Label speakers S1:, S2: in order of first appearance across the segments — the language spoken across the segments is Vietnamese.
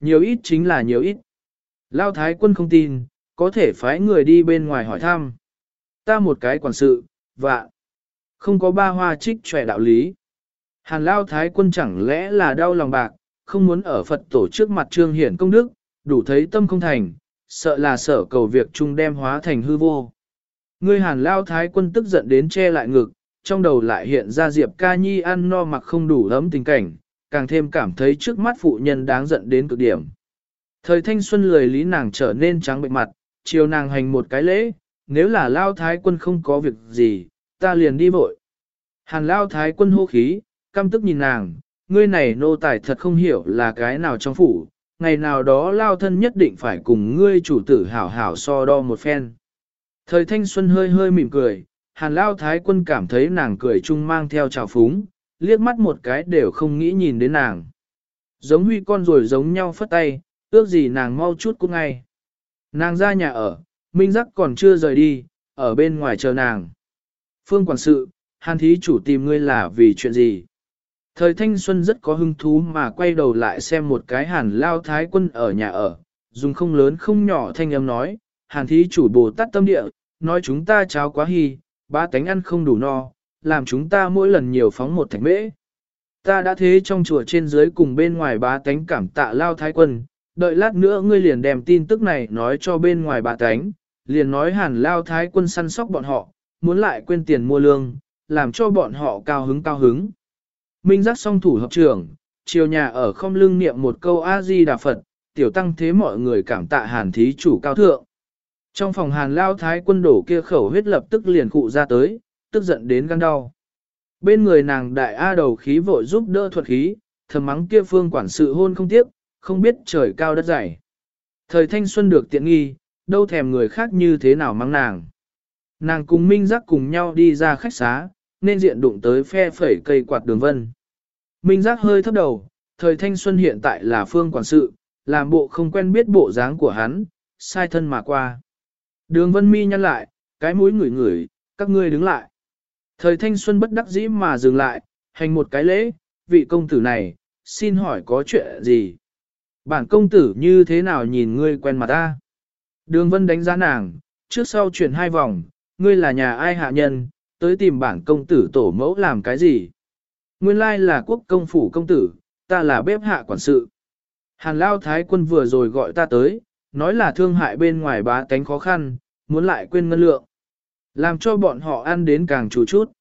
S1: Nhiều ít chính là nhiều ít. Lao thái quân không tin, có thể phái người đi bên ngoài hỏi thăm. Ta một cái quản sự, và không có ba hoa trích trẻ đạo lý. Hàn Lao thái quân chẳng lẽ là đau lòng bạc, không muốn ở Phật tổ trước mặt trương hiển công đức, đủ thấy tâm không thành, sợ là sợ cầu việc chung đem hóa thành hư vô. Ngươi hàn lao thái quân tức giận đến che lại ngực, trong đầu lại hiện ra Diệp ca nhi ăn no mặc không đủ ấm tình cảnh, càng thêm cảm thấy trước mắt phụ nhân đáng giận đến cực điểm. Thời thanh xuân lười lý nàng trở nên trắng bệnh mặt, chiều nàng hành một cái lễ, nếu là lao thái quân không có việc gì, ta liền đi vội. Hàn lao thái quân hô khí, căm tức nhìn nàng, ngươi này nô tài thật không hiểu là cái nào trong phủ, ngày nào đó lao thân nhất định phải cùng ngươi chủ tử hảo hảo so đo một phen. Thời thanh xuân hơi hơi mỉm cười, hàn lao thái quân cảm thấy nàng cười chung mang theo trào phúng, liếc mắt một cái đều không nghĩ nhìn đến nàng. Giống huy con rồi giống nhau phất tay, ước gì nàng mau chút cũng ngay. Nàng ra nhà ở, minh giác còn chưa rời đi, ở bên ngoài chờ nàng. Phương quản sự, hàn thí chủ tìm ngươi là vì chuyện gì? Thời thanh xuân rất có hứng thú mà quay đầu lại xem một cái hàn lao thái quân ở nhà ở, dùng không lớn không nhỏ thanh âm nói, hàn thí chủ bồ tát tâm địa, nói chúng ta cháo quá hy, ba tánh ăn không đủ no, làm chúng ta mỗi lần nhiều phóng một thạch mễ. Ta đã thế trong chùa trên dưới cùng bên ngoài bá tánh cảm tạ lao thái quân, đợi lát nữa ngươi liền đem tin tức này nói cho bên ngoài bá tánh, liền nói hàn lao thái quân săn sóc bọn họ, muốn lại quên tiền mua lương, làm cho bọn họ cao hứng cao hứng. Minh giác song thủ hợp trưởng, chiều nhà ở không lưng niệm một câu A-di Đà Phật, tiểu tăng thế mọi người cảm tạ hàn thí chủ cao thượng. Trong phòng hàn lao thái quân đổ kia khẩu huyết lập tức liền cụ ra tới, tức giận đến gan đau. Bên người nàng đại A đầu khí vội giúp đỡ thuật khí, thầm mắng kia phương quản sự hôn không tiếc, không biết trời cao đất dày. Thời thanh xuân được tiện nghi, đâu thèm người khác như thế nào mắng nàng. Nàng cùng Minh Giác cùng nhau đi ra khách xá, nên diện đụng tới phe phẩy cây quạt đường vân. Minh Giác hơi thấp đầu, thời thanh xuân hiện tại là phương quản sự, làm bộ không quen biết bộ dáng của hắn, sai thân mà qua. Đường vân mi nhăn lại, cái mũi ngửi ngửi, các ngươi đứng lại. Thời thanh xuân bất đắc dĩ mà dừng lại, hành một cái lễ, vị công tử này, xin hỏi có chuyện gì? Bản công tử như thế nào nhìn ngươi quen mặt ta? Đường vân đánh giá nàng, trước sau chuyển hai vòng, ngươi là nhà ai hạ nhân, tới tìm bản công tử tổ mẫu làm cái gì? Nguyên lai là quốc công phủ công tử, ta là bếp hạ quản sự. Hàn Lao Thái quân vừa rồi gọi ta tới, nói là thương hại bên ngoài bá tánh khó khăn, muốn lại quên ngân lượng. Làm cho bọn họ ăn đến càng chủ chút.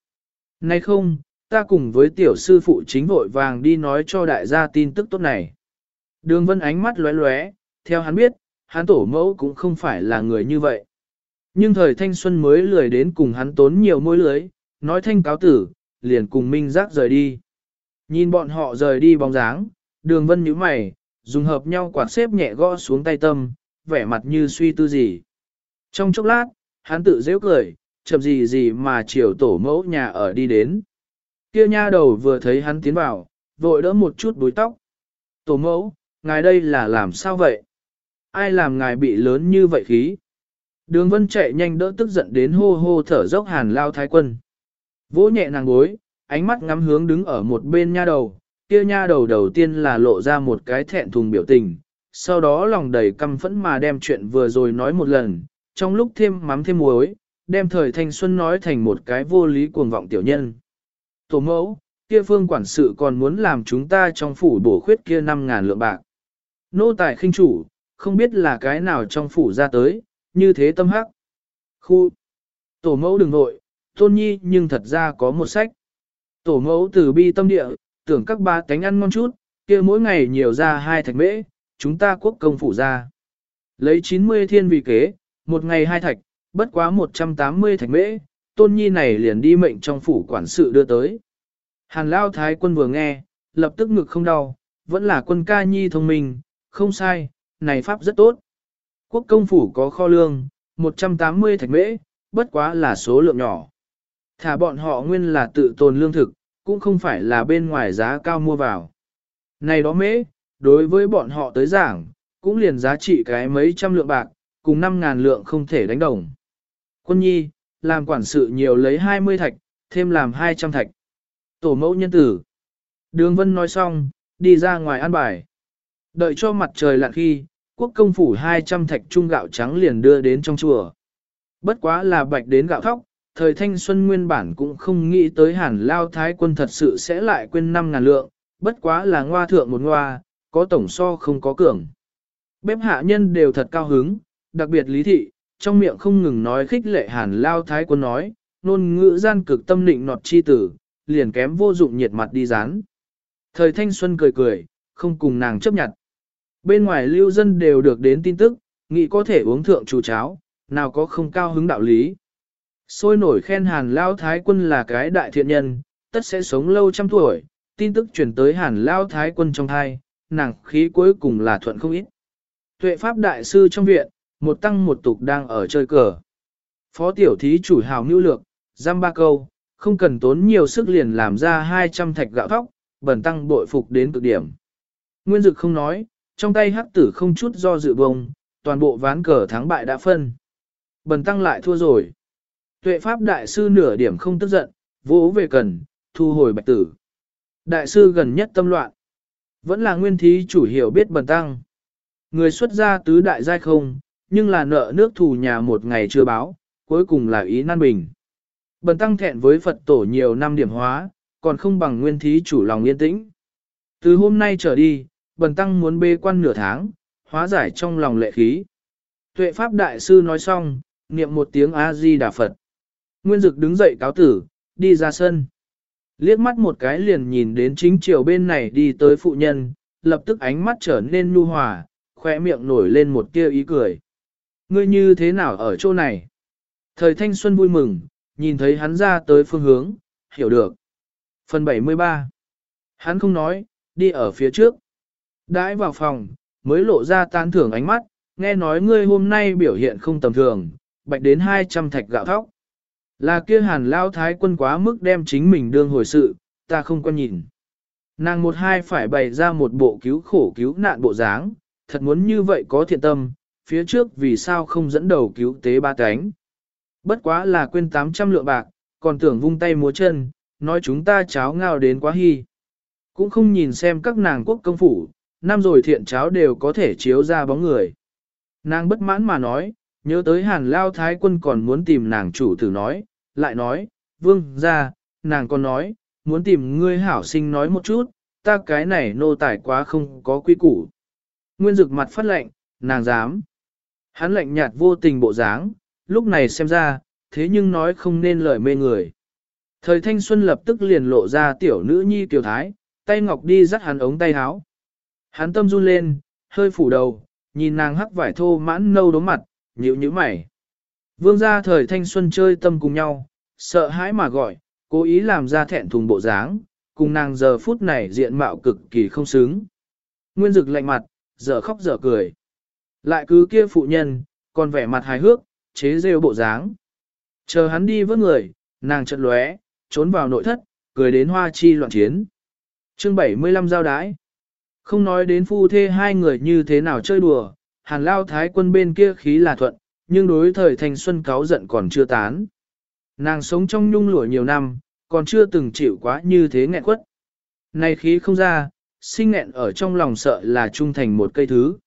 S1: Nay không, ta cùng với tiểu sư phụ chính vội vàng đi nói cho đại gia tin tức tốt này. Đường vân ánh mắt lóe lóe, theo hắn biết, hắn tổ mẫu cũng không phải là người như vậy. Nhưng thời thanh xuân mới lười đến cùng hắn tốn nhiều môi lưới, nói thanh cáo tử, liền cùng Minh Giác rời đi. Nhìn bọn họ rời đi bóng dáng, đường vân nhíu mày, dùng hợp nhau quạt xếp nhẹ gõ xuống tay tâm, vẻ mặt như suy tư gì. Trong chốc lát, hắn tự dễ cười, chậm gì gì mà chiều tổ mẫu nhà ở đi đến. Kia nha đầu vừa thấy hắn tiến vào, vội đỡ một chút búi tóc. Tổ mẫu, ngài đây là làm sao vậy? Ai làm ngài bị lớn như vậy khí? Đường vân chạy nhanh đỡ tức giận đến hô hô thở dốc hàn lao thái quân. Vỗ nhẹ nàng gối, ánh mắt ngắm hướng đứng ở một bên nha đầu, kia nha đầu đầu tiên là lộ ra một cái thẹn thùng biểu tình, sau đó lòng đầy căm phẫn mà đem chuyện vừa rồi nói một lần, trong lúc thêm mắm thêm muối, đem thời thanh xuân nói thành một cái vô lý cuồng vọng tiểu nhân. Tổ mẫu, kia phương quản sự còn muốn làm chúng ta trong phủ bổ khuyết kia 5.000 lượng bạc. Nô tài khinh chủ, không biết là cái nào trong phủ ra tới, như thế tâm hắc. Khu, tổ mẫu đừng nội, tôn nhi nhưng thật ra có một sách. Tổ mẫu từ bi tâm địa, tưởng các ba tánh ăn ngon chút, kia mỗi ngày nhiều ra hai thạch mễ, chúng ta quốc công phủ ra. Lấy 90 thiên vị kế, một ngày hai thạch, bất quá 180 thạch mễ, tôn nhi này liền đi mệnh trong phủ quản sự đưa tới. Hàn Lao Thái quân vừa nghe, lập tức ngực không đau, vẫn là quân ca nhi thông minh, không sai, này pháp rất tốt. Quốc công phủ có kho lương, 180 thạch mễ, bất quá là số lượng nhỏ. Thả bọn họ nguyên là tự tồn lương thực, cũng không phải là bên ngoài giá cao mua vào. Này đó mễ, đối với bọn họ tới giảng, cũng liền giá trị cái mấy trăm lượng bạc, cùng 5 ngàn lượng không thể đánh đồng. Quân nhi, làm quản sự nhiều lấy 20 thạch, thêm làm 200 thạch. Tổ mẫu nhân tử. Đường Vân nói xong, đi ra ngoài ăn bài. Đợi cho mặt trời lặn khi, quốc công phủ 200 thạch trung gạo trắng liền đưa đến trong chùa. Bất quá là bạch đến gạo thóc, thời thanh xuân nguyên bản cũng không nghĩ tới hàn lao thái quân thật sự sẽ lại quên 5 ngàn lượng, bất quá là ngoa thượng một ngoa, có tổng so không có cường. Bếp hạ nhân đều thật cao hứng, đặc biệt lý thị, trong miệng không ngừng nói khích lệ hàn lao thái quân nói, nôn ngữ gian cực tâm định nọt chi tử, liền kém vô dụng nhiệt mặt đi dán. Thời thanh xuân cười cười, không cùng nàng chấp nhận. Bên ngoài lưu dân đều được đến tin tức, nghĩ có thể uống thượng chủ cháo, nào có không cao hứng đạo lý. Sôi nổi khen hàn lao thái quân là cái đại thiện nhân, tất sẽ sống lâu trăm tuổi, tin tức truyền tới hàn lao thái quân trong thai, nàng khí cuối cùng là thuận không ít. Tuệ pháp đại sư trong viện, một tăng một tục đang ở chơi cờ. Phó tiểu thí chủ hào nưu lược, giam ba câu, không cần tốn nhiều sức liền làm ra 200 thạch gạo thóc, bẩn tăng bội phục đến cực điểm. Nguyên dực không nói, trong tay hắc tử không chút do dự bông, toàn bộ ván cờ thắng bại đã phân. Bần tăng lại thua rồi. Tuệ pháp đại sư nửa điểm không tức giận, vỗ về cần, thu hồi bạch tử. Đại sư gần nhất tâm loạn. Vẫn là nguyên thí chủ hiểu biết bần tăng. Người xuất gia tứ đại giai không, nhưng là nợ nước thù nhà một ngày chưa báo, cuối cùng là ý nan bình. Bần tăng thẹn với Phật tổ nhiều năm điểm hóa, còn không bằng nguyên thí chủ lòng yên tĩnh. Từ hôm nay trở đi, bần tăng muốn bê quan nửa tháng, hóa giải trong lòng lệ khí. Tuệ Pháp Đại Sư nói xong, niệm một tiếng A-di-đà Phật. Nguyên Dực đứng dậy cáo tử, đi ra sân. Liếc mắt một cái liền nhìn đến chính chiều bên này đi tới phụ nhân, lập tức ánh mắt trở nên nhu hòa, khỏe miệng nổi lên một tia ý cười. Ngươi như thế nào ở chỗ này? Thời thanh xuân vui mừng, nhìn thấy hắn ra tới phương hướng, hiểu được. Phần 73 Hắn không nói, đi ở phía trước. Đãi vào phòng, mới lộ ra tan thưởng ánh mắt, nghe nói ngươi hôm nay biểu hiện không tầm thường, bạch đến 200 thạch gạo thóc. Là kia hàn lao thái quân quá mức đem chính mình đương hồi sự, ta không quan nhìn. Nàng một hai phải bày ra một bộ cứu khổ cứu nạn bộ dáng, thật muốn như vậy có thiện tâm, phía trước vì sao không dẫn đầu cứu tế ba cánh. Bất quá là quên 800 lượng bạc, còn tưởng vung tay múa chân, nói chúng ta cháo ngao đến quá hy. Cũng không nhìn xem các nàng quốc công phủ, năm rồi thiện cháo đều có thể chiếu ra bóng người. Nàng bất mãn mà nói, nhớ tới hàn lao thái quân còn muốn tìm nàng chủ tử nói, lại nói, vương ra, nàng còn nói, muốn tìm ngươi hảo sinh nói một chút, ta cái này nô tài quá không có quy củ. Nguyên dực mặt phát lệnh, nàng dám. Hắn lạnh nhạt vô tình bộ dáng, lúc này xem ra, thế nhưng nói không nên lời mê người. Thời thanh xuân lập tức liền lộ ra tiểu nữ nhi tiểu thái, tay ngọc đi dắt hắn ống tay áo. Hắn tâm run lên, hơi phủ đầu, nhìn nàng hắc vải thô mãn nâu đốm mặt, nhíu nhíu mày. Vương gia thời thanh xuân chơi tâm cùng nhau, sợ hãi mà gọi, cố ý làm ra thẹn thùng bộ dáng, cùng nàng giờ phút này diện mạo cực kỳ không xứng. Nguyên dực lạnh mặt, dở khóc dở cười. Lại cứ kia phụ nhân, còn vẻ mặt hài hước, chế rêu bộ dáng. Chờ hắn đi với người, nàng chợt lóe, trốn vào nội thất, cười đến hoa chi loạn chiến. Chương 75 giao đái. Không nói đến phu thê hai người như thế nào chơi đùa, hàn lao thái quân bên kia khí là thuận, nhưng đối thời thanh xuân cáo giận còn chưa tán. Nàng sống trong nhung lụa nhiều năm, còn chưa từng chịu quá như thế nghẹn quất. Này khí không ra, sinh nghẹn ở trong lòng sợ là trung thành một cây thứ.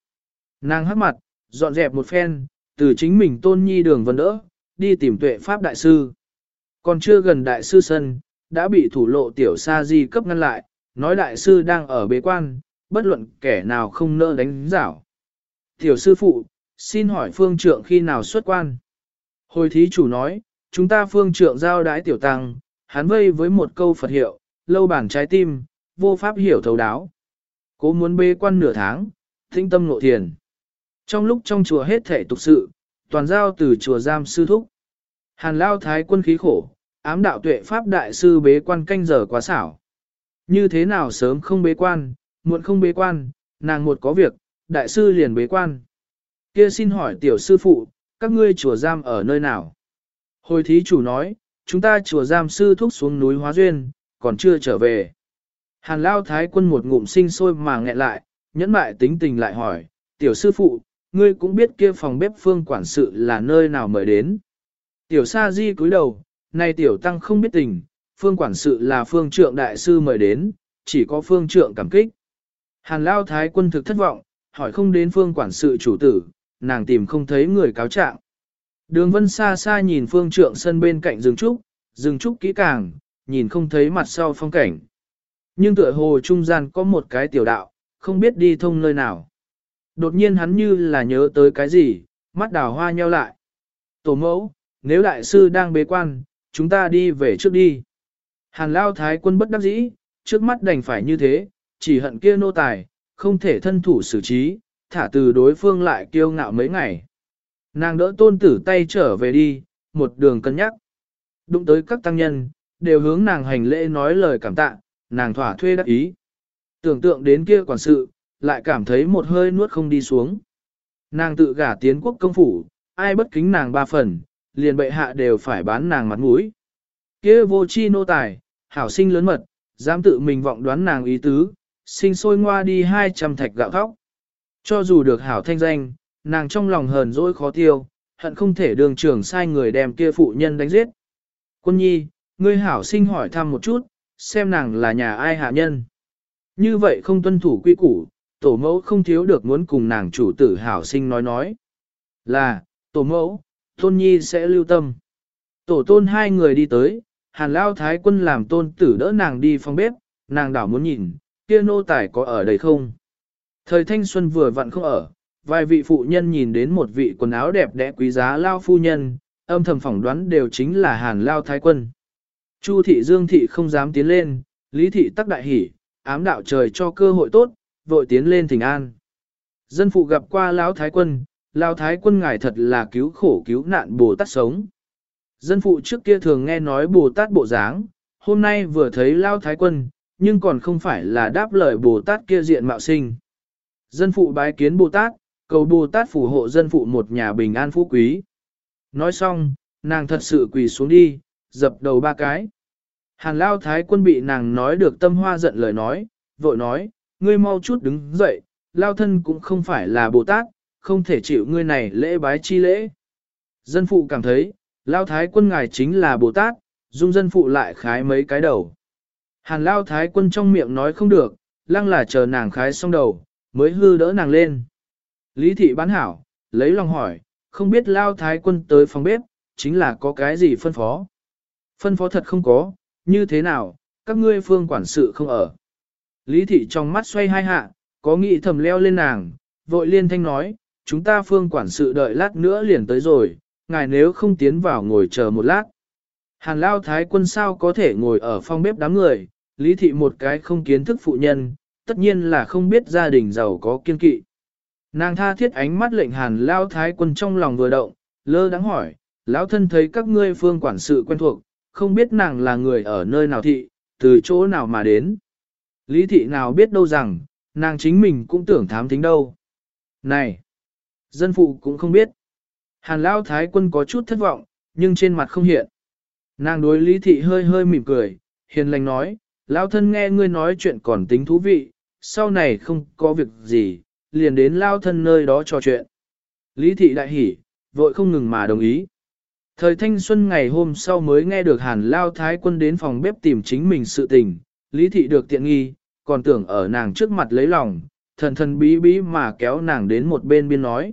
S1: Nàng hắc mặt, dọn dẹp một phen, từ chính mình tôn nhi đường vân đỡ, đi tìm tuệ pháp đại sư. Còn chưa gần đại sư sân, đã bị thủ lộ tiểu sa di cấp ngăn lại, nói đại sư đang ở bế quan, bất luận kẻ nào không nỡ đánh giảo. Tiểu sư phụ, xin hỏi phương trượng khi nào xuất quan? Hồi thí chủ nói, chúng ta phương trượng giao đái tiểu tăng, hắn vây với một câu Phật hiệu, lâu bản trái tim, vô pháp hiểu thấu đáo. Cố muốn bế quan nửa tháng, tinh tâm nội thiền. Trong lúc trong chùa hết thể tục sự, toàn giao từ chùa giam sư thúc. Hàn lao thái quân khí khổ, ám đạo tuệ pháp đại sư bế quan canh giờ quá xảo. Như thế nào sớm không bế quan, muộn không bế quan, nàng một có việc, đại sư liền bế quan. Kia xin hỏi tiểu sư phụ, các ngươi chùa giam ở nơi nào? Hồi thí chủ nói, chúng ta chùa giam sư thúc xuống núi Hóa Duyên, còn chưa trở về. Hàn lao thái quân một ngụm sinh sôi mà nghẹn lại, nhẫn mại tính tình lại hỏi, tiểu sư phụ, ngươi cũng biết kia phòng bếp phương quản sự là nơi nào mời đến. Tiểu sa di cúi đầu, này tiểu tăng không biết tình, phương quản sự là phương trượng đại sư mời đến, chỉ có phương trượng cảm kích. Hàn lao thái quân thực thất vọng, hỏi không đến phương quản sự chủ tử, nàng tìm không thấy người cáo trạng. Đường vân xa xa nhìn phương trượng sân bên cạnh rừng trúc, rừng trúc kỹ càng, nhìn không thấy mặt sau phong cảnh. Nhưng tựa hồ trung gian có một cái tiểu đạo, không biết đi thông nơi nào. Đột nhiên hắn như là nhớ tới cái gì, mắt đào hoa nheo lại. Tổ mẫu, nếu đại sư đang bế quan, chúng ta đi về trước đi. Hàn lao thái quân bất đắc dĩ, trước mắt đành phải như thế, chỉ hận kia nô tài, không thể thân thủ xử trí, thả từ đối phương lại kiêu ngạo mấy ngày. Nàng đỡ tôn tử tay trở về đi, một đường cân nhắc. Đụng tới các tăng nhân, đều hướng nàng hành lễ nói lời cảm tạ, nàng thỏa thuê đắc ý. Tưởng tượng đến kia quản sự, lại cảm thấy một hơi nuốt không đi xuống. Nàng tự gả tiến quốc công phủ, ai bất kính nàng ba phần, liền bệ hạ đều phải bán nàng mặt mũi. Kia vô chi nô tài, hảo sinh lớn mật, dám tự mình vọng đoán nàng ý tứ, sinh sôi ngoa đi 200 thạch gạo khóc. Cho dù được hảo thanh danh, nàng trong lòng hờn dỗi khó tiêu, hận không thể đường trưởng sai người đem kia phụ nhân đánh giết. Quân nhi, ngươi hảo sinh hỏi thăm một chút, xem nàng là nhà ai hạ nhân. Như vậy không tuân thủ quy củ, tổ mẫu không thiếu được muốn cùng nàng chủ tử hảo sinh nói nói. Là, tổ mẫu, tôn nhi sẽ lưu tâm. Tổ tôn hai người đi tới, hàn lao thái quân làm tôn tử đỡ nàng đi phòng bếp, nàng đảo muốn nhìn, kia nô tài có ở đây không? Thời thanh xuân vừa vặn không ở, vài vị phụ nhân nhìn đến một vị quần áo đẹp đẽ quý giá lao phu nhân, âm thầm phỏng đoán đều chính là hàn lao thái quân. Chu thị dương thị không dám tiến lên, lý thị tắc đại hỉ, ám đạo trời cho cơ hội tốt, vội tiến lên thỉnh an. Dân phụ gặp qua lão thái quân, lão thái quân ngài thật là cứu khổ cứu nạn Bồ Tát sống. Dân phụ trước kia thường nghe nói Bồ Tát bộ dáng, hôm nay vừa thấy lão thái quân, nhưng còn không phải là đáp lời Bồ Tát kia diện mạo sinh. Dân phụ bái kiến Bồ Tát, cầu Bồ Tát phù hộ dân phụ một nhà bình an phú quý. Nói xong, nàng thật sự quỳ xuống đi, dập đầu ba cái. Hàn Lao Thái quân bị nàng nói được tâm hoa giận lời nói, vội nói, ngươi mau chút đứng dậy, Lao thân cũng không phải là Bồ Tát, không thể chịu ngươi này lễ bái chi lễ. Dân phụ cảm thấy, Lao Thái quân ngài chính là Bồ Tát, dung dân phụ lại khái mấy cái đầu. Hàn Lao Thái quân trong miệng nói không được, lăng là chờ nàng khái xong đầu, mới hư đỡ nàng lên. Lý thị bán hảo, lấy lòng hỏi, không biết Lao Thái quân tới phòng bếp, chính là có cái gì phân phó. Phân phó thật không có, như thế nào, các ngươi phương quản sự không ở. Lý thị trong mắt xoay hai hạ, có nghĩ thầm leo lên nàng, vội liên thanh nói, chúng ta phương quản sự đợi lát nữa liền tới rồi, ngài nếu không tiến vào ngồi chờ một lát. Hàn lao thái quân sao có thể ngồi ở phòng bếp đám người, lý thị một cái không kiến thức phụ nhân, tất nhiên là không biết gia đình giàu có kiên kỵ. Nàng tha thiết ánh mắt lệnh hàn lao thái quân trong lòng vừa động, lơ đáng hỏi, lão thân thấy các ngươi phương quản sự quen thuộc, không biết nàng là người ở nơi nào thị, từ chỗ nào mà đến. Lý thị nào biết đâu rằng, nàng chính mình cũng tưởng thám thính đâu. Này, dân phụ cũng không biết. Hàn Lao Thái quân có chút thất vọng, nhưng trên mặt không hiện. Nàng đối Lý thị hơi hơi mỉm cười, hiền lành nói, Lao thân nghe ngươi nói chuyện còn tính thú vị, sau này không có việc gì, liền đến Lao thân nơi đó trò chuyện. Lý thị đại hỉ, vội không ngừng mà đồng ý. Thời thanh xuân ngày hôm sau mới nghe được hàn lao thái quân đến phòng bếp tìm chính mình sự tình, lý thị được tiện nghi, còn tưởng ở nàng trước mặt lấy lòng, thần thần bí bí mà kéo nàng đến một bên biên nói.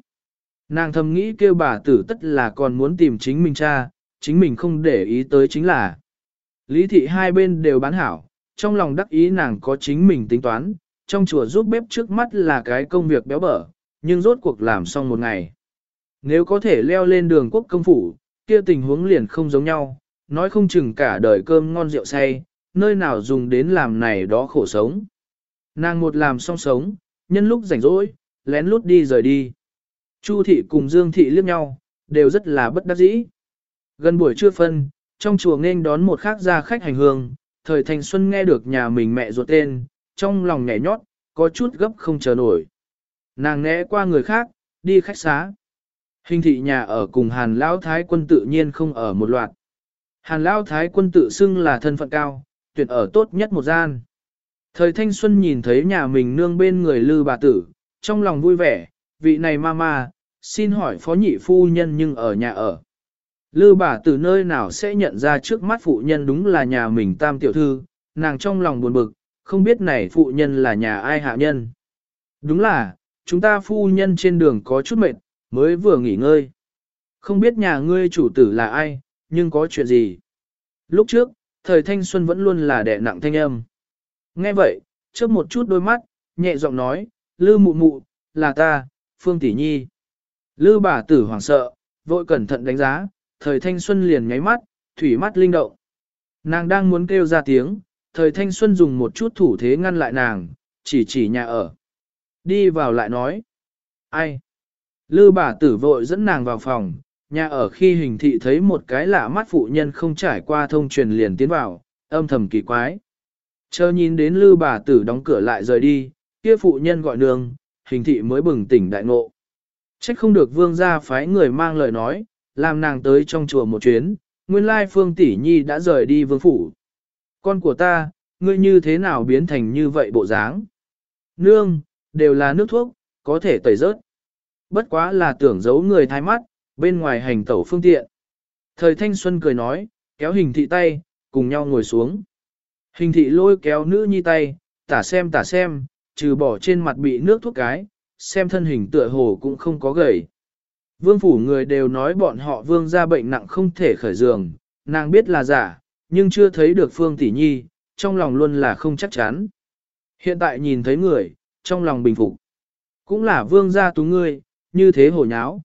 S1: Nàng thầm nghĩ kêu bà tử tất là còn muốn tìm chính mình cha, chính mình không để ý tới chính là. Lý thị hai bên đều bán hảo, trong lòng đắc ý nàng có chính mình tính toán, trong chùa giúp bếp trước mắt là cái công việc béo bở, nhưng rốt cuộc làm xong một ngày. Nếu có thể leo lên đường quốc công phủ, kia tình huống liền không giống nhau, nói không chừng cả đời cơm ngon rượu say, nơi nào dùng đến làm này đó khổ sống. Nàng một làm xong sống, nhân lúc rảnh rỗi, lén lút đi rời đi. Chu thị cùng Dương thị liếc nhau, đều rất là bất đắc dĩ. Gần buổi trưa phân, trong chùa nên đón một khác gia khách hành hương, thời thành xuân nghe được nhà mình mẹ ruột tên, trong lòng nhảy nhót, có chút gấp không chờ nổi. Nàng né qua người khác, đi khách xá. Hình thị nhà ở cùng Hàn Lão Thái quân tự nhiên không ở một loạt. Hàn Lão Thái quân tự xưng là thân phận cao, tuyển ở tốt nhất một gian. Thời thanh xuân nhìn thấy nhà mình nương bên người lư bà tử, trong lòng vui vẻ, vị này mama, xin hỏi phó nhị phu nhân nhưng ở nhà ở. Lư bà tử nơi nào sẽ nhận ra trước mắt phụ nhân đúng là nhà mình tam tiểu thư, nàng trong lòng buồn bực, không biết này phụ nhân là nhà ai hạ nhân. Đúng là, chúng ta phu nhân trên đường có chút mệt, mới vừa nghỉ ngơi. Không biết nhà ngươi chủ tử là ai, nhưng có chuyện gì? Lúc trước, thời thanh xuân vẫn luôn là đẻ nặng thanh âm. Nghe vậy, chớp một chút đôi mắt, nhẹ giọng nói, lư mụ mụ, là ta, Phương Tỷ Nhi. Lư bà tử hoảng sợ, vội cẩn thận đánh giá, thời thanh xuân liền nháy mắt, thủy mắt linh động. Nàng đang muốn kêu ra tiếng, thời thanh xuân dùng một chút thủ thế ngăn lại nàng, chỉ chỉ nhà ở. Đi vào lại nói. Ai? Lư bà tử vội dẫn nàng vào phòng, nhà ở khi hình thị thấy một cái lạ mắt phụ nhân không trải qua thông truyền liền tiến vào, âm thầm kỳ quái. Chờ nhìn đến lư bà tử đóng cửa lại rời đi, kia phụ nhân gọi nương, hình thị mới bừng tỉnh đại ngộ. Trách không được vương gia phái người mang lời nói, làm nàng tới trong chùa một chuyến, nguyên lai phương tỷ nhi đã rời đi vương phủ. Con của ta, ngươi như thế nào biến thành như vậy bộ dáng? Nương, đều là nước thuốc, có thể tẩy rớt. Bất quá là tưởng giấu người thái mắt, bên ngoài hành tẩu phương tiện. Thời thanh xuân cười nói, kéo hình thị tay, cùng nhau ngồi xuống. Hình thị lôi kéo nữ nhi tay, tả xem tả xem, trừ bỏ trên mặt bị nước thuốc cái, xem thân hình tựa hồ cũng không có gầy. Vương phủ người đều nói bọn họ vương ra bệnh nặng không thể khởi giường, nàng biết là giả, nhưng chưa thấy được phương tỷ nhi, trong lòng luôn là không chắc chắn. Hiện tại nhìn thấy người, trong lòng bình phục. Cũng là vương gia tú ngươi, như thế hổ nháo.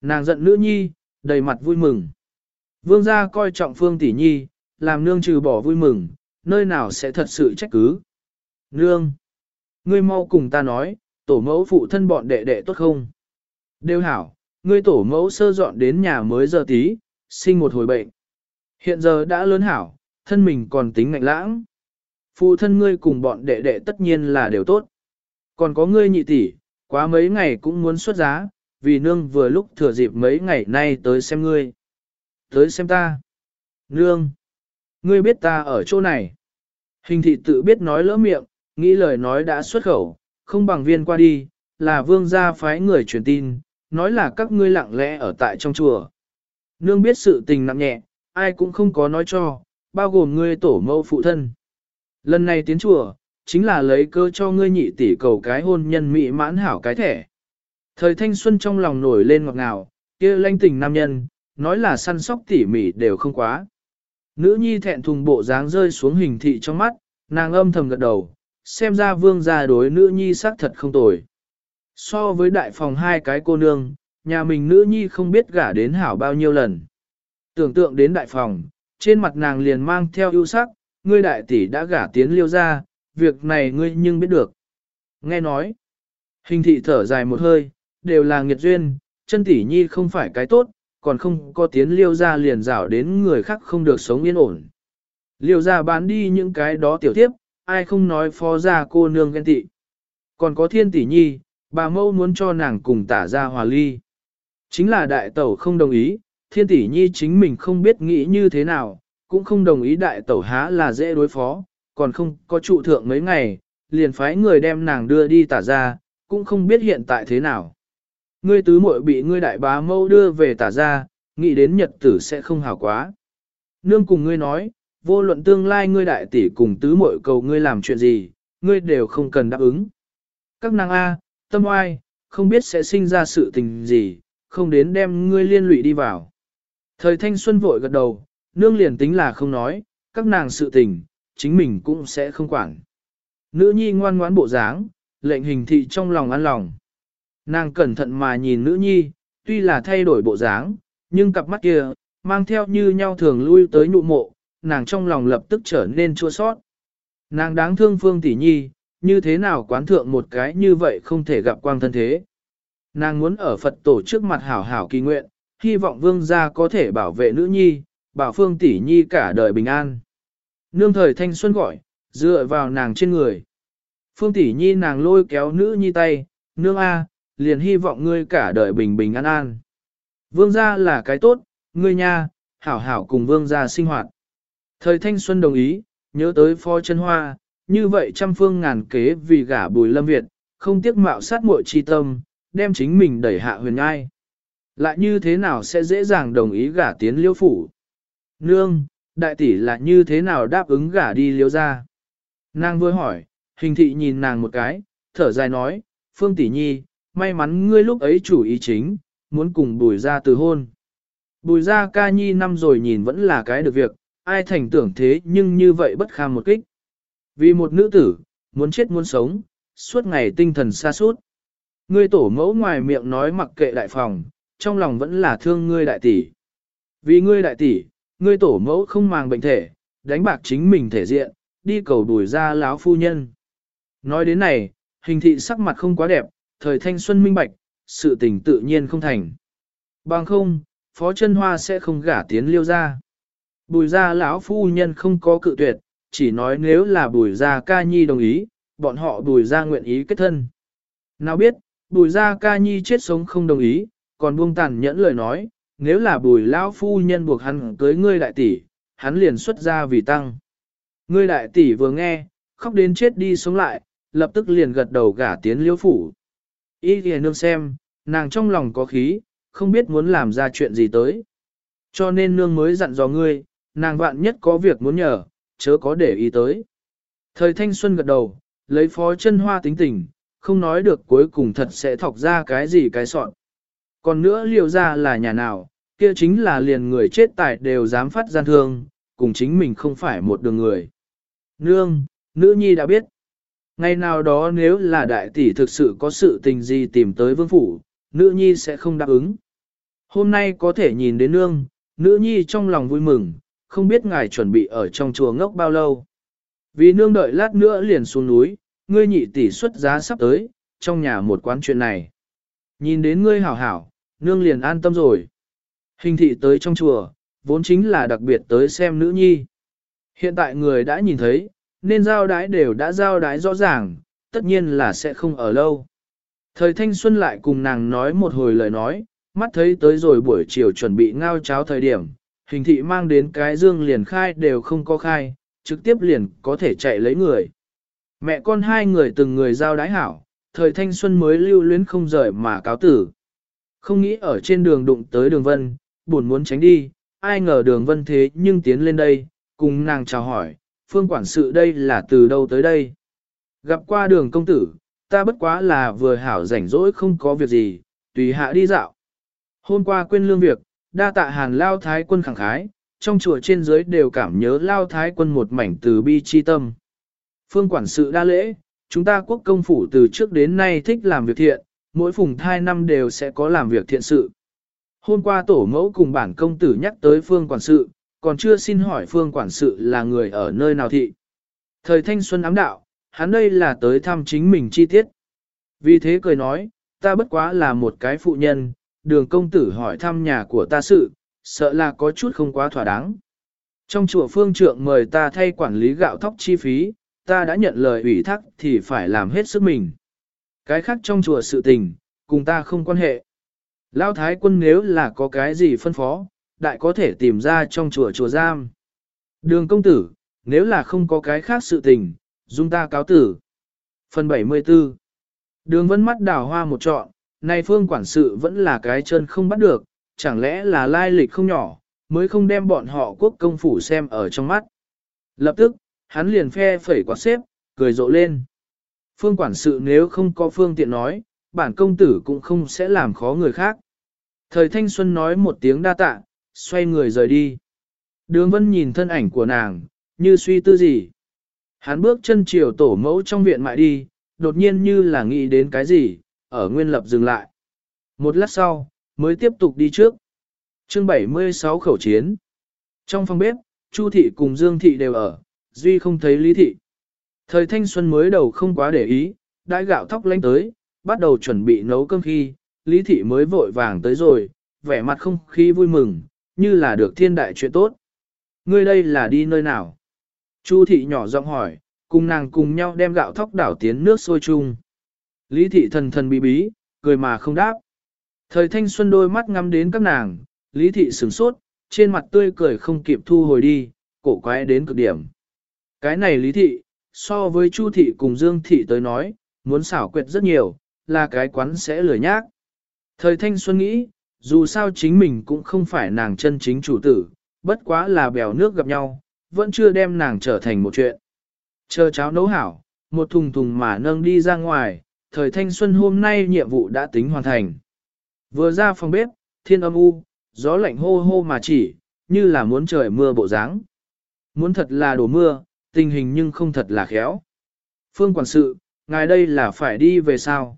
S1: Nàng giận nữ nhi, đầy mặt vui mừng. Vương gia coi trọng phương tỷ nhi, làm nương trừ bỏ vui mừng, nơi nào sẽ thật sự trách cứ. Nương! Ngươi mau cùng ta nói, tổ mẫu phụ thân bọn đệ đệ tốt không? Đều hảo, ngươi tổ mẫu sơ dọn đến nhà mới giờ tí, sinh một hồi bệnh. Hiện giờ đã lớn hảo, thân mình còn tính ngạnh lãng. Phụ thân ngươi cùng bọn đệ đệ tất nhiên là đều tốt. Còn có ngươi nhị tỷ, quá mấy ngày cũng muốn xuất giá, vì nương vừa lúc thừa dịp mấy ngày nay tới xem ngươi. Tới xem ta. Nương. Ngươi biết ta ở chỗ này. Hình thị tự biết nói lỡ miệng, nghĩ lời nói đã xuất khẩu, không bằng viên qua đi, là vương gia phái người truyền tin, nói là các ngươi lặng lẽ ở tại trong chùa. Nương biết sự tình nặng nhẹ, ai cũng không có nói cho, bao gồm ngươi tổ mẫu phụ thân. Lần này tiến chùa, chính là lấy cơ cho ngươi nhị tỷ cầu cái hôn nhân mỹ mãn hảo cái thẻ. Thời thanh xuân trong lòng nổi lên ngọt ngào, kia lanh tình nam nhân, nói là săn sóc tỉ mỉ đều không quá. Nữ nhi thẹn thùng bộ dáng rơi xuống hình thị trong mắt, nàng âm thầm gật đầu, xem ra vương gia đối nữ nhi xác thật không tồi. So với đại phòng hai cái cô nương, nhà mình nữ nhi không biết gả đến hảo bao nhiêu lần. Tưởng tượng đến đại phòng, trên mặt nàng liền mang theo ưu sắc, ngươi đại tỷ đã gả tiến liêu ra, việc này ngươi nhưng biết được. Nghe nói, hình thị thở dài một hơi, đều là nghiệt duyên, chân tỷ nhi không phải cái tốt, còn không có tiến liêu ra liền rảo đến người khác không được sống yên ổn. Liêu ra bán đi những cái đó tiểu tiếp, ai không nói phó ra cô nương ghen tị. Còn có thiên tỷ nhi, bà mâu muốn cho nàng cùng tả ra hòa ly. Chính là đại tẩu không đồng ý, thiên tỷ nhi chính mình không biết nghĩ như thế nào, cũng không đồng ý đại tẩu há là dễ đối phó, còn không có trụ thượng mấy ngày, liền phái người đem nàng đưa đi tả ra, cũng không biết hiện tại thế nào. Ngươi tứ muội bị ngươi đại bá mâu đưa về tả ra, nghĩ đến nhật tử sẽ không hảo quá. Nương cùng ngươi nói, vô luận tương lai ngươi đại tỷ cùng tứ muội cầu ngươi làm chuyện gì, ngươi đều không cần đáp ứng. Các nàng A, tâm oai, không biết sẽ sinh ra sự tình gì, không đến đem ngươi liên lụy đi vào. Thời thanh xuân vội gật đầu, nương liền tính là không nói, các nàng sự tình, chính mình cũng sẽ không quản. Nữ nhi ngoan ngoãn bộ dáng, lệnh hình thị trong lòng an lòng. Nàng cẩn thận mà nhìn nữ nhi, tuy là thay đổi bộ dáng, nhưng cặp mắt kia, mang theo như nhau thường lui tới nụ mộ, nàng trong lòng lập tức trở nên chua sót. Nàng đáng thương phương tỷ nhi, như thế nào quán thượng một cái như vậy không thể gặp quang thân thế. Nàng muốn ở Phật tổ trước mặt hảo hảo kỳ nguyện, hy vọng vương gia có thể bảo vệ nữ nhi, bảo phương tỷ nhi cả đời bình an. Nương thời thanh xuân gọi, dựa vào nàng trên người. Phương tỷ nhi nàng lôi kéo nữ nhi tay, nương A, liền hy vọng ngươi cả đời bình bình an an. Vương gia là cái tốt, ngươi nha, hảo hảo cùng vương gia sinh hoạt. Thời thanh xuân đồng ý, nhớ tới phó chân hoa, như vậy trăm phương ngàn kế vì gả bùi lâm Việt, không tiếc mạo sát muội chi tâm, đem chính mình đẩy hạ huyền ngai. Lại như thế nào sẽ dễ dàng đồng ý gả tiến liêu phủ? Nương, đại tỷ là như thế nào đáp ứng gả đi liêu ra? Nàng vừa hỏi, hình thị nhìn nàng một cái, thở dài nói, phương tỷ nhi, may mắn ngươi lúc ấy chủ ý chính, muốn cùng bùi ra từ hôn. Bùi ra ca nhi năm rồi nhìn vẫn là cái được việc, ai thành tưởng thế nhưng như vậy bất kham một kích. Vì một nữ tử, muốn chết muốn sống, suốt ngày tinh thần xa suốt. Ngươi tổ mẫu ngoài miệng nói mặc kệ đại phòng, trong lòng vẫn là thương ngươi đại tỷ. Vì ngươi đại tỷ, ngươi tổ mẫu không màng bệnh thể, đánh bạc chính mình thể diện, đi cầu đuổi ra láo phu nhân. Nói đến này, hình thị sắc mặt không quá đẹp, thời thanh xuân minh bạch, sự tình tự nhiên không thành. Bằng không, phó chân hoa sẽ không gả tiến liêu ra. Bùi gia lão phu nhân không có cự tuyệt, chỉ nói nếu là bùi gia ca nhi đồng ý, bọn họ bùi gia nguyện ý kết thân. Nào biết, bùi gia ca nhi chết sống không đồng ý, còn buông tàn nhẫn lời nói, nếu là bùi lão phu nhân buộc hắn cưới ngươi đại tỷ, hắn liền xuất ra vì tăng. Ngươi đại tỷ vừa nghe, khóc đến chết đi sống lại, lập tức liền gật đầu gả tiến liêu phủ. Ý kìa nương xem, nàng trong lòng có khí, không biết muốn làm ra chuyện gì tới. Cho nên nương mới dặn dò ngươi, nàng vạn nhất có việc muốn nhờ, chớ có để ý tới. Thời thanh xuân gật đầu, lấy phó chân hoa tính tình, không nói được cuối cùng thật sẽ thọc ra cái gì cái sọn. Còn nữa liệu ra là nhà nào, kia chính là liền người chết tại đều dám phát gian thương, cùng chính mình không phải một đường người. Nương, nữ nhi đã biết. Ngày nào đó nếu là đại tỷ thực sự có sự tình gì tìm tới vương phủ, nữ nhi sẽ không đáp ứng. Hôm nay có thể nhìn đến nương, nữ nhi trong lòng vui mừng, không biết ngài chuẩn bị ở trong chùa ngốc bao lâu. Vì nương đợi lát nữa liền xuống núi, ngươi nhị tỷ xuất giá sắp tới, trong nhà một quán chuyện này. Nhìn đến ngươi hảo hảo, nương liền an tâm rồi. Hình thị tới trong chùa, vốn chính là đặc biệt tới xem nữ nhi. Hiện tại người đã nhìn thấy, nên giao đái đều đã giao đái rõ ràng, tất nhiên là sẽ không ở lâu. Thời thanh xuân lại cùng nàng nói một hồi lời nói, mắt thấy tới rồi buổi chiều chuẩn bị ngao cháo thời điểm, hình thị mang đến cái dương liền khai đều không có khai, trực tiếp liền có thể chạy lấy người. Mẹ con hai người từng người giao đái hảo, thời thanh xuân mới lưu luyến không rời mà cáo tử. Không nghĩ ở trên đường đụng tới đường vân, buồn muốn tránh đi, ai ngờ đường vân thế nhưng tiến lên đây, cùng nàng chào hỏi, phương quản sự đây là từ đâu tới đây. Gặp qua đường công tử, ta bất quá là vừa hảo rảnh rỗi không có việc gì, tùy hạ đi dạo. Hôm qua quên lương việc, đa tạ hàn lao thái quân khẳng khái, trong chùa trên dưới đều cảm nhớ lao thái quân một mảnh từ bi chi tâm. Phương quản sự đa lễ, chúng ta quốc công phủ từ trước đến nay thích làm việc thiện, mỗi phùng thai năm đều sẽ có làm việc thiện sự. Hôm qua tổ mẫu cùng bản công tử nhắc tới phương quản sự, còn chưa xin hỏi phương quản sự là người ở nơi nào thị. Thời thanh xuân ám đạo, hắn đây là tới thăm chính mình chi tiết. Vì thế cười nói, ta bất quá là một cái phụ nhân, đường công tử hỏi thăm nhà của ta sự, sợ là có chút không quá thỏa đáng. Trong chùa phương trượng mời ta thay quản lý gạo thóc chi phí, ta đã nhận lời ủy thác thì phải làm hết sức mình. Cái khác trong chùa sự tình, cùng ta không quan hệ. Lão thái quân nếu là có cái gì phân phó, đại có thể tìm ra trong chùa chùa giam. Đường công tử, nếu là không có cái khác sự tình, dung ta cáo tử. Phần 74 Đường vẫn mắt đào hoa một trọn, Nay phương quản sự vẫn là cái chân không bắt được, chẳng lẽ là lai lịch không nhỏ, mới không đem bọn họ quốc công phủ xem ở trong mắt. Lập tức, hắn liền phe phẩy quạt xếp, cười rộ lên. Phương quản sự nếu không có phương tiện nói, bản công tử cũng không sẽ làm khó người khác. Thời thanh xuân nói một tiếng đa tạ, xoay người rời đi. Đường vân nhìn thân ảnh của nàng, như suy tư gì. Hắn bước chân chiều tổ mẫu trong viện mại đi, đột nhiên như là nghĩ đến cái gì, ở nguyên lập dừng lại. Một lát sau, mới tiếp tục đi trước. chương 76 khẩu chiến. Trong phòng bếp, Chu thị cùng Dương thị đều ở, duy không thấy Lý thị. Thời thanh xuân mới đầu không quá để ý, đãi gạo thóc lánh tới, bắt đầu chuẩn bị nấu cơm khi, Lý thị mới vội vàng tới rồi, vẻ mặt không khí vui mừng, như là được thiên đại chuyện tốt. Ngươi đây là đi nơi nào? Chu thị nhỏ giọng hỏi, cùng nàng cùng nhau đem gạo thóc đảo tiến nước sôi chung. Lý thị thần thần bí bí, cười mà không đáp. Thời thanh xuân đôi mắt ngắm đến các nàng, lý thị sửng sốt, trên mặt tươi cười không kịp thu hồi đi, cổ quái đến cực điểm. Cái này lý thị, so với chu thị cùng dương thị tới nói, muốn xảo quyệt rất nhiều, là cái quán sẽ lười nhác. Thời thanh xuân nghĩ, dù sao chính mình cũng không phải nàng chân chính chủ tử, bất quá là bèo nước gặp nhau, vẫn chưa đem nàng trở thành một chuyện. Chờ cháo nấu hảo, một thùng thùng mà nâng đi ra ngoài, thời thanh xuân hôm nay nhiệm vụ đã tính hoàn thành. Vừa ra phòng bếp, thiên âm u, gió lạnh hô hô mà chỉ, như là muốn trời mưa bộ dáng. Muốn thật là đổ mưa, tình hình nhưng không thật là khéo. Phương quản sự, ngài đây là phải đi về sao?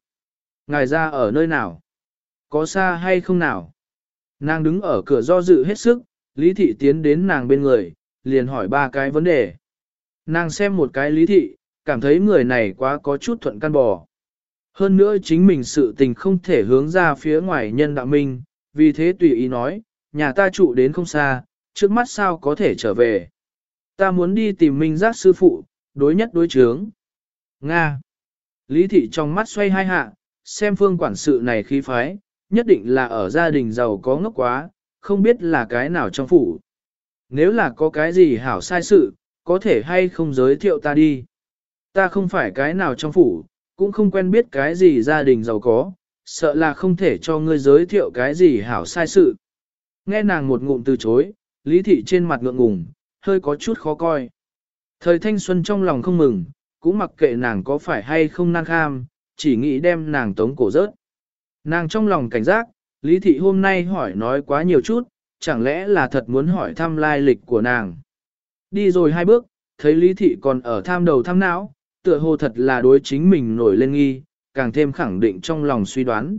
S1: Ngài ra ở nơi nào? Có xa hay không nào? Nàng đứng ở cửa do dự hết sức, Lý Thị tiến đến nàng bên người, liền hỏi ba cái vấn đề. Nàng xem một cái Lý Thị, cảm thấy người này quá có chút thuận căn bò. Hơn nữa chính mình sự tình không thể hướng ra phía ngoài nhân đạo minh, vì thế tùy ý nói, nhà ta trụ đến không xa, trước mắt sao có thể trở về. Ta muốn đi tìm minh giác sư phụ, đối nhất đối chướng. Nga. Lý thị trong mắt xoay hai hạ, xem phương quản sự này khí phái, nhất định là ở gia đình giàu có ngốc quá, không biết là cái nào trong phủ. Nếu là có cái gì hảo sai sự, có thể hay không giới thiệu ta đi. Ta không phải cái nào trong phủ, cũng không quen biết cái gì gia đình giàu có, sợ là không thể cho ngươi giới thiệu cái gì hảo sai sự. Nghe nàng một ngụm từ chối, lý thị trên mặt ngượng ngùng, hơi có chút khó coi. Thời thanh xuân trong lòng không mừng, cũng mặc kệ nàng có phải hay không năng kham, chỉ nghĩ đem nàng tống cổ rớt. Nàng trong lòng cảnh giác, lý thị hôm nay hỏi nói quá nhiều chút, chẳng lẽ là thật muốn hỏi thăm lai lịch của nàng. Đi rồi hai bước, thấy lý thị còn ở tham đầu tham não, tựa hồ thật là đối chính mình nổi lên nghi, càng thêm khẳng định trong lòng suy đoán.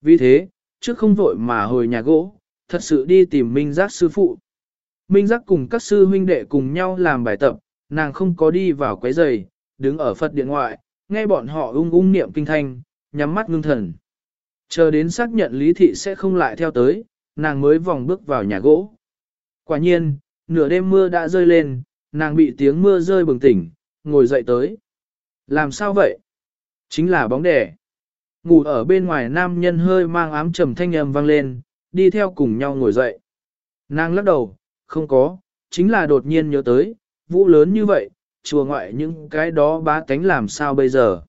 S1: Vì thế, trước không vội mà hồi nhà gỗ, thật sự đi tìm Minh Giác sư phụ. Minh Giác cùng các sư huynh đệ cùng nhau làm bài tập, nàng không có đi vào quấy giày, đứng ở Phật điện ngoại, nghe bọn họ ung ung niệm kinh thanh, nhắm mắt ngưng thần. Chờ đến xác nhận lý thị sẽ không lại theo tới, nàng mới vòng bước vào nhà gỗ. Quả nhiên, nửa đêm mưa đã rơi lên, nàng bị tiếng mưa rơi bừng tỉnh, ngồi dậy tới. Làm sao vậy? Chính là bóng đẻ. Ngủ ở bên ngoài nam nhân hơi mang ám trầm thanh âm vang lên, đi theo cùng nhau ngồi dậy. Nàng lắc đầu, không có, chính là đột nhiên nhớ tới, vũ lớn như vậy, chùa ngoại những cái đó bá tánh làm sao bây giờ.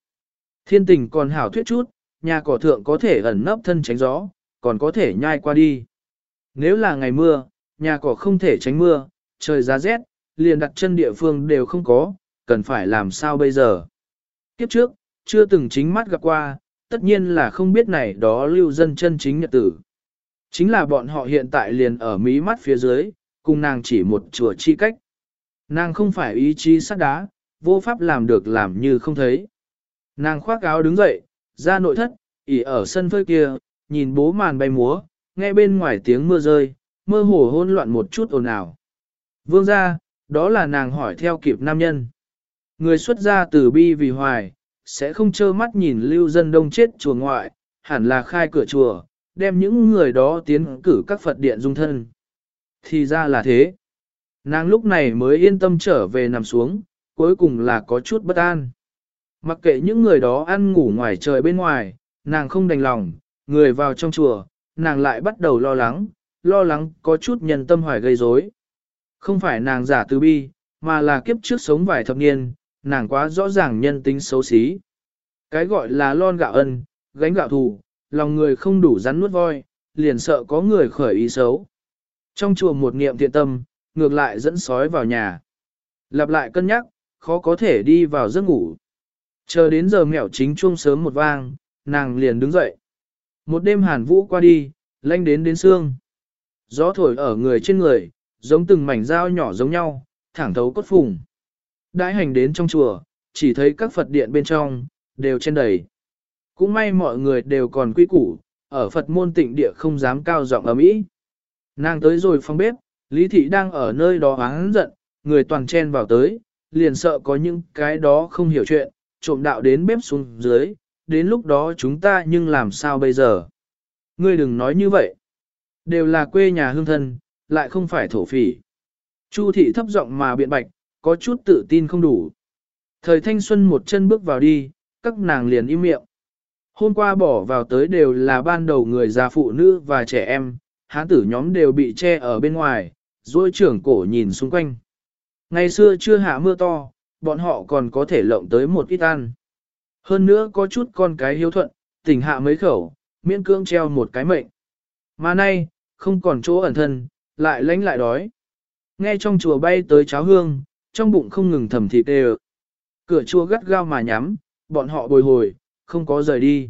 S1: Thiên tình còn hảo thuyết chút, nhà cỏ thượng có thể ẩn nấp thân tránh gió, còn có thể nhai qua đi. Nếu là ngày mưa, nhà cỏ không thể tránh mưa, trời giá rét, liền đặt chân địa phương đều không có, cần phải làm sao bây giờ. Kiếp trước, chưa từng chính mắt gặp qua, tất nhiên là không biết này đó lưu dân chân chính nhật tử. Chính là bọn họ hiện tại liền ở mí mắt phía dưới, cùng nàng chỉ một chùa chi cách. Nàng không phải ý chí sắt đá, vô pháp làm được làm như không thấy. Nàng khoác áo đứng dậy, ra nội thất, ỉ ở sân phơi kia, nhìn bố màn bay múa, nghe bên ngoài tiếng mưa rơi, mơ hồ hỗn loạn một chút ồn ào. Vương ra, đó là nàng hỏi theo kịp nam nhân. Người xuất gia từ bi vì hoài, sẽ không trơ mắt nhìn lưu dân đông chết chùa ngoại, hẳn là khai cửa chùa, đem những người đó tiến cử các Phật điện dung thân. Thì ra là thế. Nàng lúc này mới yên tâm trở về nằm xuống, cuối cùng là có chút bất an. Mặc kệ những người đó ăn ngủ ngoài trời bên ngoài, nàng không đành lòng, người vào trong chùa, nàng lại bắt đầu lo lắng, lo lắng có chút nhân tâm hoài gây rối. Không phải nàng giả từ bi, mà là kiếp trước sống vài thập niên, nàng quá rõ ràng nhân tính xấu xí. Cái gọi là lon gạo ân, gánh gạo thù, lòng người không đủ rắn nuốt voi, liền sợ có người khởi ý xấu. Trong chùa một niệm thiện tâm, ngược lại dẫn sói vào nhà. Lặp lại cân nhắc, khó có thể đi vào giấc ngủ. Chờ đến giờ mẹo chính chuông sớm một vang, nàng liền đứng dậy. Một đêm hàn vũ qua đi, lanh đến đến xương. Gió thổi ở người trên người, giống từng mảnh dao nhỏ giống nhau, thẳng thấu cốt phùng. Đãi hành đến trong chùa, chỉ thấy các Phật điện bên trong, đều trên đầy. Cũng may mọi người đều còn quy củ, ở Phật môn tịnh địa không dám cao giọng ở mỹ. Nàng tới rồi phong bếp, Lý Thị đang ở nơi đó hắn giận, người toàn chen vào tới, liền sợ có những cái đó không hiểu chuyện, trộm đạo đến bếp xuống dưới, đến lúc đó chúng ta nhưng làm sao bây giờ? Ngươi đừng nói như vậy. Đều là quê nhà hương thân, lại không phải thổ phỉ. Chu thị thấp giọng mà biện bạch, có chút tự tin không đủ. Thời thanh xuân một chân bước vào đi, các nàng liền im miệng. Hôm qua bỏ vào tới đều là ban đầu người già phụ nữ và trẻ em, hán tử nhóm đều bị che ở bên ngoài, rồi trưởng cổ nhìn xung quanh. Ngày xưa chưa hạ mưa to, bọn họ còn có thể lộng tới một ít ăn. Hơn nữa có chút con cái hiếu thuận, tỉnh hạ mấy khẩu, miễn cưỡng treo một cái mệnh. Mà nay, không còn chỗ ẩn thân, lại lánh lại đói. Nghe trong chùa bay tới cháo hương, trong bụng không ngừng thầm thịt đều. Cửa chùa gắt gao mà nhắm, bọn họ bồi hồi, không có rời đi.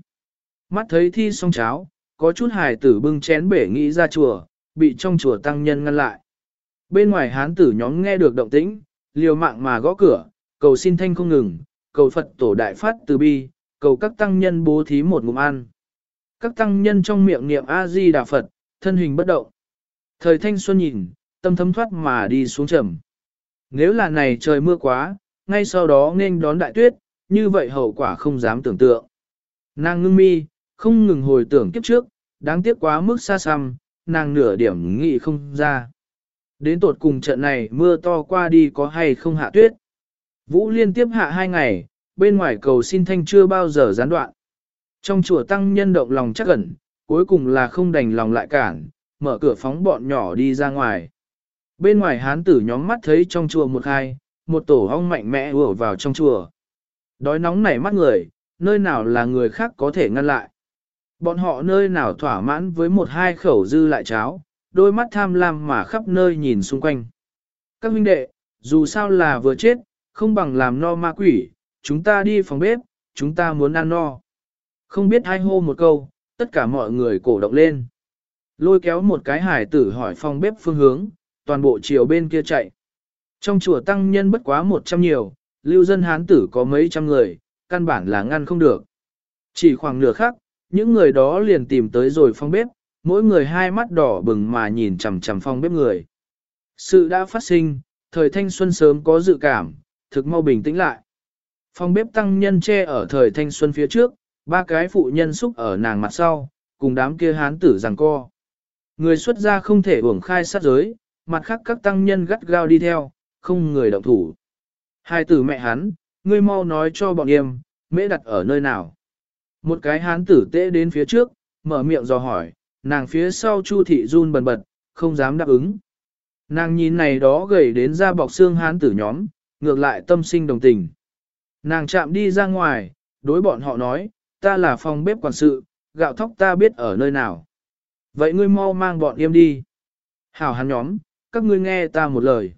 S1: Mắt thấy thi xong cháo, có chút hài tử bưng chén bể nghĩ ra chùa, bị trong chùa tăng nhân ngăn lại. Bên ngoài hán tử nhóm nghe được động tĩnh, liều mạng mà gõ cửa, cầu xin thanh không ngừng, cầu Phật tổ đại phát từ bi, cầu các tăng nhân bố thí một ngụm ăn. Các tăng nhân trong miệng niệm A-di Đà Phật, thân hình bất động. Thời thanh xuân nhìn, tâm thấm thoát mà đi xuống trầm. Nếu là này trời mưa quá, ngay sau đó nên đón đại tuyết, như vậy hậu quả không dám tưởng tượng. Nàng ngưng mi, không ngừng hồi tưởng kiếp trước, đáng tiếc quá mức xa xăm, nàng nửa điểm nghĩ không ra. Đến tột cùng trận này mưa to qua đi có hay không hạ tuyết. Vũ liên tiếp hạ hai ngày, bên ngoài cầu xin thanh chưa bao giờ gián đoạn. Trong chùa tăng nhân động lòng chắc ẩn, cuối cùng là không đành lòng lại cản, mở cửa phóng bọn nhỏ đi ra ngoài. Bên ngoài hán tử nhóm mắt thấy trong chùa một hai, một tổ ong mạnh mẽ ùa vào trong chùa. Đói nóng nảy mắt người, nơi nào là người khác có thể ngăn lại. Bọn họ nơi nào thỏa mãn với một hai khẩu dư lại cháo, đôi mắt tham lam mà khắp nơi nhìn xung quanh. Các huynh đệ, dù sao là vừa chết, không bằng làm no ma quỷ, chúng ta đi phòng bếp, chúng ta muốn ăn no. Không biết hai hô một câu, tất cả mọi người cổ động lên. Lôi kéo một cái hải tử hỏi phòng bếp phương hướng, toàn bộ chiều bên kia chạy. Trong chùa tăng nhân bất quá một trăm nhiều, lưu dân hán tử có mấy trăm người, căn bản là ngăn không được. Chỉ khoảng nửa khắc, những người đó liền tìm tới rồi phòng bếp, mỗi người hai mắt đỏ bừng mà nhìn chằm chằm phòng bếp người. Sự đã phát sinh, thời thanh xuân sớm có dự cảm, thực mau bình tĩnh lại. Phong bếp tăng nhân che ở thời thanh xuân phía trước, ba cái phụ nhân xúc ở nàng mặt sau, cùng đám kia hán tử giằng co. Người xuất gia không thể uổng khai sát giới, mặt khác các tăng nhân gắt gao đi theo, không người động thủ. Hai tử mẹ hắn, ngươi mau nói cho bọn em, mễ đặt ở nơi nào. Một cái hán tử tễ đến phía trước, mở miệng dò hỏi, nàng phía sau Chu thị run bần bật, không dám đáp ứng. Nàng nhìn này đó gầy đến ra bọc xương hán tử nhóm, ngược lại tâm sinh đồng tình. Nàng chạm đi ra ngoài, đối bọn họ nói, ta là phòng bếp quản sự, gạo thóc ta biết ở nơi nào. Vậy ngươi mau mang bọn em đi. Hảo hán nhóm, các ngươi nghe ta một lời.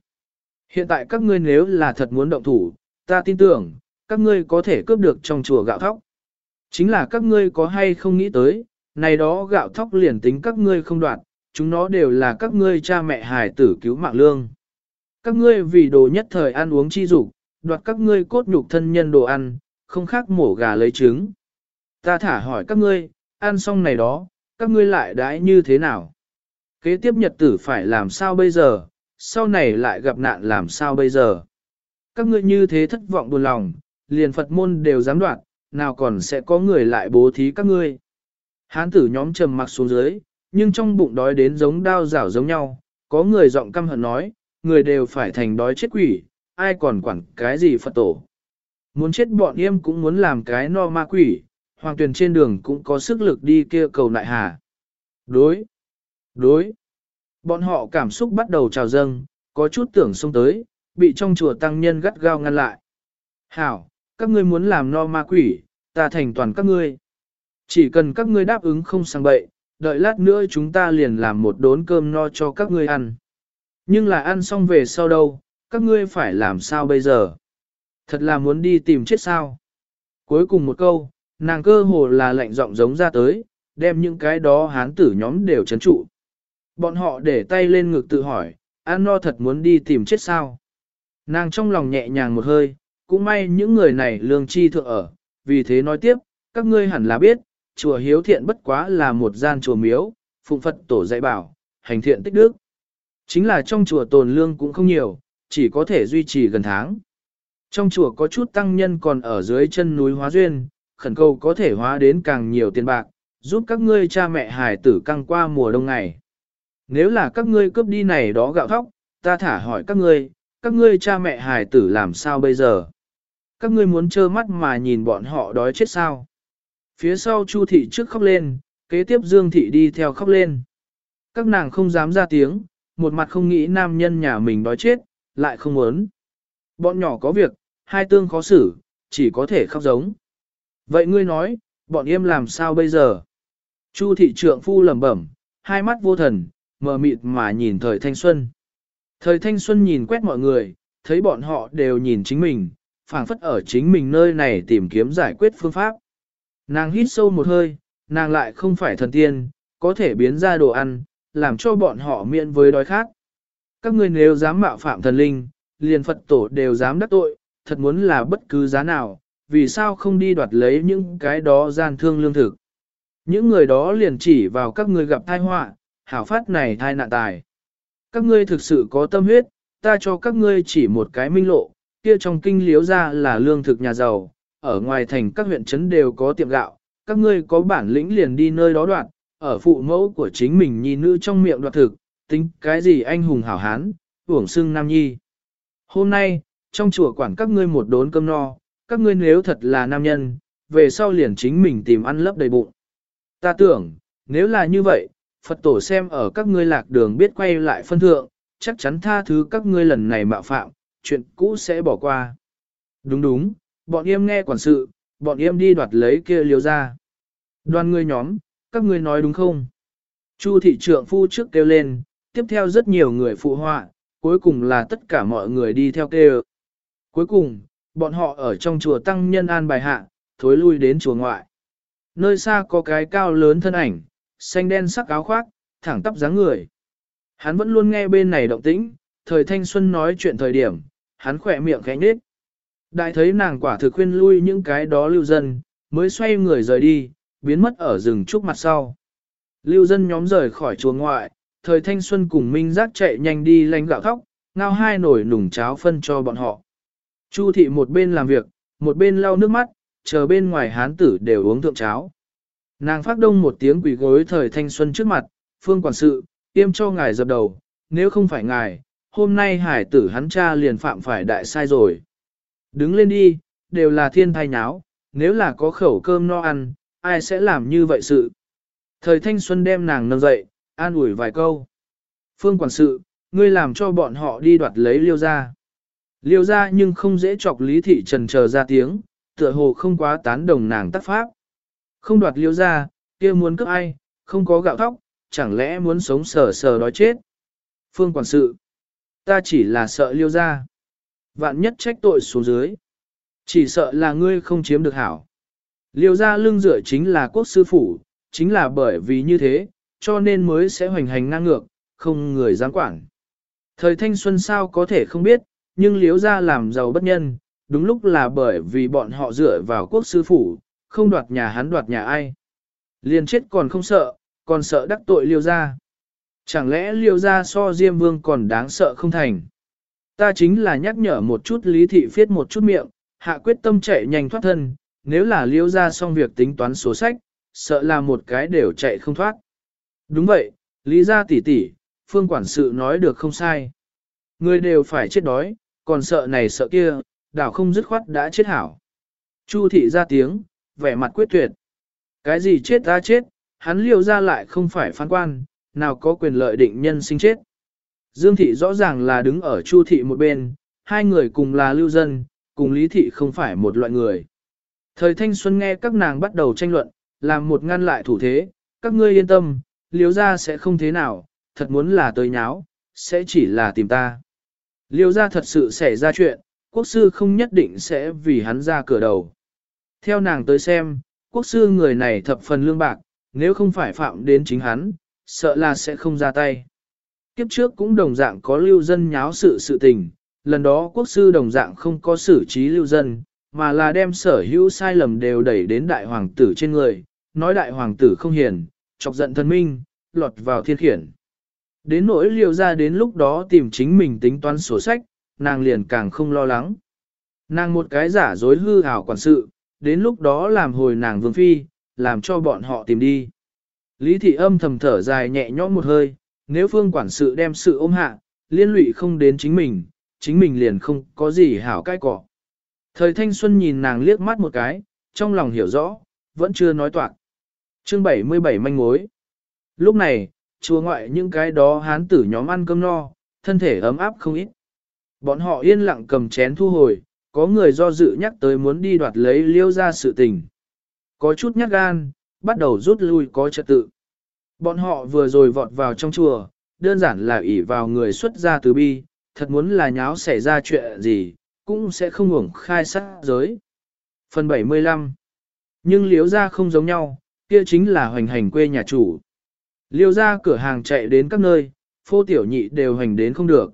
S1: Hiện tại các ngươi nếu là thật muốn động thủ, ta tin tưởng, các ngươi có thể cướp được trong chùa gạo thóc. Chính là các ngươi có hay không nghĩ tới, này đó gạo thóc liền tính các ngươi không đoạt, chúng nó đều là các ngươi cha mẹ hài tử cứu mạng lương. Các ngươi vì đồ nhất thời ăn uống chi dục, đoạt các ngươi cốt nhục thân nhân đồ ăn, không khác mổ gà lấy trứng. Ta thả hỏi các ngươi, ăn xong này đó, các ngươi lại đãi như thế nào? Kế tiếp nhật tử phải làm sao bây giờ, sau này lại gặp nạn làm sao bây giờ? Các ngươi như thế thất vọng buồn lòng, liền Phật môn đều dám đoạt, nào còn sẽ có người lại bố thí các ngươi. Hán tử nhóm trầm mặc xuống dưới, nhưng trong bụng đói đến giống đao rảo giống nhau, có người giọng căm hận nói, người đều phải thành đói chết quỷ, ai còn quản cái gì Phật tổ. Muốn chết bọn em cũng muốn làm cái no ma quỷ, hoàng tuyển trên đường cũng có sức lực đi kia cầu nại hà. Đối, đối, bọn họ cảm xúc bắt đầu trào dâng, có chút tưởng xông tới, bị trong chùa tăng nhân gắt gao ngăn lại. Hảo, các ngươi muốn làm no ma quỷ, ta thành toàn các ngươi. Chỉ cần các ngươi đáp ứng không sang bậy, đợi lát nữa chúng ta liền làm một đốn cơm no cho các ngươi ăn. Nhưng là ăn xong về sau đâu, các ngươi phải làm sao bây giờ? Thật là muốn đi tìm chết sao? Cuối cùng một câu, nàng cơ hồ là lạnh giọng giống ra tới, đem những cái đó hán tử nhóm đều chấn trụ. Bọn họ để tay lên ngực tự hỏi, ăn no thật muốn đi tìm chết sao? Nàng trong lòng nhẹ nhàng một hơi, cũng may những người này lương chi thượng ở, vì thế nói tiếp, các ngươi hẳn là biết, chùa hiếu thiện bất quá là một gian chùa miếu, phụng Phật tổ dạy bảo, hành thiện tích đức. Chính là trong chùa tồn lương cũng không nhiều, chỉ có thể duy trì gần tháng. Trong chùa có chút tăng nhân còn ở dưới chân núi hóa duyên, khẩn cầu có thể hóa đến càng nhiều tiền bạc, giúp các ngươi cha mẹ hài tử căng qua mùa đông ngày. Nếu là các ngươi cướp đi này đó gạo thóc, ta thả hỏi các ngươi, các ngươi cha mẹ hài tử làm sao bây giờ? Các ngươi muốn trơ mắt mà nhìn bọn họ đói chết sao? Phía sau Chu thị trước khóc lên, kế tiếp Dương thị đi theo khóc lên. Các nàng không dám ra tiếng, một mặt không nghĩ nam nhân nhà mình đói chết, lại không muốn. Bọn nhỏ có việc, hai tương khó xử, chỉ có thể khóc giống. Vậy ngươi nói, bọn em làm sao bây giờ? Chu thị trượng phu lẩm bẩm, hai mắt vô thần, mờ mịt mà nhìn thời thanh xuân. Thời thanh xuân nhìn quét mọi người, thấy bọn họ đều nhìn chính mình, phảng phất ở chính mình nơi này tìm kiếm giải quyết phương pháp. Nàng hít sâu một hơi, nàng lại không phải thần tiên, có thể biến ra đồ ăn, làm cho bọn họ miễn với đói khát. Các ngươi nếu dám mạo phạm thần linh, liền Phật tổ đều dám đắc tội, thật muốn là bất cứ giá nào, vì sao không đi đoạt lấy những cái đó gian thương lương thực. Những người đó liền chỉ vào các ngươi gặp tai họa, hảo phát này thai nạn tài. Các ngươi thực sự có tâm huyết, ta cho các ngươi chỉ một cái minh lộ, kia trong kinh liếu ra là lương thực nhà giàu, ở ngoài thành các huyện trấn đều có tiệm gạo, các ngươi có bản lĩnh liền đi nơi đó đoạn, ở phụ mẫu của chính mình nhi nữ trong miệng đoạt thực, tính cái gì anh hùng hảo hán, uổng xưng nam nhi. Hôm nay, trong chùa quản các ngươi một đốn cơm no, các ngươi nếu thật là nam nhân, về sau liền chính mình tìm ăn lấp đầy bụng. Ta tưởng, nếu là như vậy, Phật tổ xem ở các ngươi lạc đường biết quay lại phân thượng, chắc chắn tha thứ các ngươi lần này mạo phạm, chuyện cũ sẽ bỏ qua. Đúng đúng, bọn em nghe quản sự, bọn em đi đoạt lấy kia liều ra. Đoàn người nhóm, các ngươi nói đúng không? Chu thị trưởng phu trước kêu lên, tiếp theo rất nhiều người phụ họa, cuối cùng là tất cả mọi người đi theo kêu. Cuối cùng, bọn họ ở trong chùa tăng nhân an bài hạ, thối lui đến chùa ngoại. Nơi xa có cái cao lớn thân ảnh, xanh đen sắc áo khoác, thẳng tắp dáng người. Hắn vẫn luôn nghe bên này động tĩnh, thời thanh xuân nói chuyện thời điểm, hắn khỏe miệng khẽ nhếch. Đại thấy nàng quả thực khuyên lui những cái đó lưu dân, mới xoay người rời đi, biến mất ở rừng trúc mặt sau. Lưu dân nhóm rời khỏi chùa ngoại, thời thanh xuân cùng Minh Giác chạy nhanh đi lánh gạo thóc, ngao hai nồi nùng cháo phân cho bọn họ. Chu thị một bên làm việc, một bên lau nước mắt, chờ bên ngoài hán tử đều uống thượng cháo. Nàng phát đông một tiếng quỷ gối thời thanh xuân trước mặt, phương quản sự, tiêm cho ngài dập đầu, nếu không phải ngài, hôm nay hải tử hắn cha liền phạm phải đại sai rồi. Đứng lên đi, đều là thiên thai nháo, nếu là có khẩu cơm no ăn, ai sẽ làm như vậy sự. Thời thanh xuân đem nàng nâng dậy, an ủi vài câu. Phương quản sự, ngươi làm cho bọn họ đi đoạt lấy liêu ra. Liêu ra nhưng không dễ chọc lý thị trần chờ ra tiếng, tựa hồ không quá tán đồng nàng tác pháp. Không đoạt liêu ra, kia muốn cướp ai, không có gạo thóc, chẳng lẽ muốn sống sờ sờ đói chết. Phương quản sự, ta chỉ là sợ liêu ra. Vạn nhất trách tội xuống dưới. Chỉ sợ là ngươi không chiếm được hảo. Liêu ra lưng dựa chính là quốc sư phủ, chính là bởi vì như thế, cho nên mới sẽ hoành hành ngang ngược, không người giáng quản. Thời thanh xuân sao có thể không biết, nhưng liếu ra làm giàu bất nhân, đúng lúc là bởi vì bọn họ dựa vào quốc sư phủ, không đoạt nhà hắn đoạt nhà ai. Liền chết còn không sợ, còn sợ đắc tội liêu ra. Chẳng lẽ liêu ra so Diêm Vương còn đáng sợ không thành? Ta chính là nhắc nhở một chút lý thị phiết một chút miệng, hạ quyết tâm chạy nhanh thoát thân, nếu là liêu ra xong việc tính toán số sách, sợ là một cái đều chạy không thoát. Đúng vậy, lý ra tỷ tỷ, phương quản sự nói được không sai. Người đều phải chết đói, còn sợ này sợ kia, đảo không dứt khoát đã chết hảo. Chu thị ra tiếng, vẻ mặt quyết tuyệt. Cái gì chết ta chết, hắn liều ra lại không phải phán quan, nào có quyền lợi định nhân sinh chết. Dương thị rõ ràng là đứng ở chu thị một bên, hai người cùng là lưu dân, cùng lý thị không phải một loại người. Thời thanh xuân nghe các nàng bắt đầu tranh luận, làm một ngăn lại thủ thế, các ngươi yên tâm, liếu ra sẽ không thế nào, thật muốn là tới nháo, sẽ chỉ là tìm ta. Liêu ra thật sự xảy ra chuyện, quốc sư không nhất định sẽ vì hắn ra cửa đầu. Theo nàng tới xem, quốc sư người này thập phần lương bạc, nếu không phải phạm đến chính hắn, sợ là sẽ không ra tay. Kiếp trước cũng đồng dạng có lưu dân nháo sự sự tình, lần đó quốc sư đồng dạng không có xử trí lưu dân, mà là đem sở hữu sai lầm đều đẩy đến đại hoàng tử trên người, nói đại hoàng tử không hiền, chọc giận thần minh, lọt vào thiên khiển. Đến nỗi liều ra đến lúc đó tìm chính mình tính toán sổ sách, nàng liền càng không lo lắng. Nàng một cái giả dối hư hảo quản sự, đến lúc đó làm hồi nàng vương phi, làm cho bọn họ tìm đi. Lý thị âm thầm thở dài nhẹ nhõm một hơi, nếu phương quản sự đem sự ôm hạ, liên lụy không đến chính mình, chính mình liền không có gì hảo cái cỏ. Thời thanh xuân nhìn nàng liếc mắt một cái, trong lòng hiểu rõ, vẫn chưa nói toạc. Chương 77 manh mối. Lúc này, chùa ngoại những cái đó hán tử nhóm ăn cơm no, thân thể ấm áp không ít. Bọn họ yên lặng cầm chén thu hồi, có người do dự nhắc tới muốn đi đoạt lấy liêu ra sự tình. Có chút nhát gan, bắt đầu rút lui có trật tự. Bọn họ vừa rồi vọt vào trong chùa, đơn giản là ỷ vào người xuất gia từ bi, thật muốn là nháo xảy ra chuyện gì, cũng sẽ không ngủng khai sát giới. Phần 75 Nhưng liếu ra không giống nhau, kia chính là hoành hành quê nhà chủ. Liêu ra cửa hàng chạy đến các nơi, phô tiểu nhị đều hành đến không được.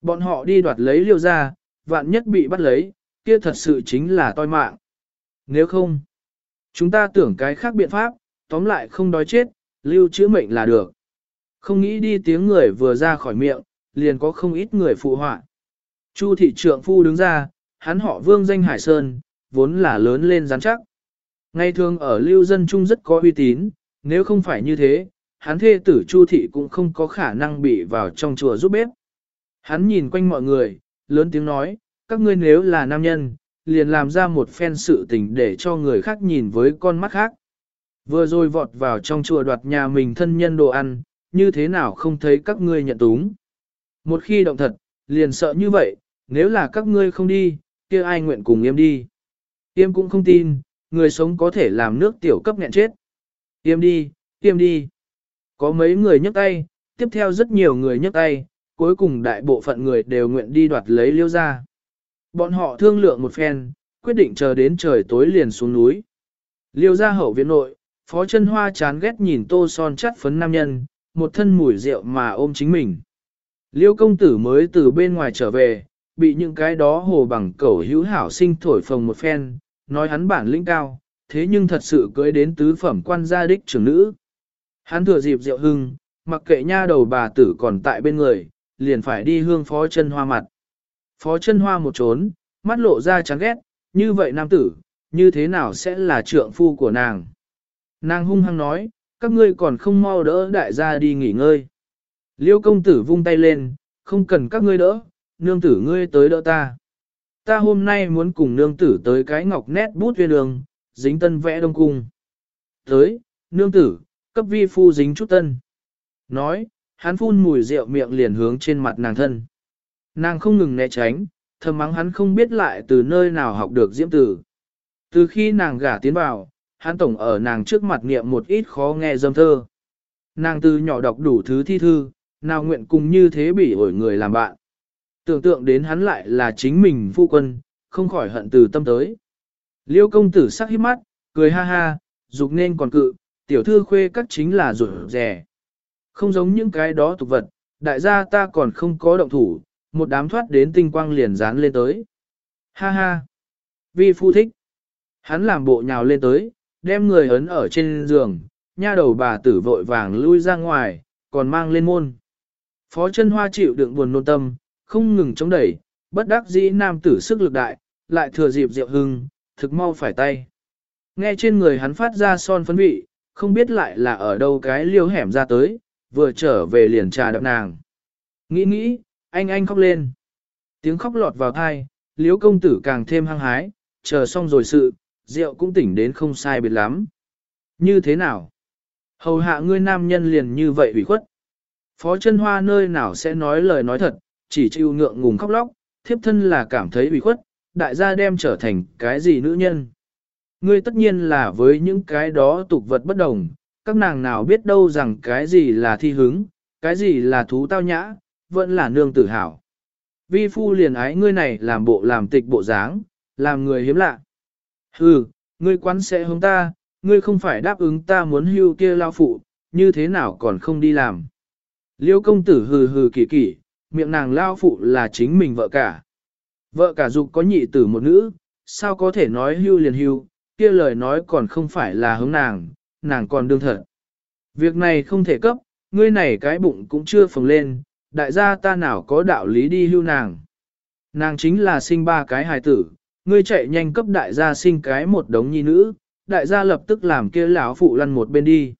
S1: Bọn họ đi đoạt lấy liêu ra, vạn nhất bị bắt lấy, kia thật sự chính là toi mạng. Nếu không, chúng ta tưởng cái khác biện pháp, tóm lại không đói chết, lưu chữa mệnh là được. Không nghĩ đi tiếng người vừa ra khỏi miệng, liền có không ít người phụ họa. Chu thị trượng phu đứng ra, hắn họ vương danh Hải Sơn, vốn là lớn lên rắn chắc. Ngày thường ở lưu dân trung rất có uy tín, nếu không phải như thế, hắn thê tử Chu thị cũng không có khả năng bị vào trong chùa giúp bếp. Hắn nhìn quanh mọi người, lớn tiếng nói, các ngươi nếu là nam nhân, liền làm ra một phen sự tình để cho người khác nhìn với con mắt khác. Vừa rồi vọt vào trong chùa đoạt nhà mình thân nhân đồ ăn, như thế nào không thấy các ngươi nhận túng. Một khi động thật, liền sợ như vậy, nếu là các ngươi không đi, kia ai nguyện cùng yêm đi. Yêm cũng không tin, người sống có thể làm nước tiểu cấp nghẹn chết. Yêm đi, yêm đi. Có mấy người nhấc tay, tiếp theo rất nhiều người nhấc tay, cuối cùng đại bộ phận người đều nguyện đi đoạt lấy liêu ra. Bọn họ thương lượng một phen, quyết định chờ đến trời tối liền xuống núi. Liêu ra hậu viện nội, phó chân hoa chán ghét nhìn tô son chắt phấn nam nhân, một thân mùi rượu mà ôm chính mình. Liêu công tử mới từ bên ngoài trở về, bị những cái đó hồ bằng cẩu hữu hảo sinh thổi phồng một phen, nói hắn bản lĩnh cao, thế nhưng thật sự cưới đến tứ phẩm quan gia đích trưởng nữ. Hắn thừa dịp rượu hưng, mặc kệ nha đầu bà tử còn tại bên người, liền phải đi hương phó chân hoa mặt. Phó chân hoa một trốn, mắt lộ ra chán ghét, như vậy nam tử, như thế nào sẽ là trượng phu của nàng. Nàng hung hăng nói, các ngươi còn không mau đỡ đại gia đi nghỉ ngơi. Liêu công tử vung tay lên, không cần các ngươi đỡ, nương tử ngươi tới đỡ ta. Ta hôm nay muốn cùng nương tử tới cái ngọc nét bút viên đường, dính tân vẽ đông cung. Tới, nương tử, cấp vi phu dính chút tân. Nói, hắn phun mùi rượu miệng liền hướng trên mặt nàng thân. Nàng không ngừng né tránh, thầm mắng hắn không biết lại từ nơi nào học được diễm tử. Từ khi nàng gả tiến vào, hắn tổng ở nàng trước mặt niệm một ít khó nghe dâm thơ. Nàng từ nhỏ đọc đủ thứ thi thư, nào nguyện cùng như thế bị ổi người làm bạn. Tưởng tượng đến hắn lại là chính mình phu quân, không khỏi hận từ tâm tới. Liêu công tử sắc hít mắt, cười ha ha, dục nên còn cự, tiểu thư khuê các chính là rủi rẻ. Không giống những cái đó tục vật, đại gia ta còn không có động thủ, một đám thoát đến tinh quang liền dán lên tới. Ha ha! Vi phu thích. Hắn làm bộ nhào lên tới, đem người ấn ở trên giường, nha đầu bà tử vội vàng lui ra ngoài, còn mang lên môn. Phó chân hoa chịu đựng buồn nôn tâm, không ngừng chống đẩy, bất đắc dĩ nam tử sức lực đại, lại thừa dịp rượu hưng, thực mau phải tay. Nghe trên người hắn phát ra son phấn vị, không biết lại là ở đâu cái liêu hẻm ra tới, vừa trở về liền trà đập nàng. Nghĩ nghĩ, anh anh khóc lên. Tiếng khóc lọt vào thai, liếu công tử càng thêm hăng hái, chờ xong rồi sự, rượu cũng tỉnh đến không sai biệt lắm. Như thế nào? Hầu hạ ngươi nam nhân liền như vậy ủy khuất. Phó chân hoa nơi nào sẽ nói lời nói thật, chỉ chịu ngượng ngùng khóc lóc, thiếp thân là cảm thấy ủy khuất, đại gia đem trở thành cái gì nữ nhân. Ngươi tất nhiên là với những cái đó tục vật bất đồng, các nàng nào biết đâu rằng cái gì là thi hứng, cái gì là thú tao nhã, vẫn là nương tử hảo. Vi phu liền ái ngươi này làm bộ làm tịch bộ dáng, làm người hiếm lạ. Hừ, ngươi quán sẽ hướng ta, ngươi không phải đáp ứng ta muốn hưu kia lao phụ, như thế nào còn không đi làm. Liêu công tử hừ hừ kỳ kỳ, miệng nàng lao phụ là chính mình vợ cả. Vợ cả dục có nhị tử một nữ, sao có thể nói hưu liền hưu, kia lời nói còn không phải là hướng nàng, nàng còn đương thật. Việc này không thể cấp, ngươi này cái bụng cũng chưa phồng lên, đại gia ta nào có đạo lý đi hưu nàng. Nàng chính là sinh ba cái hài tử, ngươi chạy nhanh cấp đại gia sinh cái một đống nhi nữ, đại gia lập tức làm kia lão phụ lăn một bên đi.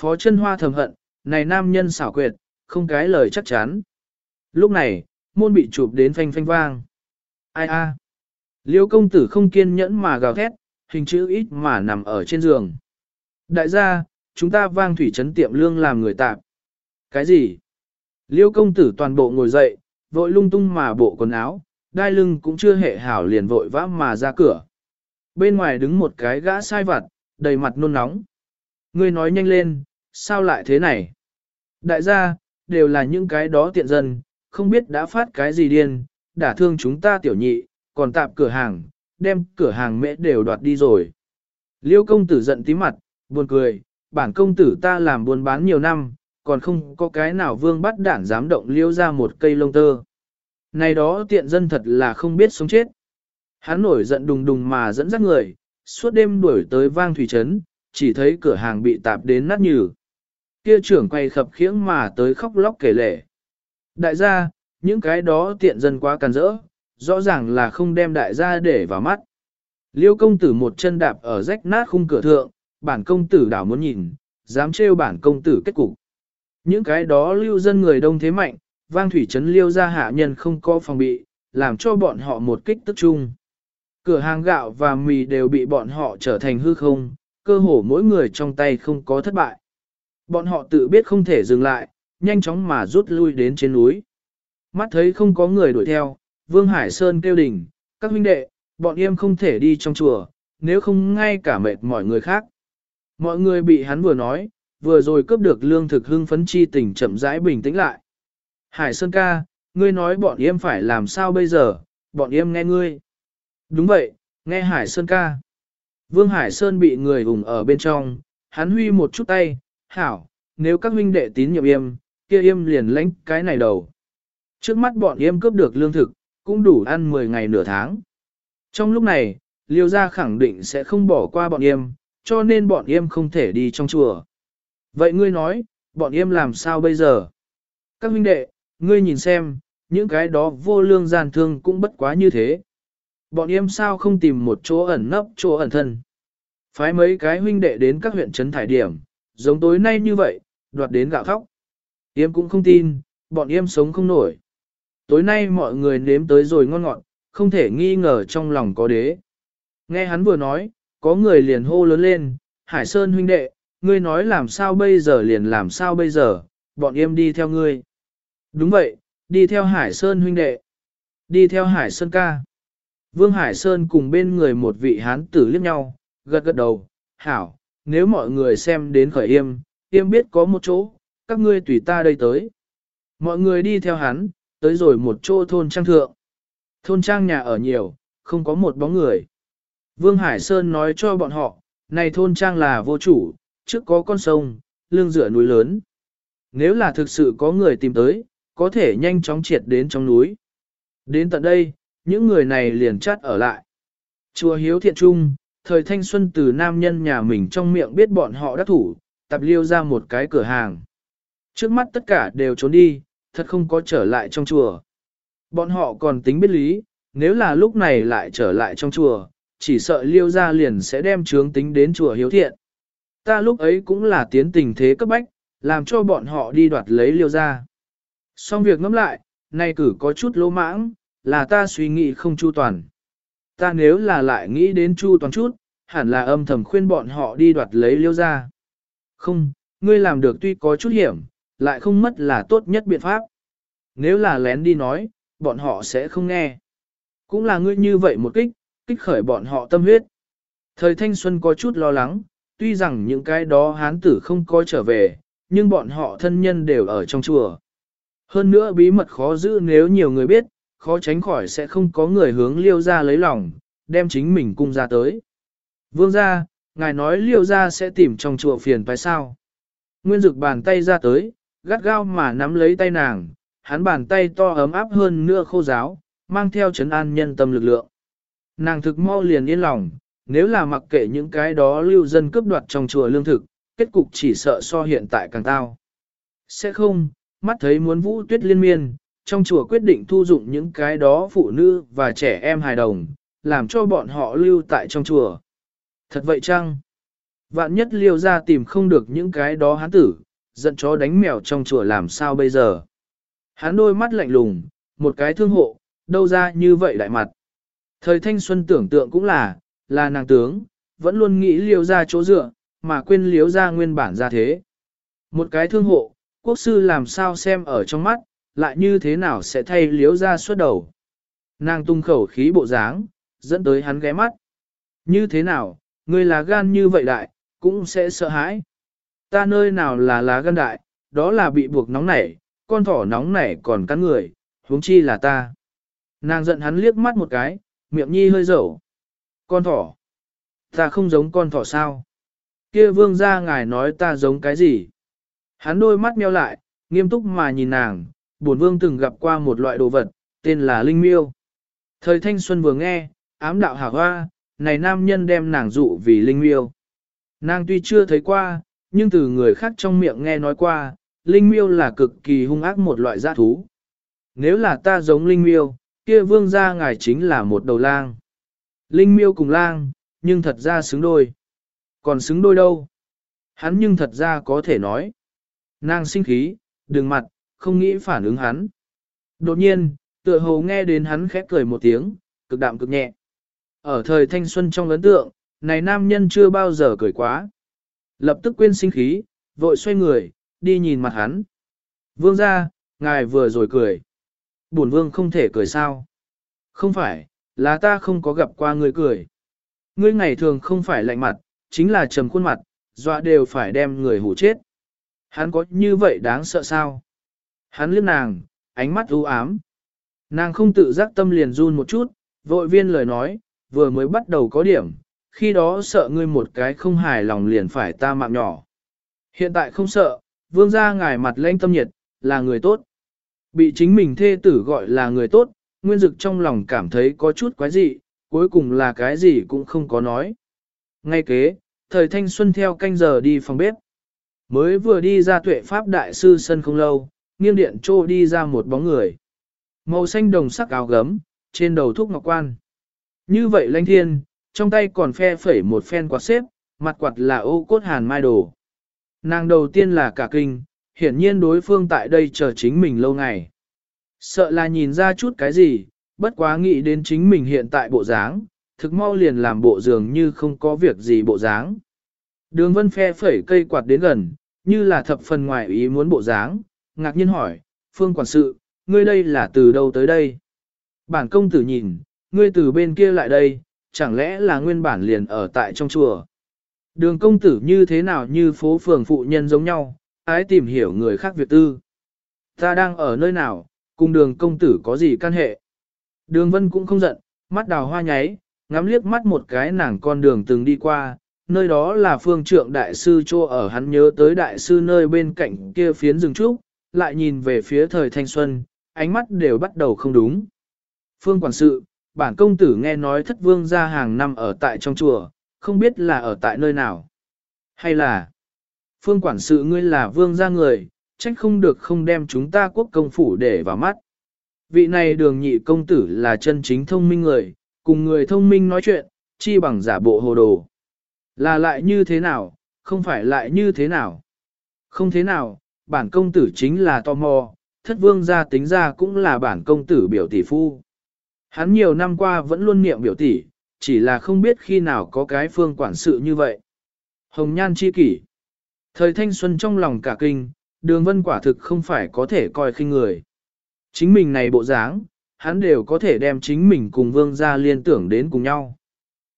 S1: Phó chân hoa thầm hận, này nam nhân xảo quyệt, không cái lời chắc chắn. Lúc này, môn bị chụp đến phanh phanh vang. Ai a? Liêu công tử không kiên nhẫn mà gào thét, hình chữ ít mà nằm ở trên giường. Đại gia, chúng ta vang thủy trấn tiệm lương làm người tạm. Cái gì? Liêu công tử toàn bộ ngồi dậy, vội lung tung mà bộ quần áo, đai lưng cũng chưa hệ hảo liền vội vã mà ra cửa. Bên ngoài đứng một cái gã sai vặt, đầy mặt nôn nóng. Ngươi nói nhanh lên, sao lại thế này? Đại gia, đều là những cái đó tiện dân, không biết đã phát cái gì điên, đả thương chúng ta tiểu nhị, còn tạp cửa hàng, đem cửa hàng mẹ đều đoạt đi rồi. Liêu công tử giận tí mặt, buồn cười, bản công tử ta làm buôn bán nhiều năm, còn không có cái nào vương bắt đản dám động liêu ra một cây lông tơ. Này đó tiện dân thật là không biết sống chết. Hắn nổi giận đùng đùng mà dẫn dắt người, suốt đêm đuổi tới vang thủy trấn, chỉ thấy cửa hàng bị tạp đến nát nhừ. Kia trưởng quay khập khiễng mà tới khóc lóc kể lể. Đại gia, những cái đó tiện dân quá càn rỡ, rõ ràng là không đem đại gia để vào mắt. Liêu công tử một chân đạp ở rách nát khung cửa thượng, bản công tử đảo muốn nhìn, dám trêu bản công tử kết cục. Những cái đó lưu dân người đông thế mạnh, vang thủy trấn liêu ra hạ nhân không có phòng bị, làm cho bọn họ một kích tức chung. Cửa hàng gạo và mì đều bị bọn họ trở thành hư không, cơ hồ mỗi người trong tay không có thất bại. Bọn họ tự biết không thể dừng lại, nhanh chóng mà rút lui đến trên núi. Mắt thấy không có người đuổi theo, Vương Hải Sơn kêu đỉnh, các huynh đệ, bọn em không thể đi trong chùa, nếu không ngay cả mệt mọi người khác. Mọi người bị hắn vừa nói, vừa rồi cướp được lương thực hưng phấn chi tình chậm rãi bình tĩnh lại. Hải Sơn ca, ngươi nói bọn em phải làm sao bây giờ, bọn em nghe ngươi. Đúng vậy, nghe Hải Sơn ca. Vương Hải Sơn bị người ủng ở bên trong, hắn huy một chút tay, hảo, nếu các huynh đệ tín nhiệm em kia yêm liền lãnh cái này đầu. Trước mắt bọn yêm cướp được lương thực, cũng đủ ăn 10 ngày nửa tháng. Trong lúc này, liêu gia khẳng định sẽ không bỏ qua bọn yêm, cho nên bọn yêm không thể đi trong chùa. Vậy ngươi nói, bọn yêm làm sao bây giờ? Các huynh đệ, ngươi nhìn xem, những cái đó vô lương gian thương cũng bất quá như thế. Bọn yêm sao không tìm một chỗ ẩn nấp, chỗ ẩn thân. Phái mấy cái huynh đệ đến các huyện trấn thải điểm, giống tối nay như vậy, đoạt đến gạo khóc Yêm cũng không tin, bọn yêm sống không nổi. Tối nay mọi người nếm tới rồi ngon ngọt, không thể nghi ngờ trong lòng có đế. Nghe hắn vừa nói, có người liền hô lớn lên, Hải Sơn huynh đệ, ngươi nói làm sao bây giờ liền làm sao bây giờ, bọn Yêm đi theo ngươi. Đúng vậy, đi theo Hải Sơn huynh đệ. Đi theo Hải Sơn ca. Vương Hải Sơn cùng bên người một vị hán tử liếc nhau, gật gật đầu, hảo, nếu mọi người xem đến khởi yêm, yêm biết có một chỗ, các ngươi tùy ta đây tới. Mọi người đi theo hắn, tới rồi một chỗ thôn trang thượng. Thôn trang nhà ở nhiều, không có một bóng người. Vương Hải Sơn nói cho bọn họ, này thôn trang là vô chủ, trước có con sông, lương dựa núi lớn. Nếu là thực sự có người tìm tới, có thể nhanh chóng triệt đến trong núi. Đến tận đây, những người này liền chắt ở lại. Chùa Hiếu Thiện Trung, thời thanh xuân từ nam nhân nhà mình trong miệng biết bọn họ đắc thủ, tập liêu ra một cái cửa hàng. Trước mắt tất cả đều trốn đi, thật không có trở lại trong chùa. Bọn họ còn tính biết lý, nếu là lúc này lại trở lại trong chùa, chỉ sợ liêu ra liền sẽ đem trướng tính đến chùa hiếu thiện. Ta lúc ấy cũng là tiến tình thế cấp bách, làm cho bọn họ đi đoạt lấy liêu ra. Xong việc ngẫm lại, nay cử có chút lỗ mãng, là ta suy nghĩ không chu toàn. Ta nếu là lại nghĩ đến chu toàn chút, hẳn là âm thầm khuyên bọn họ đi đoạt lấy liêu ra. Không, ngươi làm được tuy có chút hiểm, lại không mất là tốt nhất biện pháp. Nếu là lén đi nói, bọn họ sẽ không nghe. Cũng là ngươi như vậy một kích, kích khởi bọn họ tâm huyết. Thời thanh xuân có chút lo lắng, tuy rằng những cái đó hán tử không có trở về, nhưng bọn họ thân nhân đều ở trong chùa. Hơn nữa bí mật khó giữ nếu nhiều người biết, khó tránh khỏi sẽ không có người hướng liêu ra lấy lòng, đem chính mình cung ra tới. Vương ra, ngài nói liêu ra sẽ tìm trong chùa phiền phải sao? Nguyên dực bàn tay ra tới, gắt gao mà nắm lấy tay nàng, hắn bàn tay to ấm áp hơn nữa khô giáo, mang theo chấn an nhân tâm lực lượng. Nàng thực mau liền yên lòng, nếu là mặc kệ những cái đó lưu dân cướp đoạt trong chùa lương thực, kết cục chỉ sợ so hiện tại càng tao. Sẽ không, mắt thấy muốn vũ tuyết liên miên, trong chùa quyết định thu dụng những cái đó phụ nữ và trẻ em hài đồng, làm cho bọn họ lưu tại trong chùa. Thật vậy chăng? Vạn nhất liêu ra tìm không được những cái đó hán tử, giận chó đánh mèo trong chùa làm sao bây giờ? Hắn đôi mắt lạnh lùng, một cái thương hộ, đâu ra như vậy đại mặt. Thời thanh xuân tưởng tượng cũng là, là nàng tướng, vẫn luôn nghĩ liêu ra chỗ dựa, mà quên liếu ra nguyên bản ra thế. Một cái thương hộ, quốc sư làm sao xem ở trong mắt, lại như thế nào sẽ thay liếu ra suốt đầu. Nàng tung khẩu khí bộ dáng, dẫn tới hắn ghé mắt. Như thế nào, người là gan như vậy đại, cũng sẽ sợ hãi. Ta nơi nào là lá gan đại, đó là bị buộc nóng nảy, con thỏ nóng nảy còn cắn người, huống chi là ta. Nàng giận hắn liếc mắt một cái, miệng nhi hơi dẩu. Con thỏ. Ta không giống con thỏ sao. Kia vương gia ngài nói ta giống cái gì? Hắn đôi mắt meo lại, nghiêm túc mà nhìn nàng, bổn vương từng gặp qua một loại đồ vật, tên là linh miêu. Thời thanh xuân vừa nghe, ám đạo hạ hoa, này nam nhân đem nàng dụ vì linh miêu. Nàng tuy chưa thấy qua, nhưng từ người khác trong miệng nghe nói qua, linh miêu là cực kỳ hung ác một loại giã thú. Nếu là ta giống linh miêu, kia vương gia ngài chính là một đầu lang. Linh miêu cùng lang, nhưng thật ra xứng đôi. Còn xứng đôi đâu? Hắn nhưng thật ra có thể nói. Nàng sinh khí, đừng mặt, không nghĩ phản ứng hắn. Đột nhiên, tựa hồ nghe đến hắn khép cười một tiếng, cực đạm cực nhẹ. Ở thời thanh xuân trong ấn tượng, này nam nhân chưa bao giờ cười quá. Lập tức quên sinh khí, vội xoay người, đi nhìn mặt hắn. Vương ra, ngài vừa rồi cười. Bổn vương không thể cười sao. Không phải, là ta không có gặp qua người cười. Ngươi ngày thường không phải lạnh mặt, chính là trầm khuôn mặt, dọa đều phải đem người hủ chết. Hắn có như vậy đáng sợ sao? Hắn liếc nàng, ánh mắt u ám. Nàng không tự giác tâm liền run một chút, vội viên lời nói, vừa mới bắt đầu có điểm, khi đó sợ ngươi một cái không hài lòng liền phải ta mạng nhỏ. Hiện tại không sợ, vương gia ngài mặt lãnh tâm nhiệt, là người tốt. Bị chính mình thê tử gọi là người tốt, nguyên dực trong lòng cảm thấy có chút quái dị, cuối cùng là cái gì cũng không có nói. Ngay kế, thời thanh xuân theo canh giờ đi phòng bếp. Mới vừa đi ra tuệ pháp đại sư sân không lâu, nghiêng điện trô đi ra một bóng người. Màu xanh đồng sắc áo gấm, trên đầu thúc ngọc quan. Như vậy lãnh thiên, trong tay còn phe phẩy một phen quạt xếp, mặt quạt là ô cốt hàn mai đồ. Nàng đầu tiên là cả kinh, hiển nhiên đối phương tại đây chờ chính mình lâu ngày. Sợ là nhìn ra chút cái gì, bất quá nghĩ đến chính mình hiện tại bộ dáng, thực mau liền làm bộ dường như không có việc gì bộ dáng. Đường vân phe phẩy cây quạt đến gần, như là thập phần ngoài ý muốn bộ dáng, ngạc nhiên hỏi, phương quản sự, ngươi đây là từ đâu tới đây? Bản công tử nhìn, ngươi từ bên kia lại đây, chẳng lẽ là nguyên bản liền ở tại trong chùa? Đường công tử như thế nào như phố phường phụ nhân giống nhau, ái tìm hiểu người khác việc tư. Ta đang ở nơi nào, cùng đường công tử có gì căn hệ? Đường vân cũng không giận, mắt đào hoa nháy, ngắm liếc mắt một cái nàng con đường từng đi qua, nơi đó là phương trượng đại sư chô ở hắn nhớ tới đại sư nơi bên cạnh kia phiến rừng trúc, lại nhìn về phía thời thanh xuân, ánh mắt đều bắt đầu không đúng. Phương quản sự, bản công tử nghe nói thất vương ra hàng năm ở tại trong chùa, không biết là ở tại nơi nào. Hay là, phương quản sự ngươi là vương gia người, trách không được không đem chúng ta quốc công phủ để vào mắt. Vị này đường nhị công tử là chân chính thông minh người, cùng người thông minh nói chuyện, chi bằng giả bộ hồ đồ. Là lại như thế nào, không phải lại như thế nào. Không thế nào, bản công tử chính là tò mò, thất vương gia tính ra cũng là bản công tử biểu tỷ phu. Hắn nhiều năm qua vẫn luôn niệm biểu tỷ, chỉ là không biết khi nào có cái phương quản sự như vậy. Hồng nhan chi kỷ. Thời thanh xuân trong lòng cả kinh, đường vân quả thực không phải có thể coi khinh người. Chính mình này bộ dáng, hắn đều có thể đem chính mình cùng vương gia liên tưởng đến cùng nhau.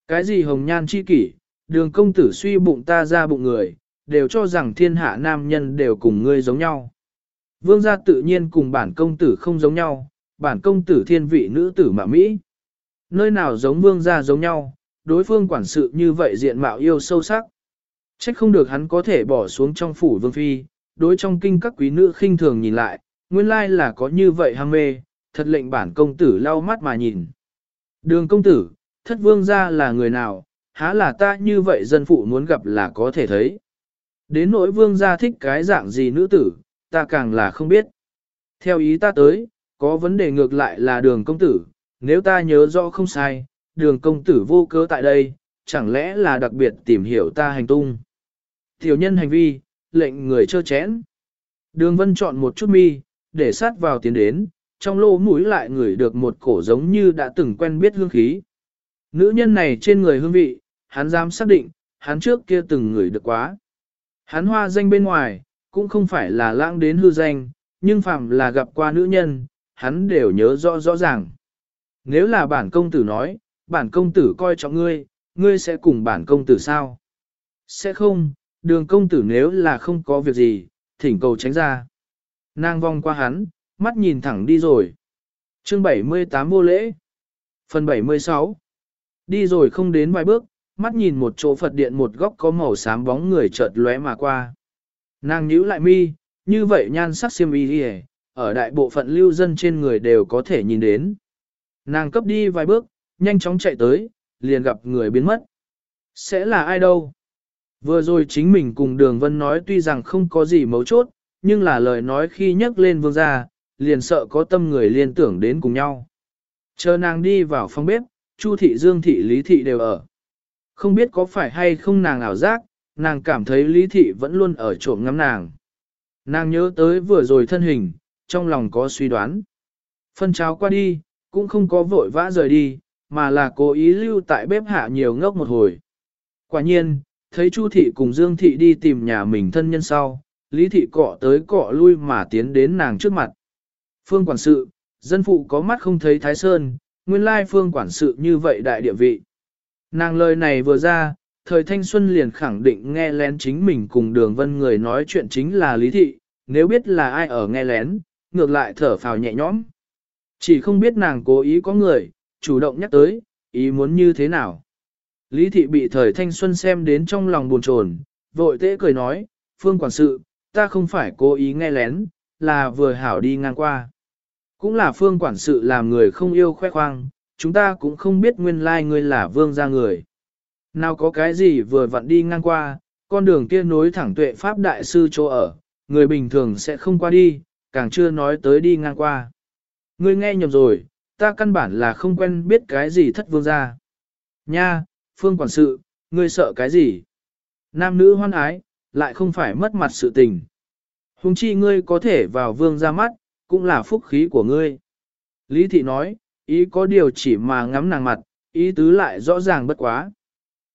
S1: Cái gì hồng nhan chi kỷ, đường công tử suy bụng ta ra bụng người, đều cho rằng thiên hạ nam nhân đều cùng ngươi giống nhau. Vương gia tự nhiên cùng bản công tử không giống nhau, bản công tử thiên vị nữ tử mà Mỹ. Nơi nào giống vương gia giống nhau, đối phương quản sự như vậy diện mạo yêu sâu sắc. Trách không được hắn có thể bỏ xuống trong phủ vương phi, đối trong kinh các quý nữ khinh thường nhìn lại, nguyên lai là có như vậy ham mê, thật lệnh bản công tử lau mắt mà nhìn. Đường công tử, thất vương gia là người nào, há là ta như vậy dân phụ muốn gặp là có thể thấy. Đến nỗi vương gia thích cái dạng gì nữ tử, ta càng là không biết. Theo ý ta tới, có vấn đề ngược lại là đường công tử, nếu ta nhớ rõ không sai, đường công tử vô cớ tại đây, chẳng lẽ là đặc biệt tìm hiểu ta hành tung. Tiểu nhân hành vi, lệnh người chơ chén. Đường vân chọn một chút mi, để sát vào tiến đến, trong lỗ mũi lại ngửi được một cổ giống như đã từng quen biết hương khí. Nữ nhân này trên người hương vị, hắn dám xác định, hắn trước kia từng ngửi được quá. Hắn hoa danh bên ngoài, cũng không phải là lãng đến hư danh, nhưng phạm là gặp qua nữ nhân, hắn đều nhớ rõ rõ ràng. Nếu là bản công tử nói, bản công tử coi trọng ngươi, ngươi sẽ cùng bản công tử sao? Sẽ không, đường công tử nếu là không có việc gì, thỉnh cầu tránh ra. Nàng vong qua hắn, mắt nhìn thẳng đi rồi. Chương 78 vô lễ. Phần 76. Đi rồi không đến vài bước, mắt nhìn một chỗ Phật điện một góc có màu xám bóng người chợt lóe mà qua. Nàng nhíu lại mi, như vậy nhan sắc xiêm y đi ở đại bộ phận lưu dân trên người đều có thể nhìn đến. Nàng cấp đi vài bước, nhanh chóng chạy tới, liền gặp người biến mất. Sẽ là ai đâu? Vừa rồi chính mình cùng đường vân nói tuy rằng không có gì mấu chốt, nhưng là lời nói khi nhắc lên vương gia, liền sợ có tâm người liên tưởng đến cùng nhau. Chờ nàng đi vào phòng bếp, Chu thị Dương thị Lý thị đều ở. Không biết có phải hay không nàng ảo giác, nàng cảm thấy Lý thị vẫn luôn ở trộm ngắm nàng. Nàng nhớ tới vừa rồi thân hình, trong lòng có suy đoán. Phân cháo qua đi, cũng không có vội vã rời đi, mà là cố ý lưu tại bếp hạ nhiều ngốc một hồi. Quả nhiên, thấy Chu thị cùng Dương thị đi tìm nhà mình thân nhân sau, Lý thị cọ tới cọ lui mà tiến đến nàng trước mặt. Phương quản sự, dân phụ có mắt không thấy Thái Sơn, nguyên lai phương quản sự như vậy đại địa vị. Nàng lời này vừa ra, thời thanh xuân liền khẳng định nghe lén chính mình cùng đường vân người nói chuyện chính là Lý thị, nếu biết là ai ở nghe lén, ngược lại thở phào nhẹ nhõm. Chỉ không biết nàng cố ý có người, chủ động nhắc tới, ý muốn như thế nào. Lý thị bị thời thanh xuân xem đến trong lòng buồn chồn, vội tế cười nói, phương quản sự, ta không phải cố ý nghe lén, là vừa hảo đi ngang qua. Cũng là phương quản sự làm người không yêu khoe khoang, chúng ta cũng không biết nguyên lai like ngươi là vương gia người. Nào có cái gì vừa vặn đi ngang qua, con đường kia nối thẳng tuệ pháp đại sư chỗ ở, người bình thường sẽ không qua đi, càng chưa nói tới đi ngang qua. Ngươi nghe nhầm rồi, ta căn bản là không quen biết cái gì thất vương gia. Nha, phương quản sự, ngươi sợ cái gì? Nam nữ hoan ái, lại không phải mất mặt sự tình. Hùng chi ngươi có thể vào vương ra mắt, cũng là phúc khí của ngươi. Lý thị nói, ý có điều chỉ mà ngắm nàng mặt, ý tứ lại rõ ràng bất quá.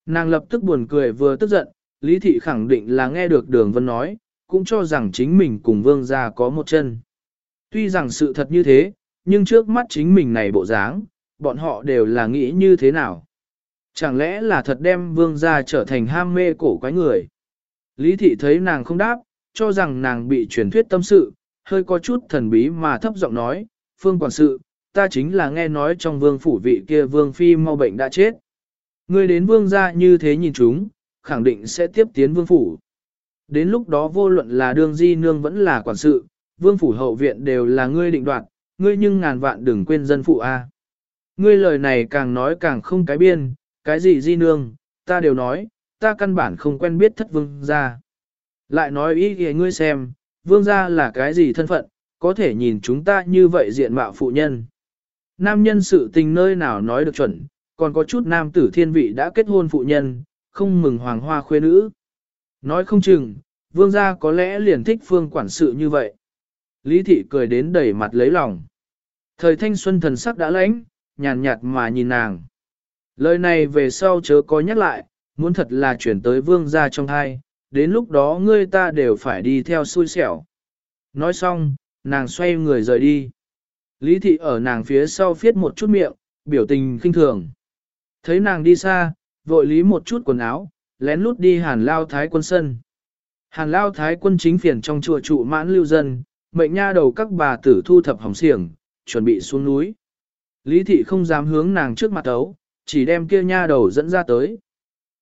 S1: Nàng lập tức buồn cười vừa tức giận, Lý thị khẳng định là nghe được đường vân nói, cũng cho rằng chính mình cùng vương gia có một chân. Tuy rằng sự thật như thế, nhưng trước mắt chính mình này bộ dáng, bọn họ đều là nghĩ như thế nào. Chẳng lẽ là thật đem vương gia trở thành ham mê cổ quái người. Lý thị thấy nàng không đáp, cho rằng nàng bị truyền thuyết tâm sự, hơi có chút thần bí mà thấp giọng nói, phương quản sự, ta chính là nghe nói trong vương phủ vị kia vương phi mau bệnh đã chết. Ngươi đến vương gia như thế nhìn chúng, khẳng định sẽ tiếp tiến vương phủ. Đến lúc đó vô luận là đương di nương vẫn là quản sự, vương phủ hậu viện đều là ngươi định đoạt, ngươi nhưng ngàn vạn đừng quên dân phụ a. Ngươi lời này càng nói càng không cái biên, cái gì di nương, ta đều nói, ta căn bản không quen biết thất vương gia. Lại nói ý kìa ngươi xem, vương gia là cái gì thân phận, có thể nhìn chúng ta như vậy diện mạo phụ nhân. Nam nhân sự tình nơi nào nói được chuẩn, còn có chút nam tử thiên vị đã kết hôn phụ nhân, không mừng hoàng hoa khuê nữ. Nói không chừng, vương gia có lẽ liền thích phương quản sự như vậy. Lý thị cười đến đầy mặt lấy lòng. Thời thanh xuân thần sắc đã lãnh, nhàn nhạt mà nhìn nàng. Lời này về sau chớ có nhắc lại, muốn thật là chuyển tới vương gia trong hai, đến lúc đó ngươi ta đều phải đi theo xui xẻo. Nói xong, nàng xoay người rời đi. Lý thị ở nàng phía sau phiết một chút miệng, biểu tình khinh thường. Thấy nàng đi xa, vội lý một chút quần áo, lén lút đi hàn lao thái quân sân. Hàn lao thái quân chính phiền trong chùa trụ mãn lưu dân, mệnh nha đầu các bà tử thu thập hỏng xiềng, chuẩn bị xuống núi. Lý thị không dám hướng nàng trước mặt ấu, chỉ đem kia nha đầu dẫn ra tới.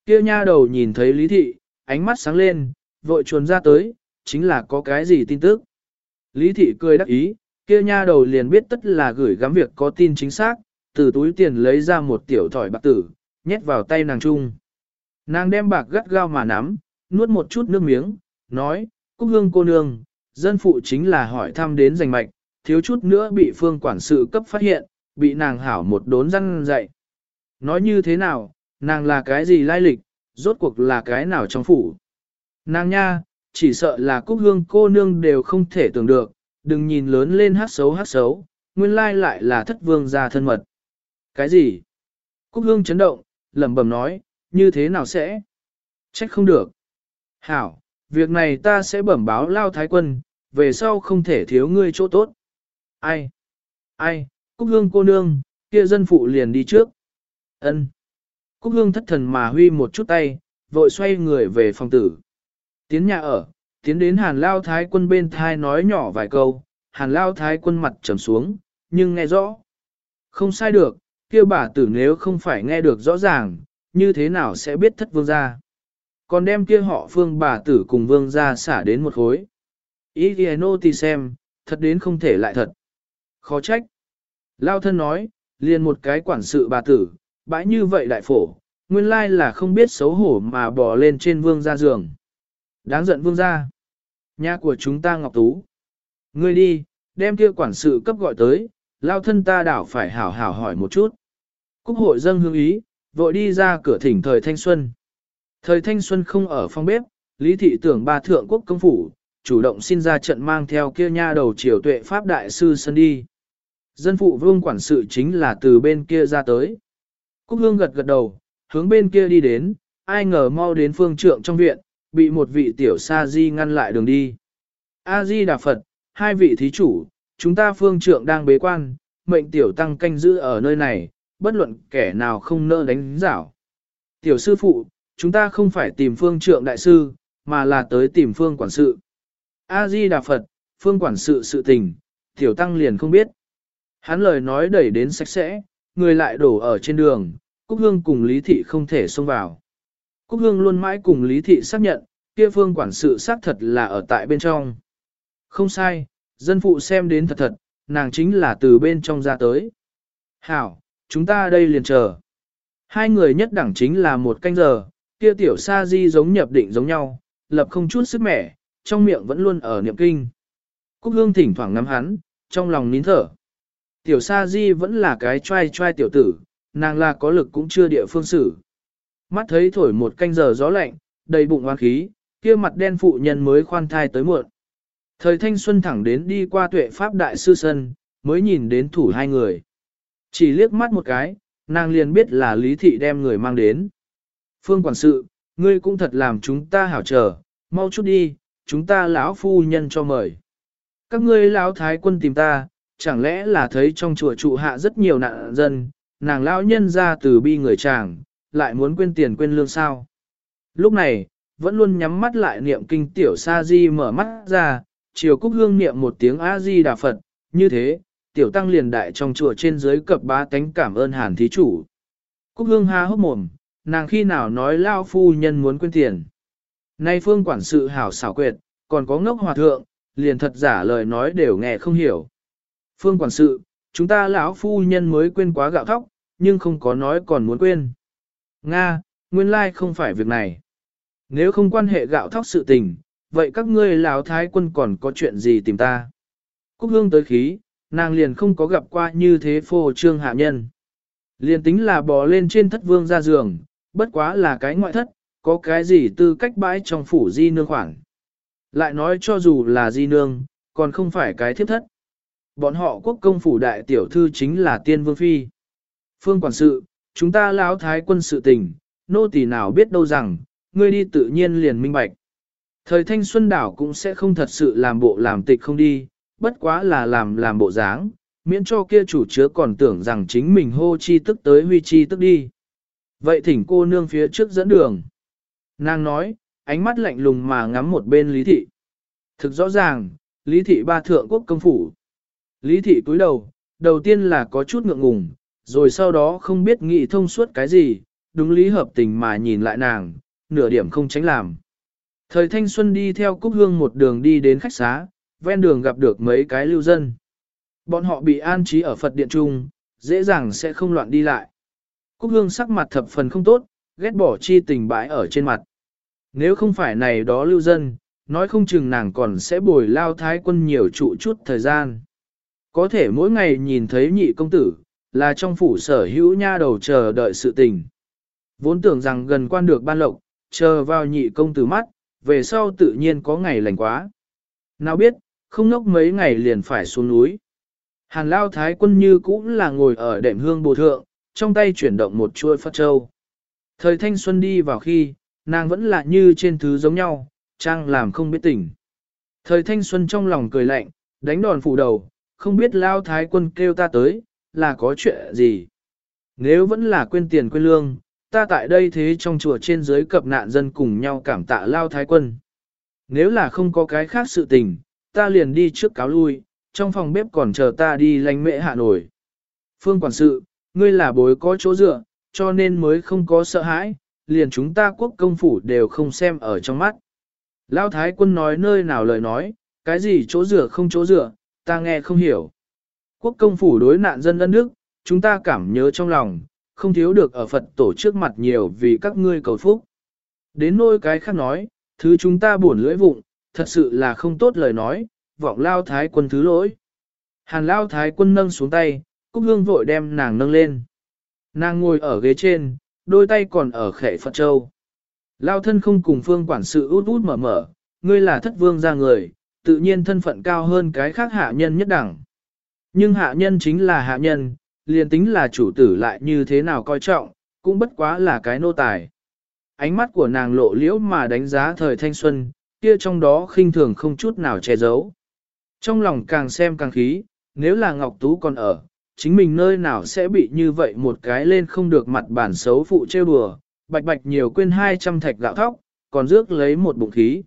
S1: Kia nha đầu nhìn thấy lý thị, ánh mắt sáng lên, vội chuồn ra tới, chính là có cái gì tin tức. Lý thị cười đắc ý, kia nha đầu liền biết tất là gửi gắm việc có tin chính xác, từ túi tiền lấy ra một tiểu thỏi bạc tử, nhét vào tay nàng trung. Nàng đem bạc gắt gao mà nắm, nuốt một chút nước miếng, nói, Cúc Hương cô nương, dân phụ chính là hỏi thăm đến giành mạch, thiếu chút nữa bị phương quản sự cấp phát hiện, bị nàng hảo một đốn răng dậy. Nói như thế nào, nàng là cái gì lai lịch, rốt cuộc là cái nào trong phủ. Nàng nha, chỉ sợ là Cúc Hương cô nương đều không thể tưởng được, đừng nhìn lớn lên hát xấu hát xấu, nguyên lai lại là thất vương gia thân mật. Cái gì? Cúc Hương chấn động, lẩm bẩm nói, như thế nào sẽ? Trách không được. Hảo, việc này ta sẽ bẩm báo lao thái quân, về sau không thể thiếu ngươi chỗ tốt. Ai? Ai? Cúc Hương cô nương, kia dân phụ liền đi trước. Ân. Cúc Hương thất thần mà huy một chút tay, vội xoay người về phòng tử. Tiến nhà ở, tiến đến hàn lao thái quân bên thai nói nhỏ vài câu, hàn lao thái quân mặt trầm xuống, nhưng nghe rõ. Không sai được, kia bà tử nếu không phải nghe được rõ ràng, như thế nào sẽ biết thất vương gia. Còn đem kia họ phương bà tử cùng vương gia xả đến một khối. Ý ghi nô tì xem, thật đến không thể lại thật. Khó trách. Lao thân nói, liền một cái quản sự bà tử, bãi như vậy đại phổ, nguyên lai là không biết xấu hổ mà bỏ lên trên vương gia giường. Đáng giận vương gia. Nhà của chúng ta Ngọc Tú. Ngươi đi, đem kia quản sự cấp gọi tới, lao thân ta đảo phải hảo hảo hỏi một chút. Cúc hội dân hương ý, vội đi ra cửa thỉnh thời thanh xuân. Thời thanh xuân không ở phòng bếp, lý thị tưởng ba thượng quốc công phủ, chủ động xin ra trận mang theo kia nha đầu triều tuệ pháp đại sư sân đi. Dân phụ vương quản sự chính là từ bên kia ra tới. Cúc hương gật gật đầu, hướng bên kia đi đến, ai ngờ mau đến phương trượng trong viện, bị một vị tiểu sa di ngăn lại đường đi. A di đà Phật, hai vị thí chủ, chúng ta phương trượng đang bế quan, mệnh tiểu tăng canh giữ ở nơi này, bất luận kẻ nào không nỡ đánh giảo. Tiểu sư phụ, chúng ta không phải tìm phương trượng đại sư, mà là tới tìm phương quản sự. A-di Đà Phật, phương quản sự sự tình, tiểu tăng liền không biết. Hắn lời nói đẩy đến sạch sẽ, người lại đổ ở trên đường, Cúc Hương cùng Lý Thị không thể xông vào. Cúc Hương luôn mãi cùng Lý Thị xác nhận, kia phương quản sự xác thật là ở tại bên trong. Không sai, dân phụ xem đến thật thật, nàng chính là từ bên trong ra tới. Hảo, chúng ta đây liền chờ. Hai người nhất đẳng chính là một canh giờ, kia tiểu sa di giống nhập định giống nhau, lập không chút sức mẻ, trong miệng vẫn luôn ở niệm kinh. Cúc hương thỉnh thoảng ngắm hắn, trong lòng nín thở. Tiểu sa di vẫn là cái trai trai tiểu tử, nàng là có lực cũng chưa địa phương xử. Mắt thấy thổi một canh giờ gió lạnh, đầy bụng oan khí, kia mặt đen phụ nhân mới khoan thai tới muộn. Thời thanh xuân thẳng đến đi qua tuệ pháp đại sư sân, mới nhìn đến thủ hai người. Chỉ liếc mắt một cái, nàng liền biết là lý thị đem người mang đến. Phương quản sự, ngươi cũng thật làm chúng ta hảo chờ, mau chút đi, chúng ta lão phu nhân cho mời. Các ngươi lão thái quân tìm ta, chẳng lẽ là thấy trong chùa trụ hạ rất nhiều nạn dân, nàng lão nhân ra từ bi người chàng, lại muốn quên tiền quên lương sao. Lúc này, vẫn luôn nhắm mắt lại niệm kinh tiểu sa di mở mắt ra, chiều cúc hương niệm một tiếng A-di đà Phật, như thế, tiểu tăng liền đại trong chùa trên dưới cập ba tánh cảm ơn hàn thí chủ. Cúc hương ha hốc mồm, nàng khi nào nói lao phu nhân muốn quên tiền. Nay phương quản sự hảo xảo quyệt, còn có ngốc hòa thượng, liền thật giả lời nói đều nghe không hiểu. Phương quản sự, chúng ta lão phu nhân mới quên quá gạo thóc, nhưng không có nói còn muốn quên. Nga, nguyên lai không phải việc này. Nếu không quan hệ gạo thóc sự tình, vậy các ngươi lão thái quân còn có chuyện gì tìm ta? Cúc hương tới khí, nàng liền không có gặp qua như thế phô trương hạ nhân. Liền tính là bò lên trên thất vương ra giường, bất quá là cái ngoại thất, có cái gì tư cách bãi trong phủ di nương khoảng. Lại nói cho dù là di nương, còn không phải cái thiếp thất. Bọn họ quốc công phủ đại tiểu thư chính là tiên vương phi. Phương quản sự, chúng ta lão thái quân sự tình, nô tỳ nào biết đâu rằng, ngươi đi tự nhiên liền minh bạch. Thời thanh xuân đảo cũng sẽ không thật sự làm bộ làm tịch không đi, bất quá là làm làm bộ dáng, miễn cho kia chủ chứa còn tưởng rằng chính mình hô chi tức tới huy chi tức đi. Vậy thỉnh cô nương phía trước dẫn đường. Nàng nói, ánh mắt lạnh lùng mà ngắm một bên lý thị. Thực rõ ràng, lý thị ba thượng quốc công phủ. Lý thị cúi đầu, đầu tiên là có chút ngượng ngùng, rồi sau đó không biết nghĩ thông suốt cái gì, đúng lý hợp tình mà nhìn lại nàng, nửa điểm không tránh làm. Thời thanh xuân đi theo Cúc Hương một đường đi đến khách xá, ven đường gặp được mấy cái lưu dân. Bọn họ bị an trí ở Phật điện trung, dễ dàng sẽ không loạn đi lại. Cúc Hương sắc mặt thập phần không tốt, ghét bỏ chi tình bãi ở trên mặt. Nếu không phải này đó lưu dân, nói không chừng nàng còn sẽ bồi lao thái quân nhiều trụ chút thời gian. Có thể mỗi ngày nhìn thấy nhị công tử, là trong phủ sở hữu nha đầu chờ đợi sự tình. Vốn tưởng rằng gần quan được ban lộc, chờ vào nhị công tử mắt, về sau tự nhiên có ngày lành quá. Nào biết, không nốc mấy ngày liền phải xuống núi. Hàn lao thái quân như cũng là ngồi ở đệm hương bồ thượng, trong tay chuyển động một chuôi phát châu. Thời thanh xuân đi vào khi, nàng vẫn là như trên thứ giống nhau, trang làm không biết tỉnh. Thời thanh xuân trong lòng cười lạnh, đánh đòn phủ đầu, không biết lao thái quân kêu ta tới, là có chuyện gì. Nếu vẫn là quên tiền quên lương, ta tại đây thế trong chùa trên dưới cập nạn dân cùng nhau cảm tạ lao thái quân. Nếu là không có cái khác sự tình, ta liền đi trước cáo lui, trong phòng bếp còn chờ ta đi lánh mệ hạ nổi. Phương quản sự, ngươi là bối có chỗ dựa, cho nên mới không có sợ hãi, liền chúng ta quốc công phủ đều không xem ở trong mắt. Lao Thái quân nói nơi nào lời nói, cái gì chỗ dựa không chỗ dựa, ta nghe không hiểu. Quốc công phủ đối nạn dân ân đức, chúng ta cảm nhớ trong lòng, không thiếu được ở Phật tổ trước mặt nhiều vì các ngươi cầu phúc. Đến nôi cái khác nói, thứ chúng ta buồn lưỡi vụng, thật sự là không tốt lời nói, vọng lao thái quân thứ lỗi. Hàn lao thái quân nâng xuống tay, Cúc Hương vội đem nàng nâng lên. Nàng ngồi ở ghế trên, đôi tay còn ở khệ Phật Châu. Lao thân không cùng phương quản sự út út mở mở, ngươi là thất vương ra người, tự nhiên thân phận cao hơn cái khác hạ nhân nhất đẳng. Nhưng hạ nhân chính là hạ nhân, liền tính là chủ tử lại như thế nào coi trọng, cũng bất quá là cái nô tài. Ánh mắt của nàng lộ liễu mà đánh giá thời thanh xuân, kia trong đó khinh thường không chút nào che giấu. Trong lòng càng xem càng khí, nếu là Ngọc Tú còn ở, chính mình nơi nào sẽ bị như vậy một cái lên không được mặt bản xấu phụ trêu đùa, bạch bạch nhiều quên 200 thạch gạo thóc, còn rước lấy một bụng khí.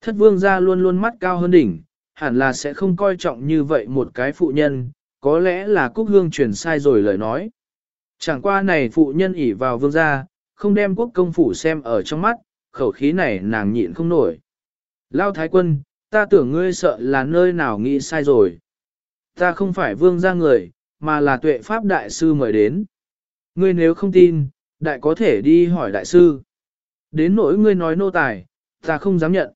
S1: Thất vương ra luôn luôn mắt cao hơn đỉnh, hẳn là sẽ không coi trọng như vậy một cái phụ nhân, có lẽ là Cúc Hương truyền sai rồi lời nói. Chẳng qua này phụ nhân ỉ vào vương gia, không đem quốc công phủ xem ở trong mắt, khẩu khí này nàng nhịn không nổi. Lao thái quân, ta tưởng ngươi sợ là nơi nào nghĩ sai rồi. Ta không phải vương gia người, mà là tuệ pháp đại sư mời đến. Ngươi nếu không tin, đại có thể đi hỏi đại sư. Đến nỗi ngươi nói nô tài, ta không dám nhận.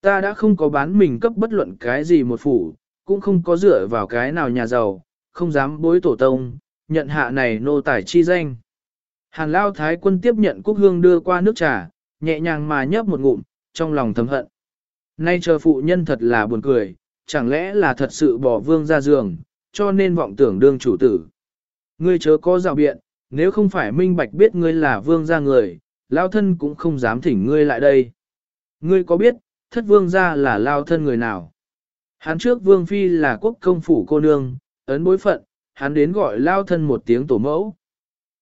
S1: Ta đã không có bán mình cấp bất luận cái gì một phủ, cũng không có dựa vào cái nào nhà giàu, không dám bối tổ tông, nhận hạ này nô tài chi danh. Hàn Lao Thái quân tiếp nhận Cúc Hương đưa qua nước trà, nhẹ nhàng mà nhấp một ngụm, trong lòng thầm hận. Nay chờ phụ nhân thật là buồn cười, chẳng lẽ là thật sự bỏ vương ra giường, cho nên vọng tưởng đương chủ tử. Ngươi chớ có rào biện, nếu không phải minh bạch biết ngươi là vương gia người, lao thân cũng không dám thỉnh ngươi lại đây. Ngươi có biết, thất vương gia là lao thân người nào? Hắn trước vương phi là quốc công phủ cô nương, ấn bối phận, hắn đến gọi lao thân một tiếng tổ mẫu.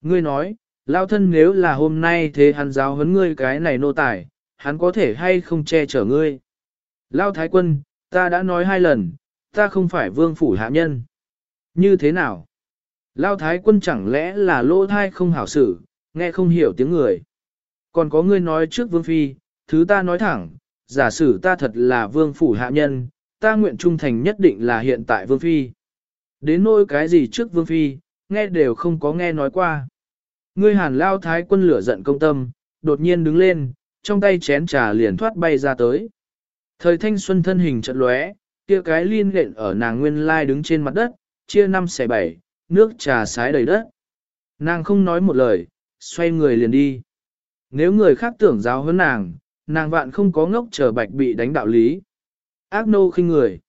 S1: Ngươi nói, lao thân nếu là hôm nay thế hắn giáo huấn ngươi cái này nô tài, hắn có thể hay không che chở ngươi. Lao thái quân, ta đã nói hai lần, ta không phải vương phủ hạ nhân. Như thế nào? Lao thái quân chẳng lẽ là lỗ thai không hảo xử, nghe không hiểu tiếng người. Còn có ngươi nói trước vương phi, thứ ta nói thẳng, giả sử ta thật là vương phủ hạ nhân, ta nguyện trung thành nhất định là hiện tại vương phi. Đến nỗi cái gì trước vương phi, nghe đều không có nghe nói qua. Ngươi hàn lao thái quân lửa giận công tâm, đột nhiên đứng lên, trong tay chén trà liền thoát bay ra tới. Thời thanh xuân thân hình trận lóe, kia cái liên lện ở nàng nguyên lai đứng trên mặt đất, chia năm xẻ bảy, nước trà sái đầy đất. Nàng không nói một lời, xoay người liền đi. Nếu người khác tưởng giáo hơn nàng, nàng vạn không có ngốc chờ bạch bị đánh đạo lý. Ác nô khinh người.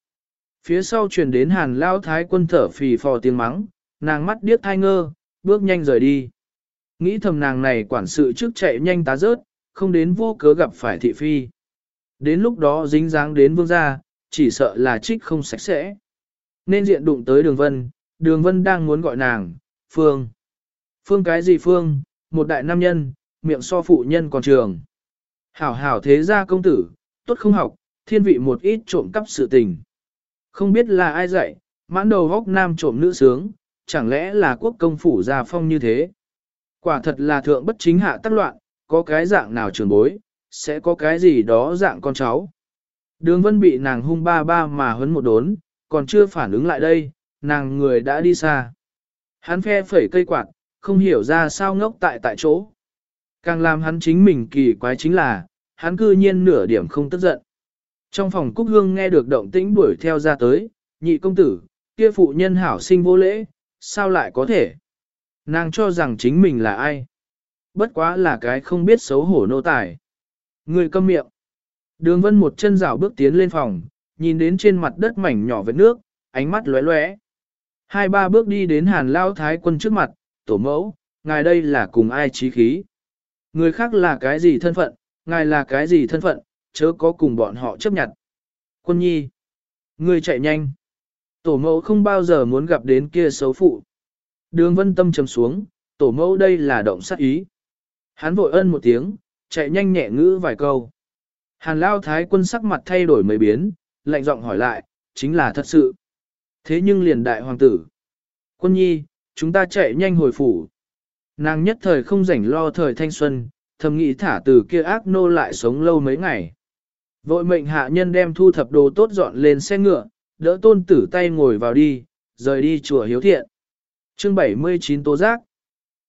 S1: Phía sau truyền đến hàn lao thái quân thở phì phò tiếng mắng, nàng mắt điếc thai ngơ, bước nhanh rời đi. Nghĩ thầm nàng này quản sự trước chạy nhanh tá rớt, không đến vô cớ gặp phải thị phi. Đến lúc đó dính dáng đến vương gia, chỉ sợ là trích không sạch sẽ. Nên diện đụng tới đường vân, đường vân đang muốn gọi nàng, phương. Phương cái gì phương, một đại nam nhân, miệng so phụ nhân còn trường. Hảo hảo thế gia công tử, tốt không học, thiên vị một ít trộm cắp sự tình. Không biết là ai dạy, mãn đầu góc nam trộm nữ sướng, chẳng lẽ là quốc công phủ gia phong như thế. Quả thật là thượng bất chính hạ tắc loạn, có cái dạng nào trường bối, sẽ có cái gì đó dạng con cháu. Đường vân bị nàng hung ba ba mà huấn một đốn, còn chưa phản ứng lại đây, nàng người đã đi xa. Hắn phe phẩy cây quạt, không hiểu ra sao ngốc tại tại chỗ. Càng làm hắn chính mình kỳ quái chính là, hắn cư nhiên nửa điểm không tức giận. Trong phòng Cúc Hương nghe được động tĩnh đuổi theo ra tới, nhị công tử, kia phụ nhân hảo sinh vô lễ, sao lại có thể? Nàng cho rằng chính mình là ai? Bất quá là cái không biết xấu hổ nô tài. Người câm miệng. Đường vân một chân rào bước tiến lên phòng, nhìn đến trên mặt đất mảnh nhỏ vết nước, ánh mắt lóe lóe. Hai ba bước đi đến hàn lao thái quân trước mặt, tổ mẫu, ngài đây là cùng ai trí khí. Người khác là cái gì thân phận, ngài là cái gì thân phận, chớ có cùng bọn họ chấp nhận. Quân nhi, người chạy nhanh. Tổ mẫu không bao giờ muốn gặp đến kia xấu phụ. Đường vân tâm trầm xuống, tổ mẫu đây là động sát ý. Hắn vội ân một tiếng, chạy nhanh nhẹ ngữ vài câu. Hàn lao thái quân sắc mặt thay đổi mấy biến, lạnh giọng hỏi lại, chính là thật sự. Thế nhưng liền đại hoàng tử. Quân nhi, chúng ta chạy nhanh hồi phủ. Nàng nhất thời không rảnh lo thời thanh xuân, thầm nghĩ thả từ kia ác nô lại sống lâu mấy ngày. Vội mệnh hạ nhân đem thu thập đồ tốt dọn lên xe ngựa, đỡ tôn tử tay ngồi vào đi, rời đi chùa hiếu thiện. Chương 79 Tố Giác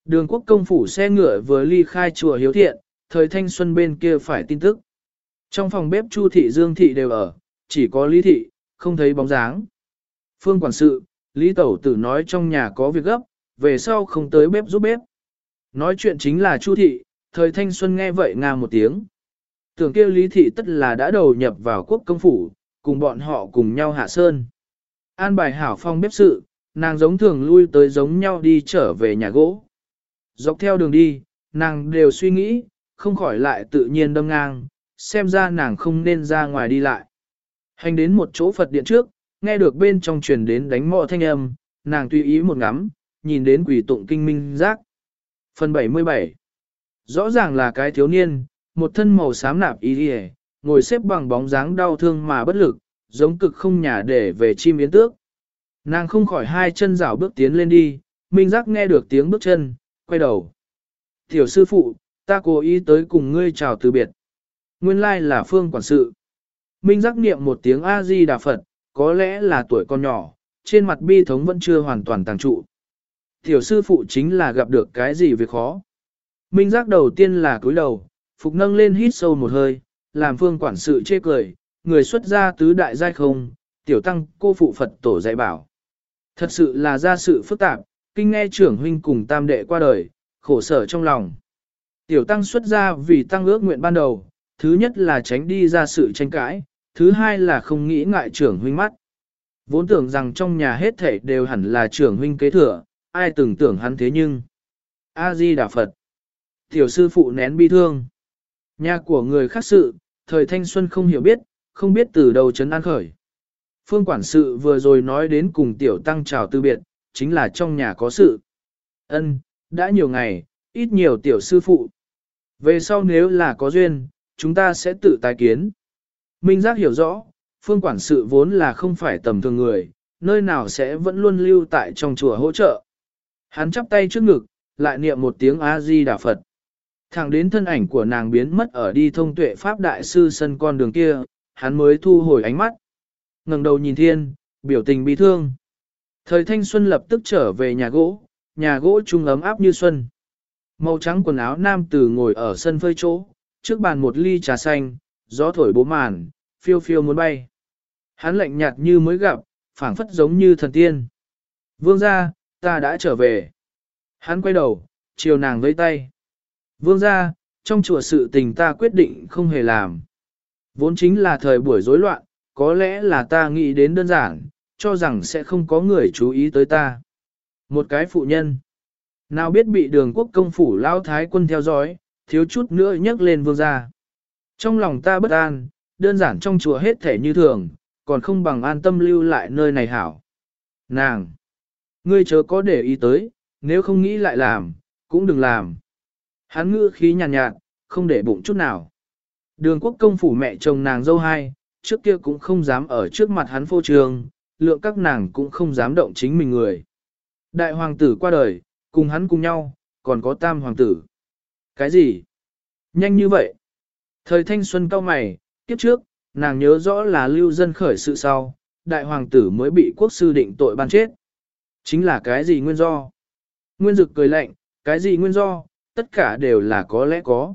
S1: Đường quốc công phủ xe ngựa vừa ly khai chùa hiếu thiện, thời thanh xuân bên kia phải tin tức. Trong phòng bếp Chu thị Dương thị đều ở, chỉ có Lý thị, không thấy bóng dáng. Phương quản sự, Lý tẩu tử nói trong nhà có việc gấp, về sau không tới bếp giúp bếp. Nói chuyện chính là Chu thị, thời thanh xuân nghe vậy nga một tiếng. Tưởng kia Lý thị tất là đã đầu nhập vào quốc công phủ, cùng bọn họ cùng nhau hạ sơn. An bài hảo phong bếp sự, nàng giống thường lui tới giống nhau đi trở về nhà gỗ. Dọc theo đường đi, nàng đều suy nghĩ, không khỏi lại tự nhiên đâm ngang, xem ra nàng không nên ra ngoài đi lại. Hành đến một chỗ Phật điện trước, nghe được bên trong truyền đến đánh mọ thanh âm, nàng tùy ý một ngắm, nhìn đến quỷ tụng kinh minh giác. Phần 77 Rõ ràng là cái thiếu niên, một thân màu xám nạp y đi ngồi xếp bằng bóng dáng đau thương mà bất lực, giống cực không nhà để về chim yến tước. Nàng không khỏi hai chân rảo bước tiến lên đi, minh giác nghe được tiếng bước chân, quay đầu. Tiểu sư phụ, ta cố ý tới cùng ngươi chào từ biệt. Nguyên lai là phương quản sự. Minh giác niệm một tiếng A-di Đà Phật, có lẽ là tuổi con nhỏ, trên mặt bi thống vẫn chưa hoàn toàn tàng trụ. Tiểu sư phụ chính là gặp được cái gì việc khó. Minh giác đầu tiên là cúi đầu, phục nâng lên hít sâu một hơi, làm phương quản sự chê cười, người xuất gia tứ đại giai không, tiểu tăng cô phụ Phật tổ dạy bảo. Thật sự là ra sự phức tạp, kinh nghe trưởng huynh cùng tam đệ qua đời, khổ sở trong lòng. Tiểu tăng xuất ra vì tăng ước nguyện ban đầu, thứ nhất là tránh đi ra sự tranh cãi, thứ hai là không nghĩ ngại trưởng huynh mắt. Vốn tưởng rằng trong nhà hết thảy đều hẳn là trưởng huynh kế thừa, ai từng tưởng hắn thế nhưng. A-di Đà Phật. Tiểu sư phụ nén bi thương. Nhà của người khác sự, thời thanh xuân không hiểu biết, không biết từ đầu chấn an khởi. Phương quản sự vừa rồi nói đến cùng tiểu tăng chào từ biệt, chính là trong nhà có sự. Ân, đã nhiều ngày, ít nhiều tiểu sư phụ. Về sau nếu là có duyên, chúng ta sẽ tự tái kiến. Minh giác hiểu rõ, phương quản sự vốn là không phải tầm thường người, nơi nào sẽ vẫn luôn lưu tại trong chùa hỗ trợ. Hắn chắp tay trước ngực, lại niệm một tiếng A-di Đà Phật. Thẳng đến thân ảnh của nàng biến mất ở đi thông tuệ Pháp Đại Sư sân con đường kia, hắn mới thu hồi ánh mắt. ngẩng đầu nhìn thiên, biểu tình bi thương. Thời thanh xuân lập tức trở về nhà gỗ, nhà gỗ trung ấm áp như xuân. Màu trắng quần áo nam tử ngồi ở sân phơi chỗ, trước bàn một ly trà xanh, gió thổi bố màn, phiêu phiêu muốn bay. Hắn lạnh nhạt như mới gặp, phảng phất giống như thần tiên. Vương gia, ta đã trở về. Hắn quay đầu, chiều nàng với tay. Vương gia, trong chùa sự tình ta quyết định không hề làm. Vốn chính là thời buổi rối loạn, có lẽ là ta nghĩ đến đơn giản, cho rằng sẽ không có người chú ý tới ta. Một cái phụ nhân. Nào biết bị đường quốc công phủ lao thái quân theo dõi, thiếu chút nữa nhấc lên vương gia. Trong lòng ta bất an, đơn giản trong chùa hết thể như thường, còn không bằng an tâm lưu lại nơi này hảo. Nàng! Ngươi chớ có để ý tới, nếu không nghĩ lại làm, cũng đừng làm. Hắn ngữ khí nhàn nhạt, nhạt, không để bụng chút nào. Đường quốc công phủ mẹ chồng nàng dâu hai, trước kia cũng không dám ở trước mặt hắn phô trường, lượng các nàng cũng không dám động chính mình người. Đại hoàng tử qua đời, cùng hắn cùng nhau, còn có tam hoàng tử. Cái gì? Nhanh như vậy? Thời thanh xuân cao mày, kiếp trước, nàng nhớ rõ là lưu dân khởi sự sau, đại hoàng tử mới bị quốc sư định tội ban chết. Chính là cái gì nguyên do? Nguyên dực cười lạnh, cái gì nguyên do, tất cả đều là có lẽ có.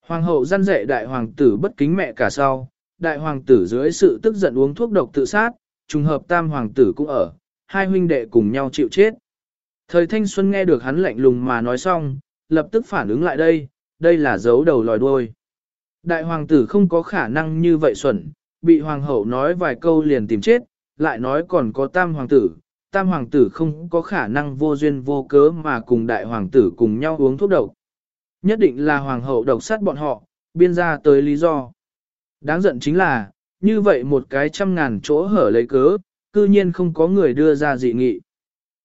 S1: Hoàng hậu gian dạy đại hoàng tử bất kính mẹ cả sau, đại hoàng tử dưới sự tức giận uống thuốc độc tự sát, trùng hợp tam hoàng tử cũng ở, hai huynh đệ cùng nhau chịu chết. Thời thanh xuân nghe được hắn lạnh lùng mà nói xong, lập tức phản ứng lại đây, đây là dấu đầu lòi đuôi. Đại hoàng tử không có khả năng như vậy xuẩn, bị hoàng hậu nói vài câu liền tìm chết, lại nói còn có tam hoàng tử, tam hoàng tử không có khả năng vô duyên vô cớ mà cùng đại hoàng tử cùng nhau uống thuốc độc. Nhất định là hoàng hậu độc sát bọn họ, biên ra tới lý do. Đáng giận chính là, như vậy một cái trăm ngàn chỗ hở lấy cớ, cư nhiên không có người đưa ra dị nghị.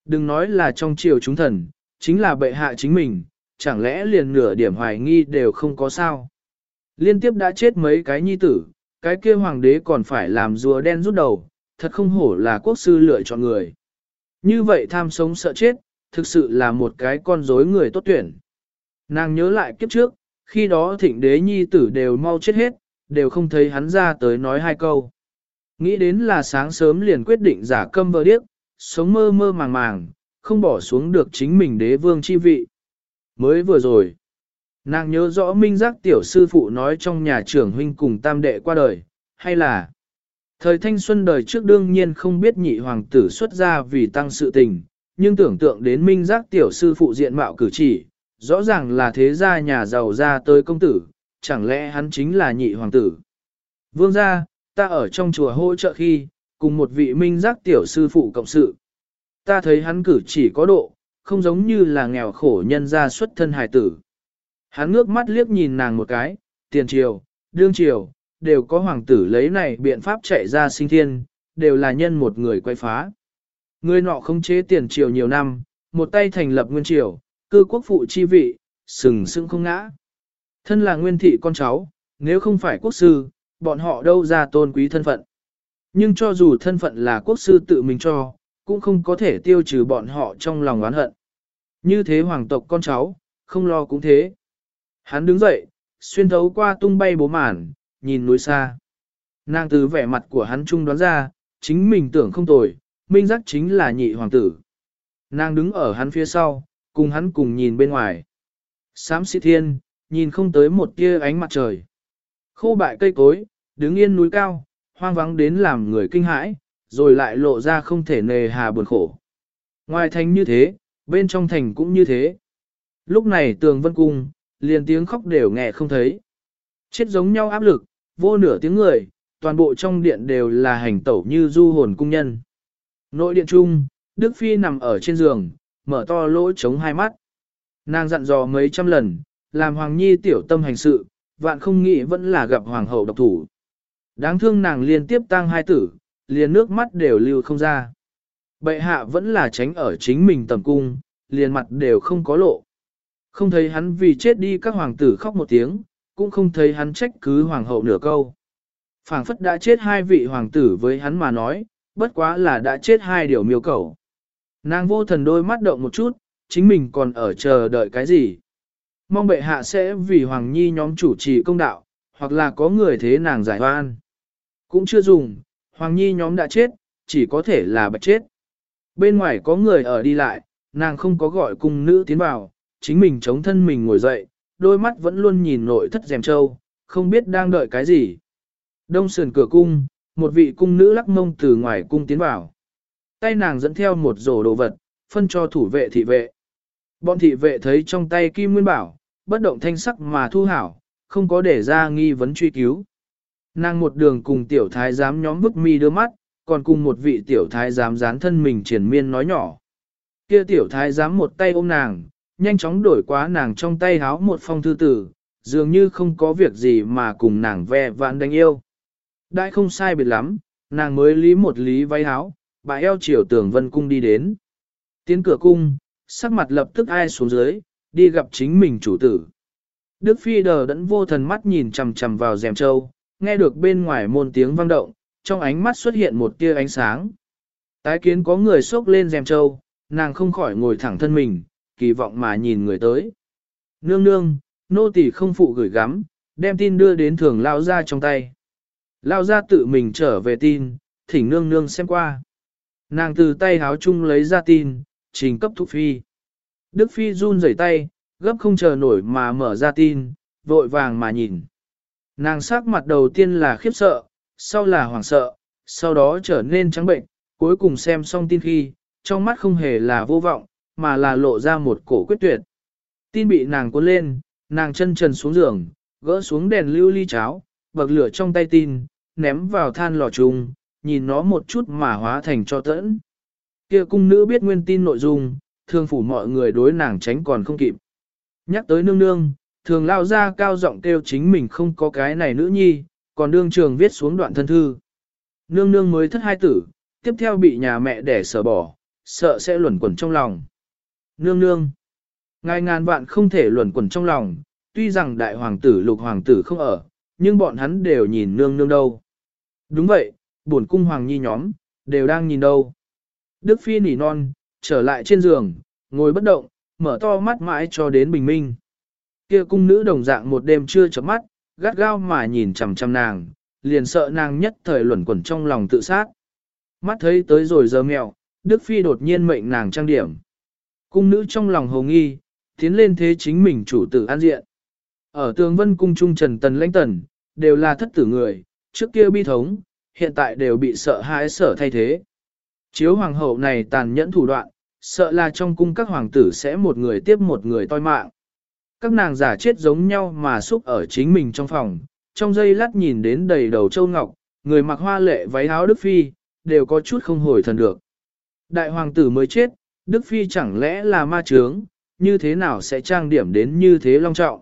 S1: Đừng nói là trong triều chúng thần, chính là bệ hạ chính mình, chẳng lẽ liền nửa điểm hoài nghi đều không có sao. Liên tiếp đã chết mấy cái nhi tử, cái kia hoàng đế còn phải làm rùa đen rút đầu, thật không hổ là quốc sư lựa chọn người. Như vậy tham sống sợ chết, thực sự là một cái con rối người tốt tuyển. Nàng nhớ lại kiếp trước, khi đó thịnh đế nhi tử đều mau chết hết, đều không thấy hắn ra tới nói hai câu. Nghĩ đến là sáng sớm liền quyết định giả câm vờ điếc, sống mơ mơ màng màng, không bỏ xuống được chính mình đế vương chi vị. Mới vừa rồi, nàng nhớ rõ minh giác tiểu sư phụ nói trong nhà trưởng huynh cùng tam đệ qua đời, hay là thời thanh xuân đời trước đương nhiên không biết nhị hoàng tử xuất ra vì tăng sự tình, nhưng tưởng tượng đến minh giác tiểu sư phụ diện mạo cử chỉ, rõ ràng là thế gia nhà giàu ra tới công tử, chẳng lẽ hắn chính là nhị hoàng tử. Vương gia, ta ở trong chùa hỗ trợ khi, cùng một vị minh giác tiểu sư phụ cộng sự. Ta thấy hắn cử chỉ có độ, không giống như là nghèo khổ nhân gia xuất thân hài tử. Hắn ngước mắt liếc nhìn nàng một cái, tiền triều, đương triều, đều có hoàng tử lấy này biện pháp chạy ra sinh thiên, đều là nhân một người quay phá. Người nọ không chế tiền triều nhiều năm, một tay thành lập nguyên triều, cư quốc phụ chi vị, sừng sững không ngã. Thân là nguyên thị con cháu, nếu không phải quốc sư, bọn họ đâu ra tôn quý thân phận. Nhưng cho dù thân phận là quốc sư tự mình cho, cũng không có thể tiêu trừ bọn họ trong lòng oán hận. Như thế hoàng tộc con cháu, không lo cũng thế. Hắn đứng dậy, xuyên thấu qua tung bay bố màn, nhìn núi xa. Nàng từ vẻ mặt của hắn trung đoán ra, chính mình tưởng không tồi, minh giác chính là nhị hoàng tử. Nàng đứng ở hắn phía sau, cùng hắn cùng nhìn bên ngoài. Sám sĩ thiên, nhìn không tới một tia ánh mặt trời. Khô bại cây cối, đứng yên núi cao, hoang vắng đến làm người kinh hãi, rồi lại lộ ra không thể nề hà buồn khổ. Ngoài thành như thế, bên trong thành cũng như thế. Lúc này tường vân cung, liền tiếng khóc đều nghe không thấy. Chết giống nhau áp lực, vô nửa tiếng người, toàn bộ trong điện đều là hành tẩu như du hồn cung nhân. Nội điện trung, Đức Phi nằm ở trên giường, mở to lỗ chống hai mắt. Nàng dặn dò mấy trăm lần, làm Hoàng Nhi tiểu tâm hành sự, vạn không nghĩ vẫn là gặp Hoàng hậu độc thủ. Đáng thương nàng liên tiếp tang hai tử, liền nước mắt đều lưu không ra. Bệ hạ vẫn là tránh ở chính mình tầm cung, liền mặt đều không có lộ. Không thấy hắn vì chết đi các hoàng tử khóc một tiếng, cũng không thấy hắn trách cứ hoàng hậu nửa câu. phảng phất đã chết hai vị hoàng tử với hắn mà nói, bất quá là đã chết hai điều miêu cầu. Nàng vô thần đôi mắt động một chút, chính mình còn ở chờ đợi cái gì. Mong bệ hạ sẽ vì Hoàng Nhi nhóm chủ trì công đạo, hoặc là có người thế nàng giải oan. Cũng chưa dùng, Hoàng Nhi nhóm đã chết, chỉ có thể là bạch chết. Bên ngoài có người ở đi lại, nàng không có gọi cung nữ tiến vào, chính mình chống thân mình ngồi dậy, đôi mắt vẫn luôn nhìn nội thất dèm trâu, không biết đang đợi cái gì. Đông sườn cửa cung, một vị cung nữ lắc mông từ ngoài cung tiến vào. Tay nàng dẫn theo một rổ đồ vật, phân cho thủ vệ thị vệ. Bọn thị vệ thấy trong tay kim nguyên bảo, bất động thanh sắc mà thu hảo, không có để ra nghi vấn truy cứu. Nàng một đường cùng tiểu thái giám nhóm bức mi đưa mắt, còn cùng một vị tiểu thái giám dán thân mình triển miên nói nhỏ. Kia tiểu thái giám một tay ôm nàng, nhanh chóng đổi quá nàng trong tay háo một phong thư tử, dường như không có việc gì mà cùng nàng ve vãn đánh yêu. Đại không sai biệt lắm, nàng mới lý một lý váy háo, bà eo chiều tưởng vân cung đi đến. Tiến cửa cung, sắc mặt lập tức ai xuống dưới, đi gặp chính mình chủ tử. Đức Phi đờ đẫn vô thần mắt nhìn chằm chằm vào rèm châu, nghe được bên ngoài môn tiếng vang động, trong ánh mắt xuất hiện một tia ánh sáng. Tái kiến có người xốc lên rèm châu, nàng không khỏi ngồi thẳng thân mình, kỳ vọng mà nhìn người tới. Nương nương, nô tỳ không phụ gửi gắm, đem tin đưa đến thường lao ra trong tay. Lao ra tự mình trở về tin, thỉnh nương nương xem qua. Nàng từ tay háo chung lấy ra tin, trình cấp thúc phi. Đức phi run rẩy tay, gấp không chờ nổi mà mở ra tin, vội vàng mà nhìn. Nàng sắc mặt đầu tiên là khiếp sợ, sau là hoảng sợ, sau đó trở nên trắng bệnh, cuối cùng xem xong tin khi, trong mắt không hề là vô vọng, mà là lộ ra một cổ quyết tuyệt. Tin bị nàng cuốn lên, nàng chân trần xuống giường, gỡ xuống đèn lưu ly cháo, bậc lửa trong tay tin, ném vào than lò trùng, nhìn nó một chút mà hóa thành cho tẫn. Kia cung nữ biết nguyên tin nội dung, thương phủ mọi người đối nàng tránh còn không kịp. Nhắc tới nương nương, thường lao ra cao giọng kêu chính mình không có cái này nữ nhi, còn đương trường viết xuống đoạn thân thư. Nương nương mới thất hai tử, tiếp theo bị nhà mẹ đẻ sở bỏ, sợ sẽ luẩn quẩn trong lòng. Nương nương, ngài ngàn vạn không thể luẩn quẩn trong lòng, tuy rằng đại hoàng tử lục hoàng tử không ở, nhưng bọn hắn đều nhìn nương nương đâu. Đúng vậy, buồn cung hoàng nhi nhóm, đều đang nhìn đâu. Đức Phi nỉ non, trở lại trên giường, ngồi bất động, mở to mắt mãi cho đến bình minh. Kia cung nữ đồng dạng một đêm chưa chấm mắt, gắt gao mà nhìn chằm chằm nàng, liền sợ nàng nhất thời luẩn quẩn trong lòng tự sát. Mắt thấy tới rồi giờ mèo, Đức Phi đột nhiên mệnh nàng trang điểm. Cung nữ trong lòng hồng nghi, tiến lên thế chính mình chủ tử an diện. Ở tường vân cung trung trần tần lãnh tần, đều là thất tử người, trước kia bi thống, hiện tại đều bị sợ hãi sở thay thế. Chiếu hoàng hậu này tàn nhẫn thủ đoạn, sợ là trong cung các hoàng tử sẽ một người tiếp một người toi mạng. Các nàng giả chết giống nhau mà xúc ở chính mình trong phòng, trong giây lát nhìn đến đầy đầu châu ngọc, người mặc hoa lệ váy áo Đức Phi, đều có chút không hồi thần được. Đại hoàng tử mới chết, Đức Phi chẳng lẽ là ma trướng, như thế nào sẽ trang điểm đến như thế long trọng.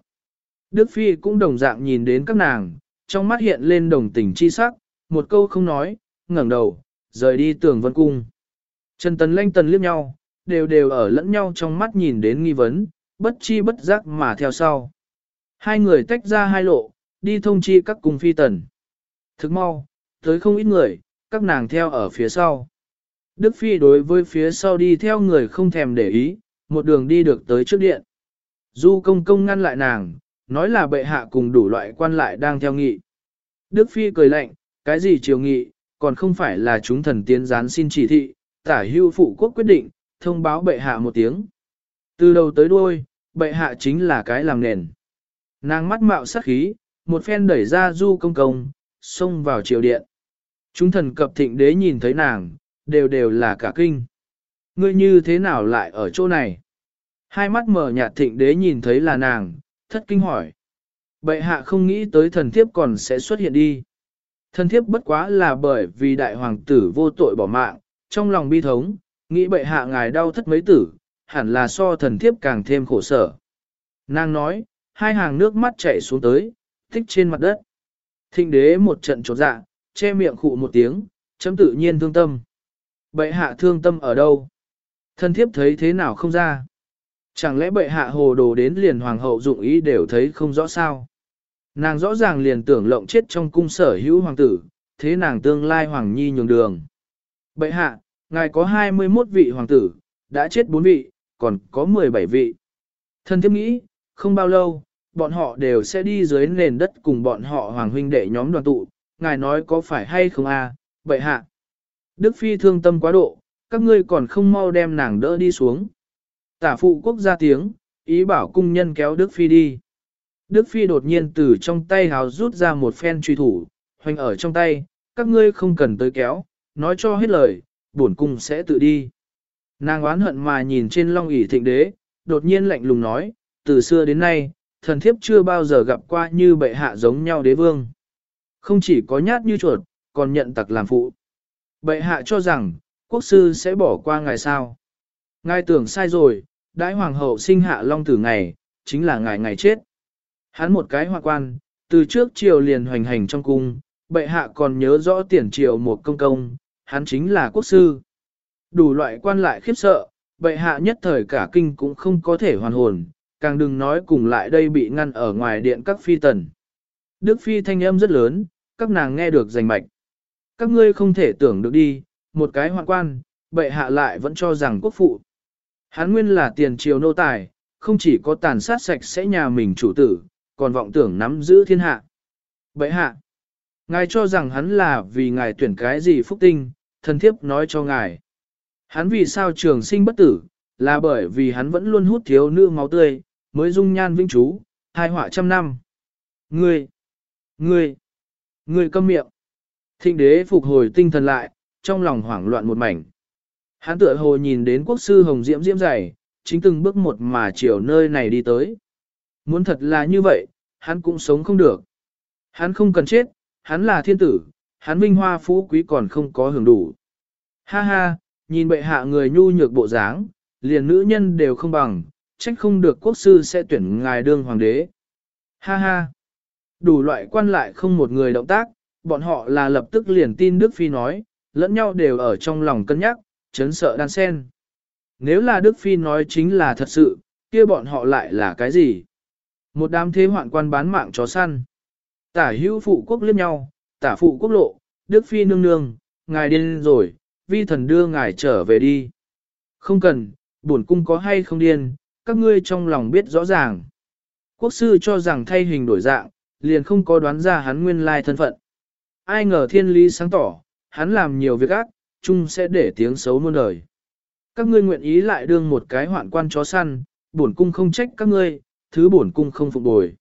S1: Đức Phi cũng đồng dạng nhìn đến các nàng, trong mắt hiện lên đồng tình chi sắc, một câu không nói, ngẩng đầu, rời đi tường vân cung. Trần Tần Lanh Tần liếc nhau, đều đều ở lẫn nhau trong mắt nhìn đến nghi vấn, bất chi bất giác mà theo sau. Hai người tách ra hai lộ, đi thông chi các cung phi tần. Thức mau, tới không ít người, các nàng theo ở phía sau. Đức Phi đối với phía sau đi theo người không thèm để ý, một đường đi được tới trước điện. Du công công ngăn lại nàng, nói là bệ hạ cùng đủ loại quan lại đang theo nghị. Đức Phi cười lạnh, cái gì chiều nghị, còn không phải là chúng thần tiến gián xin chỉ thị, tả hưu phụ quốc quyết định, thông báo bệ hạ một tiếng. Từ đầu tới đuôi, bệ hạ chính là cái làm nền. Nàng mắt mạo sắc khí, một phen đẩy ra du công công, xông vào triều điện. Chúng thần cập thịnh đế nhìn thấy nàng, đều đều là cả kinh. Ngươi như thế nào lại ở chỗ này? Hai mắt mở nhạt thịnh đế nhìn thấy là nàng, thất kinh hỏi. Bệ hạ không nghĩ tới thần thiếp còn sẽ xuất hiện đi. Thần thiếp bất quá là bởi vì đại hoàng tử vô tội bỏ mạng, trong lòng bi thống, nghĩ bệ hạ ngài đau thất mấy tử, hẳn là so thần thiếp càng thêm khổ sở. Nàng nói, hai hàng nước mắt chảy xuống tới, tích trên mặt đất. Thịnh đế một trận trột dạ, che miệng khụ một tiếng, chấm tự nhiên thương tâm. Bệ hạ thương tâm ở đâu? Thần thiếp thấy thế nào không ra? Chẳng lẽ bệ hạ hồ đồ đến liền hoàng hậu dụng ý đều thấy không rõ sao? Nàng rõ ràng liền tưởng lộng chết trong cung sở hữu hoàng tử, thế nàng tương lai hoàng nhi nhường đường. Bệ hạ, ngài có 21 vị hoàng tử, đã chết 4 vị, còn có 17 vị. Thân thiếp nghĩ, không bao lâu, bọn họ đều sẽ đi dưới nền đất cùng bọn họ hoàng huynh đệ nhóm đoàn tụ, ngài nói có phải hay không a? À? vậy hạ. Đức Phi thương tâm quá độ, các ngươi còn không mau đem nàng đỡ đi xuống. Tả phụ quốc ra tiếng, ý bảo cung nhân kéo Đức Phi đi. Đức Phi đột nhiên từ trong tay hào rút ra một phen truy thủ, hoành ở trong tay, các ngươi không cần tới kéo, nói cho hết lời, bổn cung sẽ tự đi. Nàng oán hận mà nhìn trên long ỷ thịnh đế, đột nhiên lạnh lùng nói, từ xưa đến nay, thần thiếp chưa bao giờ gặp qua như bệ hạ giống nhau đế vương. Không chỉ có nhát như chuột, còn nhận tặc làm phụ. Bệ hạ cho rằng, quốc sư sẽ bỏ qua ngài sao. Ngài tưởng sai rồi, đại hoàng hậu sinh hạ long tử ngày, chính là ngài ngày chết. Hắn một cái hoa quan, từ trước triều liền hoành hành trong cung, bệ hạ còn nhớ rõ tiền triều một công công, hắn chính là quốc sư. Đủ loại quan lại khiếp sợ, bệ hạ nhất thời cả kinh cũng không có thể hoàn hồn, càng đừng nói cùng lại đây bị ngăn ở ngoài điện các phi tần. Đức phi thanh âm rất lớn, các nàng nghe được rành mạch. Các ngươi không thể tưởng được đi, một cái hoạn quan, bệ hạ lại vẫn cho rằng quốc phụ. Hắn nguyên là tiền triều nô tài, không chỉ có tàn sát sạch sẽ nhà mình chủ tử, còn vọng tưởng nắm giữ thiên hạ. Bệ hạ, ngài cho rằng hắn là vì ngài tuyển cái gì phúc tinh, thân thiếp nói cho ngài. Hắn vì sao trường sinh bất tử, là bởi vì hắn vẫn luôn hút thiếu nữ máu tươi, mới dung nhan vinh chú, hai họa trăm năm. Ngươi, ngươi, ngươi câm miệng. Thịnh đế phục hồi tinh thần lại, trong lòng hoảng loạn một mảnh. Hắn tựa hồ nhìn đến quốc sư hồng diễm diễm dày, chính từng bước một mà chiều nơi này đi tới. Muốn thật là như vậy, hắn cũng sống không được. Hắn không cần chết, hắn là thiên tử, hắn vinh hoa phú quý còn không có hưởng đủ. Ha ha, nhìn bệ hạ người nhu nhược bộ dáng, liền nữ nhân đều không bằng, trách không được quốc sư sẽ tuyển ngài đương hoàng đế. Ha ha, đủ loại quan lại không một người động tác, bọn họ là lập tức liền tin Đức Phi nói, lẫn nhau đều ở trong lòng cân nhắc, chấn sợ đan sen. Nếu là Đức Phi nói chính là thật sự, kia bọn họ lại là cái gì? Một đám thế hoạn quan bán mạng chó săn. Tả hữu phụ quốc liếc nhau, tả phụ quốc lộ, Đức Phi nương nương, ngài điên rồi, vi thần đưa ngài trở về đi. Không cần, bổn cung có hay không điên, các ngươi trong lòng biết rõ ràng. Quốc sư cho rằng thay hình đổi dạng, liền không có đoán ra hắn nguyên lai thân phận. Ai ngờ thiên lý sáng tỏ, hắn làm nhiều việc ác, chung sẽ để tiếng xấu muôn đời. Các ngươi nguyện ý lại đương một cái hoạn quan chó săn, bổn cung không trách các ngươi, thứ bổn cung không phục bồi.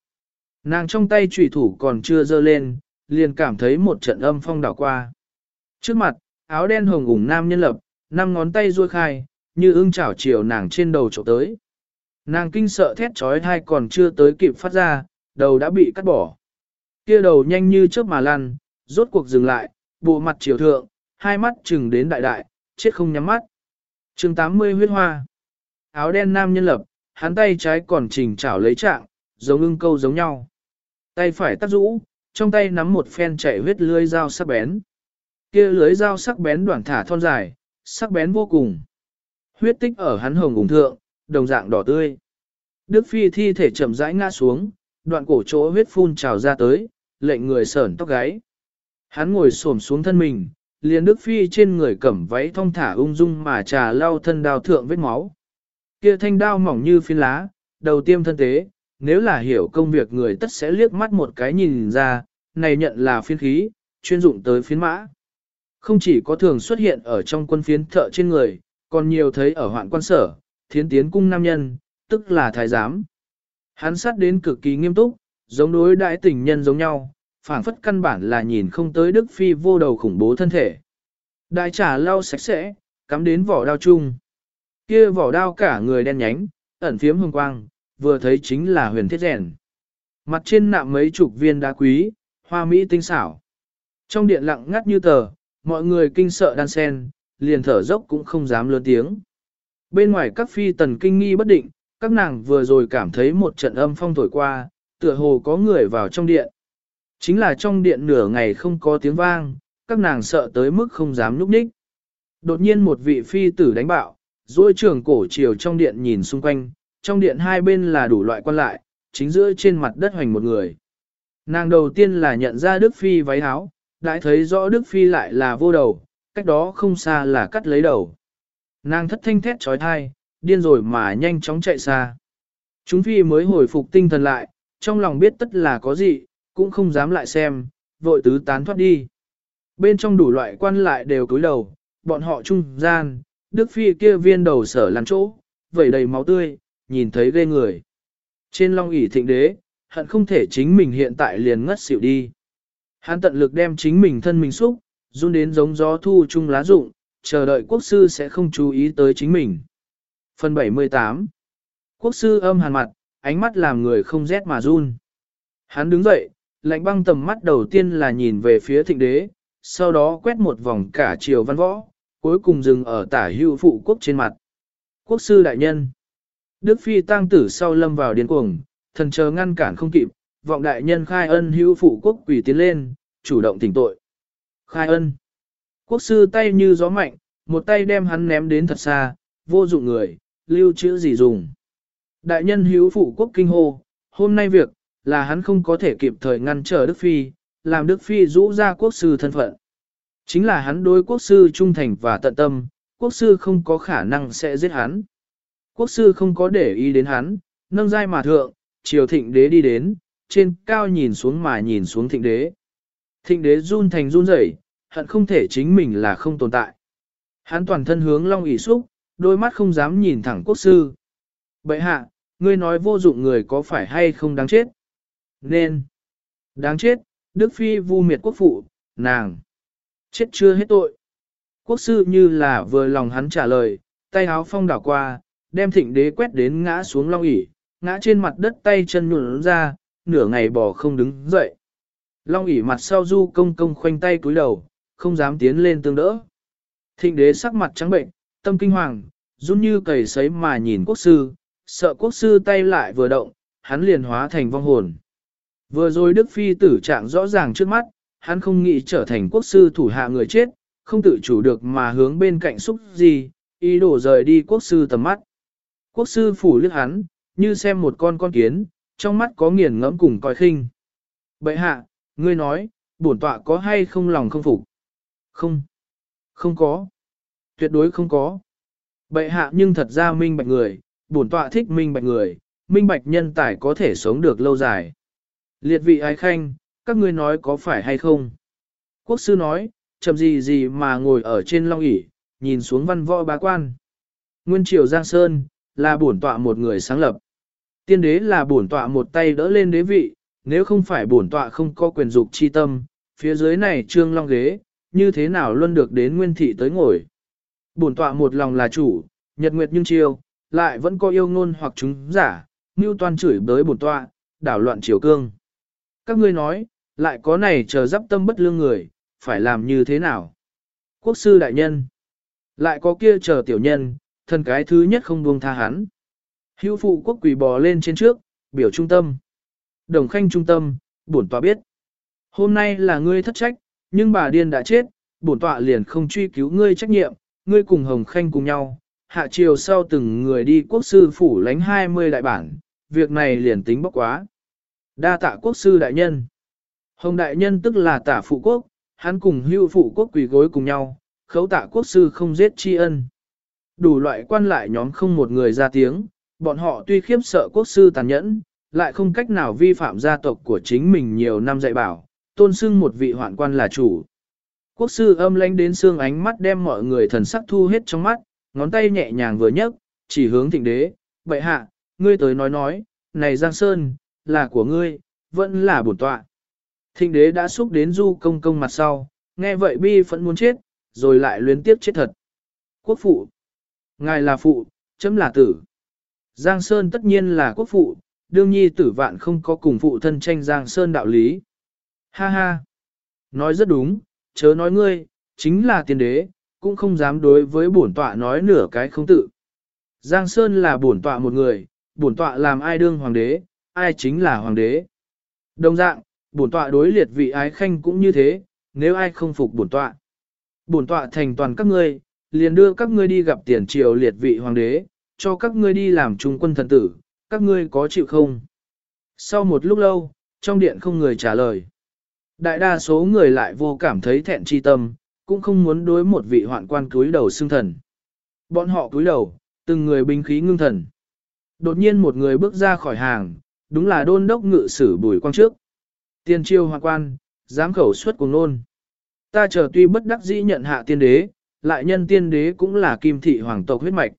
S1: Nàng trong tay trùy thủ còn chưa dơ lên, liền cảm thấy một trận âm phong đảo qua. Trước mặt, áo đen hồng ủng nam nhân lập, năm ngón tay ruôi khai, như ưng chảo chiều nàng trên đầu trộm tới. Nàng kinh sợ thét trói thai còn chưa tới kịp phát ra, đầu đã bị cắt bỏ. Kia đầu nhanh như chớp mà lăn, rốt cuộc dừng lại, bộ mặt chiều thượng, hai mắt chừng đến đại đại, chết không nhắm mắt. chương 80 huyết hoa. Áo đen nam nhân lập, hắn tay trái còn chỉnh chảo lấy trạng, giống ưng câu giống nhau. Tay phải tắt rũ, trong tay nắm một phen chạy huyết lươi dao sắc bén. Kia lưới dao sắc bén đoạn thả thon dài, sắc bén vô cùng. Huyết tích ở hắn hồng ủng thượng, đồng dạng đỏ tươi. Đức Phi thi thể chậm rãi ngã xuống, đoạn cổ chỗ huyết phun trào ra tới, lệnh người sởn tóc gáy. Hắn ngồi xổm xuống thân mình, liền Đức Phi trên người cẩm váy thong thả ung dung mà trà lau thân đao thượng vết máu. Kia thanh đao mỏng như phiến lá, đầu tiêm thân tế, nếu là hiểu công việc người tất sẽ liếc mắt một cái nhìn ra, này nhận là phiên khí, chuyên dụng tới phiến mã. Không chỉ có thường xuất hiện ở trong quân phiến thợ trên người, còn nhiều thấy ở hoạn quan sở, thiến tiến cung nam nhân, tức là thái giám. Hắn sát đến cực kỳ nghiêm túc, giống đối đại tình nhân giống nhau, phảng phất căn bản là nhìn không tới Đức Phi vô đầu khủng bố thân thể. Đại trả lau sạch sẽ, cắm đến vỏ đao chung. Kia vỏ đao cả người đen nhánh, ẩn phiếm hương quang, vừa thấy chính là huyền thiết rèn. Mặt trên nạm mấy chục viên đá quý, hoa mỹ tinh xảo. Trong điện lặng ngắt như tờ, mọi người kinh sợ đan sen, liền thở dốc cũng không dám lớn tiếng. Bên ngoài các phi tần kinh nghi bất định, các nàng vừa rồi cảm thấy một trận âm phong thổi qua, tựa hồ có người vào trong điện. Chính là trong điện nửa ngày không có tiếng vang, các nàng sợ tới mức không dám núp ních. Đột nhiên một vị phi tử đánh bạo, duỗi trường cổ chiều trong điện nhìn xung quanh, trong điện hai bên là đủ loại quan lại, chính giữa trên mặt đất hoành một người. Nàng đầu tiên là nhận ra Đức Phi váy áo, đã thấy rõ Đức Phi lại là vô đầu, cách đó không xa là cắt lấy đầu. Nàng thất thanh thét trói thai, điên rồi mà nhanh chóng chạy xa. Chúng Phi mới hồi phục tinh thần lại, trong lòng biết tất là có gì, cũng không dám lại xem, vội tứ tán thoát đi. Bên trong đủ loại quan lại đều cúi đầu, bọn họ trung gian, Đức Phi kia viên đầu sở lăn chỗ, vẩy đầy máu tươi, nhìn thấy ghê người. Trên long ỷ thịnh đế, hận không thể chính mình hiện tại liền ngất xỉu đi. Hắn tận lực đem chính mình thân mình xúc, run đến giống gió thu chung lá rụng, chờ đợi quốc sư sẽ không chú ý tới chính mình. Phần 78 Quốc sư âm hàn mặt, ánh mắt làm người không rét mà run. Hắn đứng dậy, lạnh băng tầm mắt đầu tiên là nhìn về phía thịnh đế, sau đó quét một vòng cả chiều văn võ, cuối cùng dừng ở tả hưu phụ quốc trên mặt. Quốc sư đại nhân Đức Phi tăng tử sau lâm vào điên cuồng, thần chờ ngăn cản không kịp, vọng đại nhân khai ân hữu phụ quốc quỳ tiến lên, chủ động thỉnh tội. Khai ân. Quốc sư tay như gió mạnh, một tay đem hắn ném đến thật xa, vô dụng người, lưu chữ gì dùng. Đại nhân hữu phụ quốc kinh hô, hôm nay việc, là hắn không có thể kịp thời ngăn trở Đức Phi, làm Đức Phi rũ ra quốc sư thân phận. Chính là hắn đối quốc sư trung thành và tận tâm, quốc sư không có khả năng sẽ giết hắn. Quốc sư không có để ý đến hắn, nâng dai mà thượng, triều thịnh đế đi đến, trên cao nhìn xuống mà nhìn xuống thịnh đế. Thịnh đế run thành run rẩy, hận không thể chính mình là không tồn tại. Hắn toàn thân hướng long ỉ xúc, đôi mắt không dám nhìn thẳng quốc sư. Bậy hạ, ngươi nói vô dụng người có phải hay không đáng chết? Nên. Đáng chết, Đức Phi vu miệt quốc phụ, nàng. Chết chưa hết tội. Quốc sư như là vừa lòng hắn trả lời, tay áo phong đảo qua, đem thịnh đế quét đến ngã xuống long ỉ, ngã trên mặt đất tay chân nhuẩn ra, nửa ngày bò không đứng dậy. Long ỉ mặt sau du công công khoanh tay cúi đầu, không dám tiến lên tương đỡ. Thịnh đế sắc mặt trắng bệnh, tâm kinh hoàng, run như cầy sấy mà nhìn quốc sư, sợ quốc sư tay lại vừa động, hắn liền hóa thành vong hồn. Vừa rồi Đức Phi tử trạng rõ ràng trước mắt, hắn không nghĩ trở thành quốc sư thủ hạ người chết, không tự chủ được mà hướng bên cạnh xúc gì, ý đồ rời đi quốc sư tầm mắt. Quốc sư phủ liếc hắn, như xem một con con kiến, trong mắt có nghiền ngẫm cùng coi khinh. Bệ hạ, ngươi nói, bổn tọa có hay không lòng không phục? Không. Không có. Tuyệt đối không có. Bệ hạ nhưng thật ra minh bạch người, bổn tọa thích minh bạch người, minh bạch nhân tài có thể sống được lâu dài. Liệt vị ái khanh, các ngươi nói có phải hay không? Quốc sư nói, chậm gì gì mà ngồi ở trên long ỷ nhìn xuống văn võ bá quan. Nguyên triều Giang Sơn, là bổn tọa một người sáng lập. Tiên đế là bổn tọa một tay đỡ lên đế vị, nếu không phải bổn tọa không có quyền dục chi tâm, phía dưới này trương long ghế, như thế nào luôn được đến nguyên thị tới ngồi. Bổn tọa một lòng là chủ, nhật nguyệt nhưng chiêu, lại vẫn có yêu ngôn hoặc chúng giả, mưu toan chửi bới bổn tọa, đảo loạn triều cương. Các ngươi nói, lại có này chờ dắp tâm bất lương người, phải làm như thế nào? Quốc sư đại nhân, lại có kia chờ tiểu nhân, thân cái thứ nhất không buông tha hắn. Hữu phụ quốc quỳ bò lên trên trước, biểu trung tâm. Đồng khanh trung tâm, bổn tọa biết. Hôm nay là ngươi thất trách, nhưng bà điên đã chết, bổn tọa liền không truy cứu ngươi trách nhiệm, ngươi cùng hồng khanh cùng nhau. Hạ chiều sau từng người đi quốc sư phủ lánh 20 đại bản, việc này liền tính bốc quá. Đa tạ quốc sư đại nhân. Hồng đại nhân tức là tả phụ quốc, hắn cùng hưu phụ quốc quỳ gối cùng nhau, khấu tạ quốc sư không giết tri ân. Đủ loại quan lại nhóm không một người ra tiếng, bọn họ tuy khiếp sợ quốc sư tàn nhẫn, lại không cách nào vi phạm gia tộc của chính mình nhiều năm dạy bảo, tôn xưng một vị hoạn quan là chủ. Quốc sư âm lãnh đến xương ánh mắt đem mọi người thần sắc thu hết trong mắt, ngón tay nhẹ nhàng vừa nhấc, chỉ hướng thịnh đế, vậy hạ, ngươi tới nói nói, này Giang Sơn, là của ngươi, vẫn là bổn tọa. Thịnh đế đã xúc đến du công công mặt sau, nghe vậy bi phẫn muốn chết, rồi lại luyến tiếp chết thật. Quốc phụ, ngài là phụ, chấm là tử. Giang Sơn tất nhiên là quốc phụ, đương nhi tử vạn không có cùng phụ thân tranh Giang Sơn đạo lý. Ha ha, nói rất đúng, chớ nói ngươi, chính là tiên đế, cũng không dám đối với bổn tọa nói nửa cái không tự. Giang Sơn là bổn tọa một người, bổn tọa làm ai đương hoàng đế, ai chính là hoàng đế. Đồng dạng, bổn tọa đối liệt vị ái khanh cũng như thế, nếu ai không phục bổn tọa. Bổn tọa thành toàn các ngươi, liền đưa các ngươi đi gặp tiền triều liệt vị hoàng đế, cho các ngươi đi làm trung quân thần tử, các ngươi có chịu không? Sau một lúc lâu, trong điện không người trả lời. Đại đa số người lại vô cảm thấy thẹn chi tâm, cũng không muốn đối một vị hoạn quan cúi đầu xưng thần. Bọn họ cúi đầu, từng người binh khí ngưng thần. Đột nhiên một người bước ra khỏi hàng, đúng là đôn đốc ngự sử bùi quang trước. Tiên triêu hoạn quan, dám khẩu suất cùng nôn. Ta chờ tuy bất đắc dĩ nhận hạ tiên đế, lại nhân tiên đế cũng là kim thị hoàng tộc huyết mạch.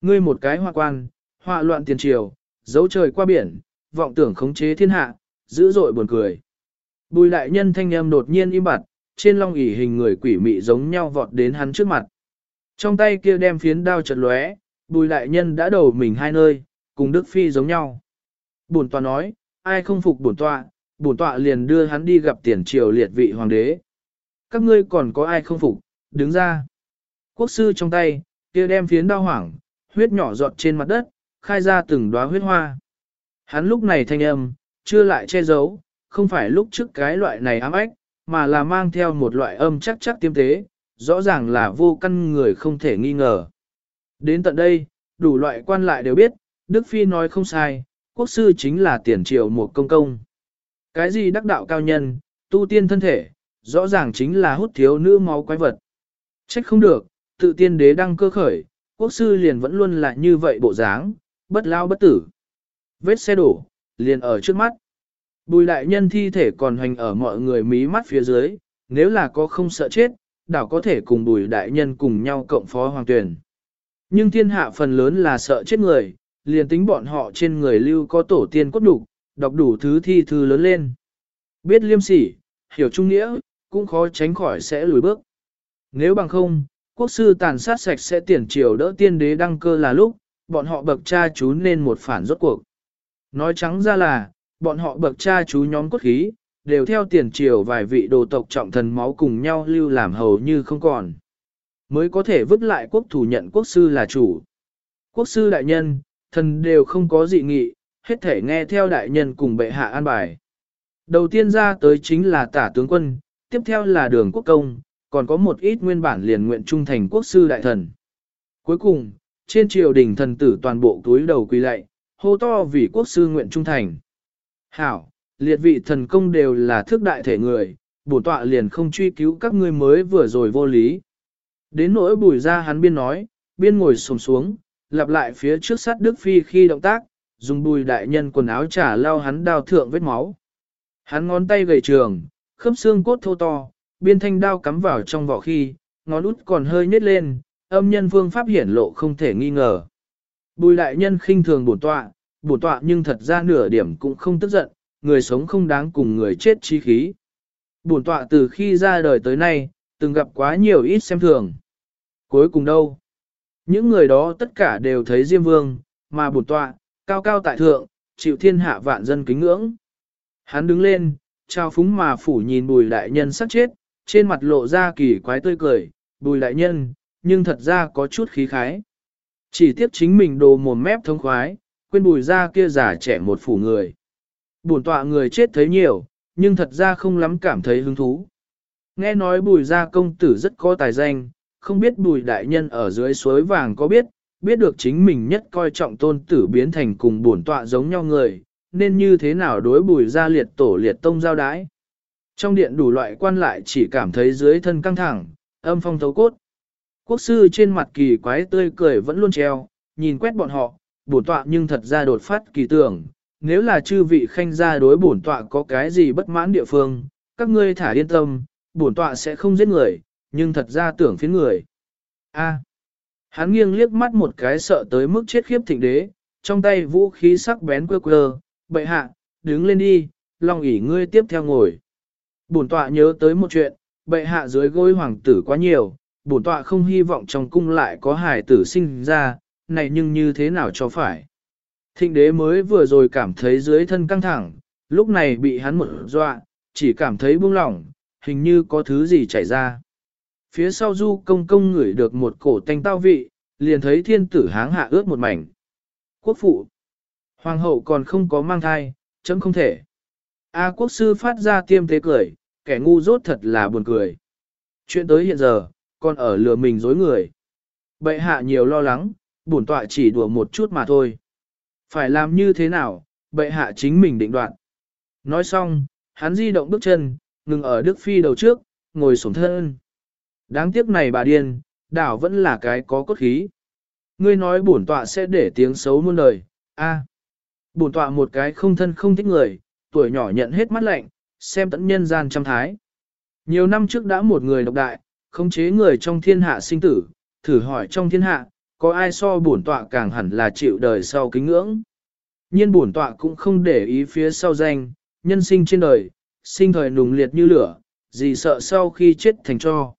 S1: Ngươi một cái hoa quan, họa loạn tiền triều, giấu trời qua biển, vọng tưởng khống chế thiên hạ, dữ dội buồn cười. Bùi đại nhân thanh âm đột nhiên im bặt, trên long ỷ hình người quỷ mị giống nhau vọt đến hắn trước mặt. Trong tay kia đem phiến đao chật lóe, bùi đại nhân đã đầu mình hai nơi, cùng Đức Phi giống nhau. Bổn tọa nói, ai không phục bổn tọa, bổn tọa liền đưa hắn đi gặp tiền triều liệt vị hoàng đế. Các ngươi còn có ai không phục, đứng ra. Quốc sư trong tay, kia đem phiến đao hoảng, huyết nhỏ giọt trên mặt đất, khai ra từng đóa huyết hoa. Hắn lúc này thanh âm, chưa lại che giấu, không phải lúc trước cái loại này ám ách, mà là mang theo một loại âm chắc chắc tiêm tế, rõ ràng là vô căn người không thể nghi ngờ. Đến tận đây, đủ loại quan lại đều biết, Đức Phi nói không sai, quốc sư chính là tiền triều một công công. Cái gì đắc đạo cao nhân, tu tiên thân thể, rõ ràng chính là hút thiếu nữ máu quái vật. Trách không được, tự tiên đế đăng cơ khởi, quốc sư liền vẫn luôn là như vậy bộ dáng, bất lao bất tử. Vết xe đổ, liền ở trước mắt. Bùi đại nhân thi thể còn hành ở mọi người mí mắt phía dưới, nếu là có không sợ chết, đảo có thể cùng bùi đại nhân cùng nhau cộng phó hoàng tuyển. Nhưng thiên hạ phần lớn là sợ chết người, liền tính bọn họ trên người lưu có tổ tiên cốt đủ, đọc đủ thứ thi thư lớn lên. Biết liêm sỉ, hiểu trung nghĩa, cũng khó tránh khỏi sẽ lùi bước. Nếu bằng không, quốc sư tàn sát sạch sẽ tiền triều đỡ tiên đế đăng cơ là lúc, bọn họ bậc cha chú nên một phản rốt cuộc. Nói trắng ra là, bọn họ bậc cha chú nhóm cốt khí, đều theo tiền triều vài vị đồ tộc trọng thần máu cùng nhau lưu làm hầu như không còn. Mới có thể vứt lại quốc thủ nhận quốc sư là chủ. Quốc sư đại nhân, thần đều không có dị nghị, hết thể nghe theo đại nhân cùng bệ hạ an bài. Đầu tiên ra tới chính là tả tướng quân, tiếp theo là đường quốc công, còn có một ít nguyên bản liền nguyện trung thành quốc sư đại thần. Cuối cùng, trên triều đình thần tử toàn bộ túi đầu quỳ lạy, hô to vì quốc sư nguyện trung thành. Hảo, liệt vị thần công đều là thước đại thể người, bổ tọa liền không truy cứu các ngươi mới vừa rồi vô lý. Đến nỗi bùi ra hắn biên nói, biên ngồi sồm xuống, lặp lại phía trước sát Đức Phi khi động tác, dùng bùi đại nhân quần áo trả lao hắn đao thượng vết máu. Hắn ngón tay gầy trường, khớp xương cốt thô to, biên thanh đao cắm vào trong vỏ khi, ngón út còn hơi nhếch lên, âm nhân phương pháp hiển lộ không thể nghi ngờ. Bùi đại nhân khinh thường bổn tọa, bổn tọa nhưng thật ra nửa điểm cũng không tức giận, người sống không đáng cùng người chết chi khí. Bổn tọa từ khi ra đời tới nay, từng gặp quá nhiều ít xem thường. Cuối cùng đâu? Những người đó tất cả đều thấy Diêm Vương, mà bổn tọa, cao cao tại thượng, chịu thiên hạ vạn dân kính ngưỡng. Hắn đứng lên, trao phúng mà phủ nhìn bùi đại nhân sắc chết, trên mặt lộ ra kỳ quái tươi cười, bùi đại nhân, nhưng thật ra có chút khí khái. Chỉ tiếc chính mình đồ mồm mép thông khoái, quên bùi ra kia giả trẻ một phủ người. Bùn tọa người chết thấy nhiều, nhưng thật ra không lắm cảm thấy hứng thú. Nghe nói bùi gia công tử rất có tài danh, không biết bùi đại nhân ở dưới suối vàng có biết, biết được chính mình nhất coi trọng tôn tử biến thành cùng bổn tọa giống nhau người, nên như thế nào đối bùi gia liệt tổ liệt tông giao đái. Trong điện đủ loại quan lại chỉ cảm thấy dưới thân căng thẳng, âm phong thấu cốt. Quốc sư trên mặt kỳ quái tươi cười vẫn luôn treo, nhìn quét bọn họ, bổn tọa nhưng thật ra đột phát kỳ tưởng, nếu là chư vị khanh gia đối bổn tọa có cái gì bất mãn địa phương, các ngươi thả yên tâm, bổn tọa sẽ không giết người, nhưng thật ra tưởng phiến người. A. hắn nghiêng liếc mắt một cái sợ tới mức chết khiếp thịnh đế, trong tay vũ khí sắc bén quơ quơ, bệ hạ, đứng lên đi, long ỉ ngươi tiếp theo ngồi. Bổn tọa nhớ tới một chuyện, bệ hạ dưới gối hoàng tử quá nhiều, bổn tọa không hy vọng trong cung lại có hài tử sinh ra, này nhưng như thế nào cho phải. Thịnh đế mới vừa rồi cảm thấy dưới thân căng thẳng, lúc này bị hắn một dọa, chỉ cảm thấy buông lỏng, hình như có thứ gì chảy ra. Phía sau du công công ngửi được một cổ tanh tao vị, liền thấy thiên tử háng hạ ướt một mảnh. Quốc phụ, hoàng hậu còn không có mang thai, chấm không thể. A quốc sư phát ra tiêm tế cười, kẻ ngu dốt thật là buồn cười. Chuyện tới hiện giờ, còn ở lừa mình dối người. Bệ hạ nhiều lo lắng, bổn tọa chỉ đùa một chút mà thôi. Phải làm như thế nào, bệ hạ chính mình định đoạt. Nói xong, hắn di động bước chân, ngừng ở Đức Phi đầu trước, ngồi sổng thân. Đáng tiếc này bà điên, đảo vẫn là cái có cốt khí. Ngươi nói bổn tọa sẽ để tiếng xấu muôn đời, a Bổn tọa một cái không thân không thích người, tuổi nhỏ nhận hết mắt lạnh, xem tận nhân gian trăm thái. Nhiều năm trước đã một người độc đại, khống chế người trong thiên hạ sinh tử, thử hỏi trong thiên hạ, có ai so bổn tọa càng hẳn là chịu đời sau kính ngưỡng. Nhiên bổn tọa cũng không để ý phía sau danh, nhân sinh trên đời, sinh thời nùng liệt như lửa, gì sợ sau khi chết thành cho.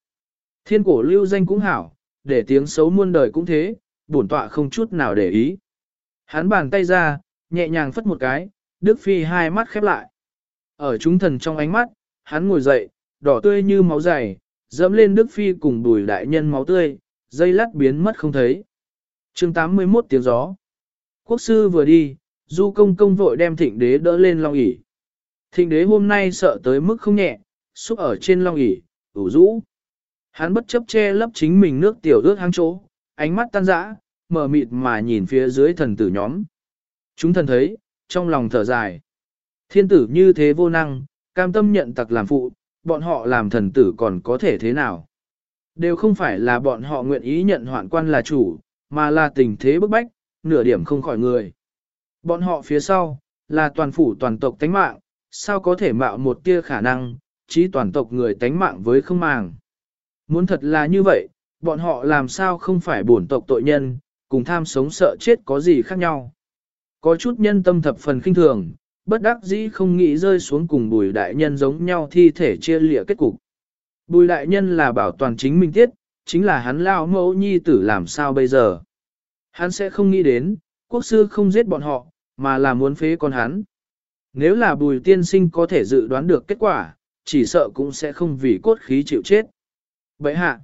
S1: Thiên cổ lưu danh cũng hảo, để tiếng xấu muôn đời cũng thế, bổn tọa không chút nào để ý. Hắn bàn tay ra, nhẹ nhàng phất một cái, Đức Phi hai mắt khép lại. Ở chúng thần trong ánh mắt, hắn ngồi dậy, đỏ tươi như máu dày, dẫm lên Đức Phi cùng bùi đại nhân máu tươi, dây lát biến mất không thấy. chương 81 tiếng gió. Quốc sư vừa đi, du công công vội đem thịnh đế đỡ lên long ỷ Thịnh đế hôm nay sợ tới mức không nhẹ, xúc ở trên long ỷ ủ rũ. Hắn bất chấp che lấp chính mình nước tiểu ướt hang chỗ, ánh mắt tan rã, mở mịt mà nhìn phía dưới thần tử nhóm. Chúng thần thấy, trong lòng thở dài. Thiên tử như thế vô năng, cam tâm nhận tặc làm phụ, bọn họ làm thần tử còn có thể thế nào? Đều không phải là bọn họ nguyện ý nhận hoạn quan là chủ, mà là tình thế bức bách, nửa điểm không khỏi người. Bọn họ phía sau, là toàn phủ toàn tộc tánh mạng, sao có thể mạo một tia khả năng, chí toàn tộc người tánh mạng với không màng. Muốn thật là như vậy, bọn họ làm sao không phải bổn tộc tội nhân, cùng tham sống sợ chết có gì khác nhau. Có chút nhân tâm thập phần khinh thường, bất đắc dĩ không nghĩ rơi xuống cùng bùi đại nhân giống nhau thi thể chia lịa kết cục. Bùi đại nhân là bảo toàn chính mình tiết, chính là hắn lao mẫu nhi tử làm sao bây giờ. Hắn sẽ không nghĩ đến, quốc sư không giết bọn họ, mà là muốn phế con hắn. Nếu là bùi tiên sinh có thể dự đoán được kết quả, chỉ sợ cũng sẽ không vì cốt khí chịu chết. Vậy hạ,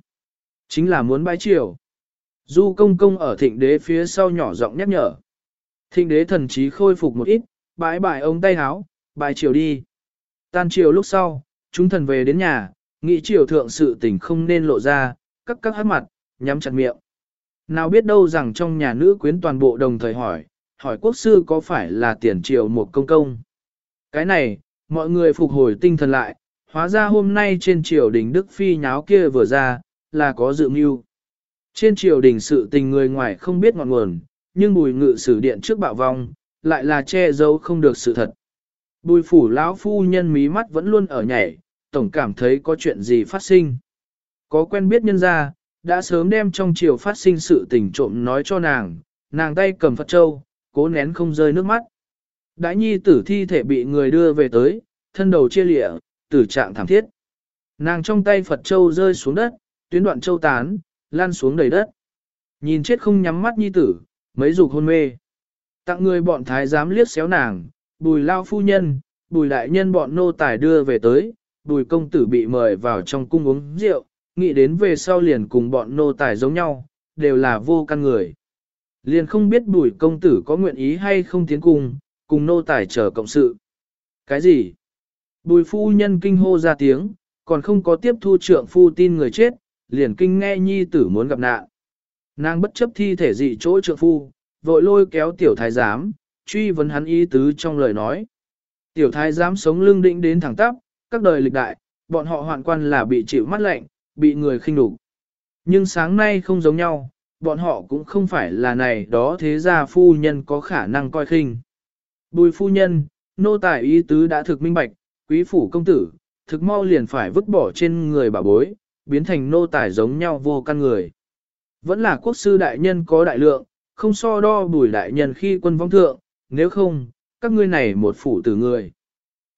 S1: chính là muốn bái triều. Du công công ở thịnh đế phía sau nhỏ giọng nhắc nhở. Thịnh đế thần trí khôi phục một ít, bãi bãi ông tay háo, bài triều đi. Tan triều lúc sau, chúng thần về đến nhà, nghĩ triều thượng sự tình không nên lộ ra, các các hát mặt, nhắm chặt miệng. Nào biết đâu rằng trong nhà nữ quyến toàn bộ đồng thời hỏi, hỏi quốc sư có phải là tiền triều một công công. Cái này, mọi người phục hồi tinh thần lại, hóa ra hôm nay trên triều đình Đức Phi nháo kia vừa ra, là có dự mưu. Trên triều đình sự tình người ngoài không biết ngọn nguồn, nhưng bùi ngự sử điện trước bạo vong, lại là che giấu không được sự thật. Bùi phủ lão phu nhân mí mắt vẫn luôn ở nhảy, tổng cảm thấy có chuyện gì phát sinh. Có quen biết nhân gia, đã sớm đem trong triều phát sinh sự tình trộm nói cho nàng, nàng tay cầm Phật Châu, cố nén không rơi nước mắt. Đãi nhi tử thi thể bị người đưa về tới, thân đầu chia lịa, tử trạng thảm thiết. Nàng trong tay Phật Châu rơi xuống đất, tuyến đoạn châu tán, lan xuống đầy đất. Nhìn chết không nhắm mắt nhi tử, mấy dục hôn mê. Tặng người bọn thái giám liếc xéo nàng, bùi lao phu nhân, bùi đại nhân bọn nô tài đưa về tới, bùi công tử bị mời vào trong cung uống rượu, nghĩ đến về sau liền cùng bọn nô tài giống nhau, đều là vô căn người. Liền không biết bùi công tử có nguyện ý hay không tiến cung, cùng nô tài chờ cộng sự. Cái gì? Bùi phu nhân kinh hô ra tiếng, còn không có tiếp thu trượng phu tin người chết, liền kinh nghe nhi tử muốn gặp nạn. Nàng bất chấp thi thể dị chỗ trượng phu, vội lôi kéo tiểu thái giám, truy vấn hắn ý tứ trong lời nói. Tiểu thái giám sống lưng định đến thẳng tắp, các đời lịch đại, bọn họ hoạn quan là bị chịu mắt lạnh, bị người khinh đục. Nhưng sáng nay không giống nhau, bọn họ cũng không phải là này đó thế gia phu nhân có khả năng coi khinh. Bùi phu nhân, nô tài ý tứ đã thực minh bạch, quý phủ công tử, thực mau liền phải vứt bỏ trên người bà bối, biến thành nô tài giống nhau vô căn người. Vẫn là quốc sư đại nhân có đại lượng, không so đo bùi đại nhân khi quân vong thượng, nếu không, các ngươi này một phủ tử người.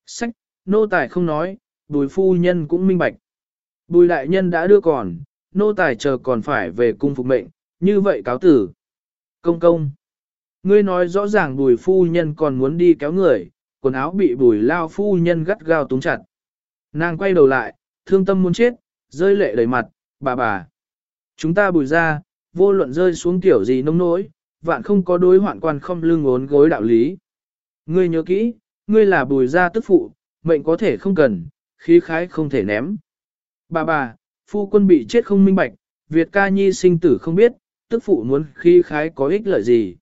S1: Sách, nô tài không nói, bùi phu nhân cũng minh bạch. Bùi đại nhân đã đưa còn, nô tài chờ còn phải về cung phục mệnh, như vậy cáo tử. Công công. Ngươi nói rõ ràng bùi phu nhân còn muốn đi kéo người, quần áo bị bùi lao phu nhân gắt gao túng chặt. Nàng quay đầu lại, thương tâm muốn chết, rơi lệ đầy mặt, bà bà. Chúng ta bùi ra, vô luận rơi xuống tiểu gì nông nỗi, vạn không có đối hoạn quan không lưng ốn gối đạo lý. Ngươi nhớ kỹ, ngươi là bùi gia tức phụ, mệnh có thể không cần, khí khái không thể ném. Bà bà, phu quân bị chết không minh bạch, Việt ca nhi sinh tử không biết, tức phụ muốn khí khái có ích lợi gì.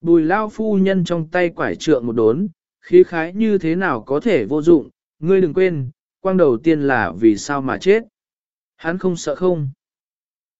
S1: Bùi lao phu nhân trong tay quải trượng một đốn, khí khái như thế nào có thể vô dụng, ngươi đừng quên, quang đầu tiên là vì sao mà chết. Hắn không sợ không.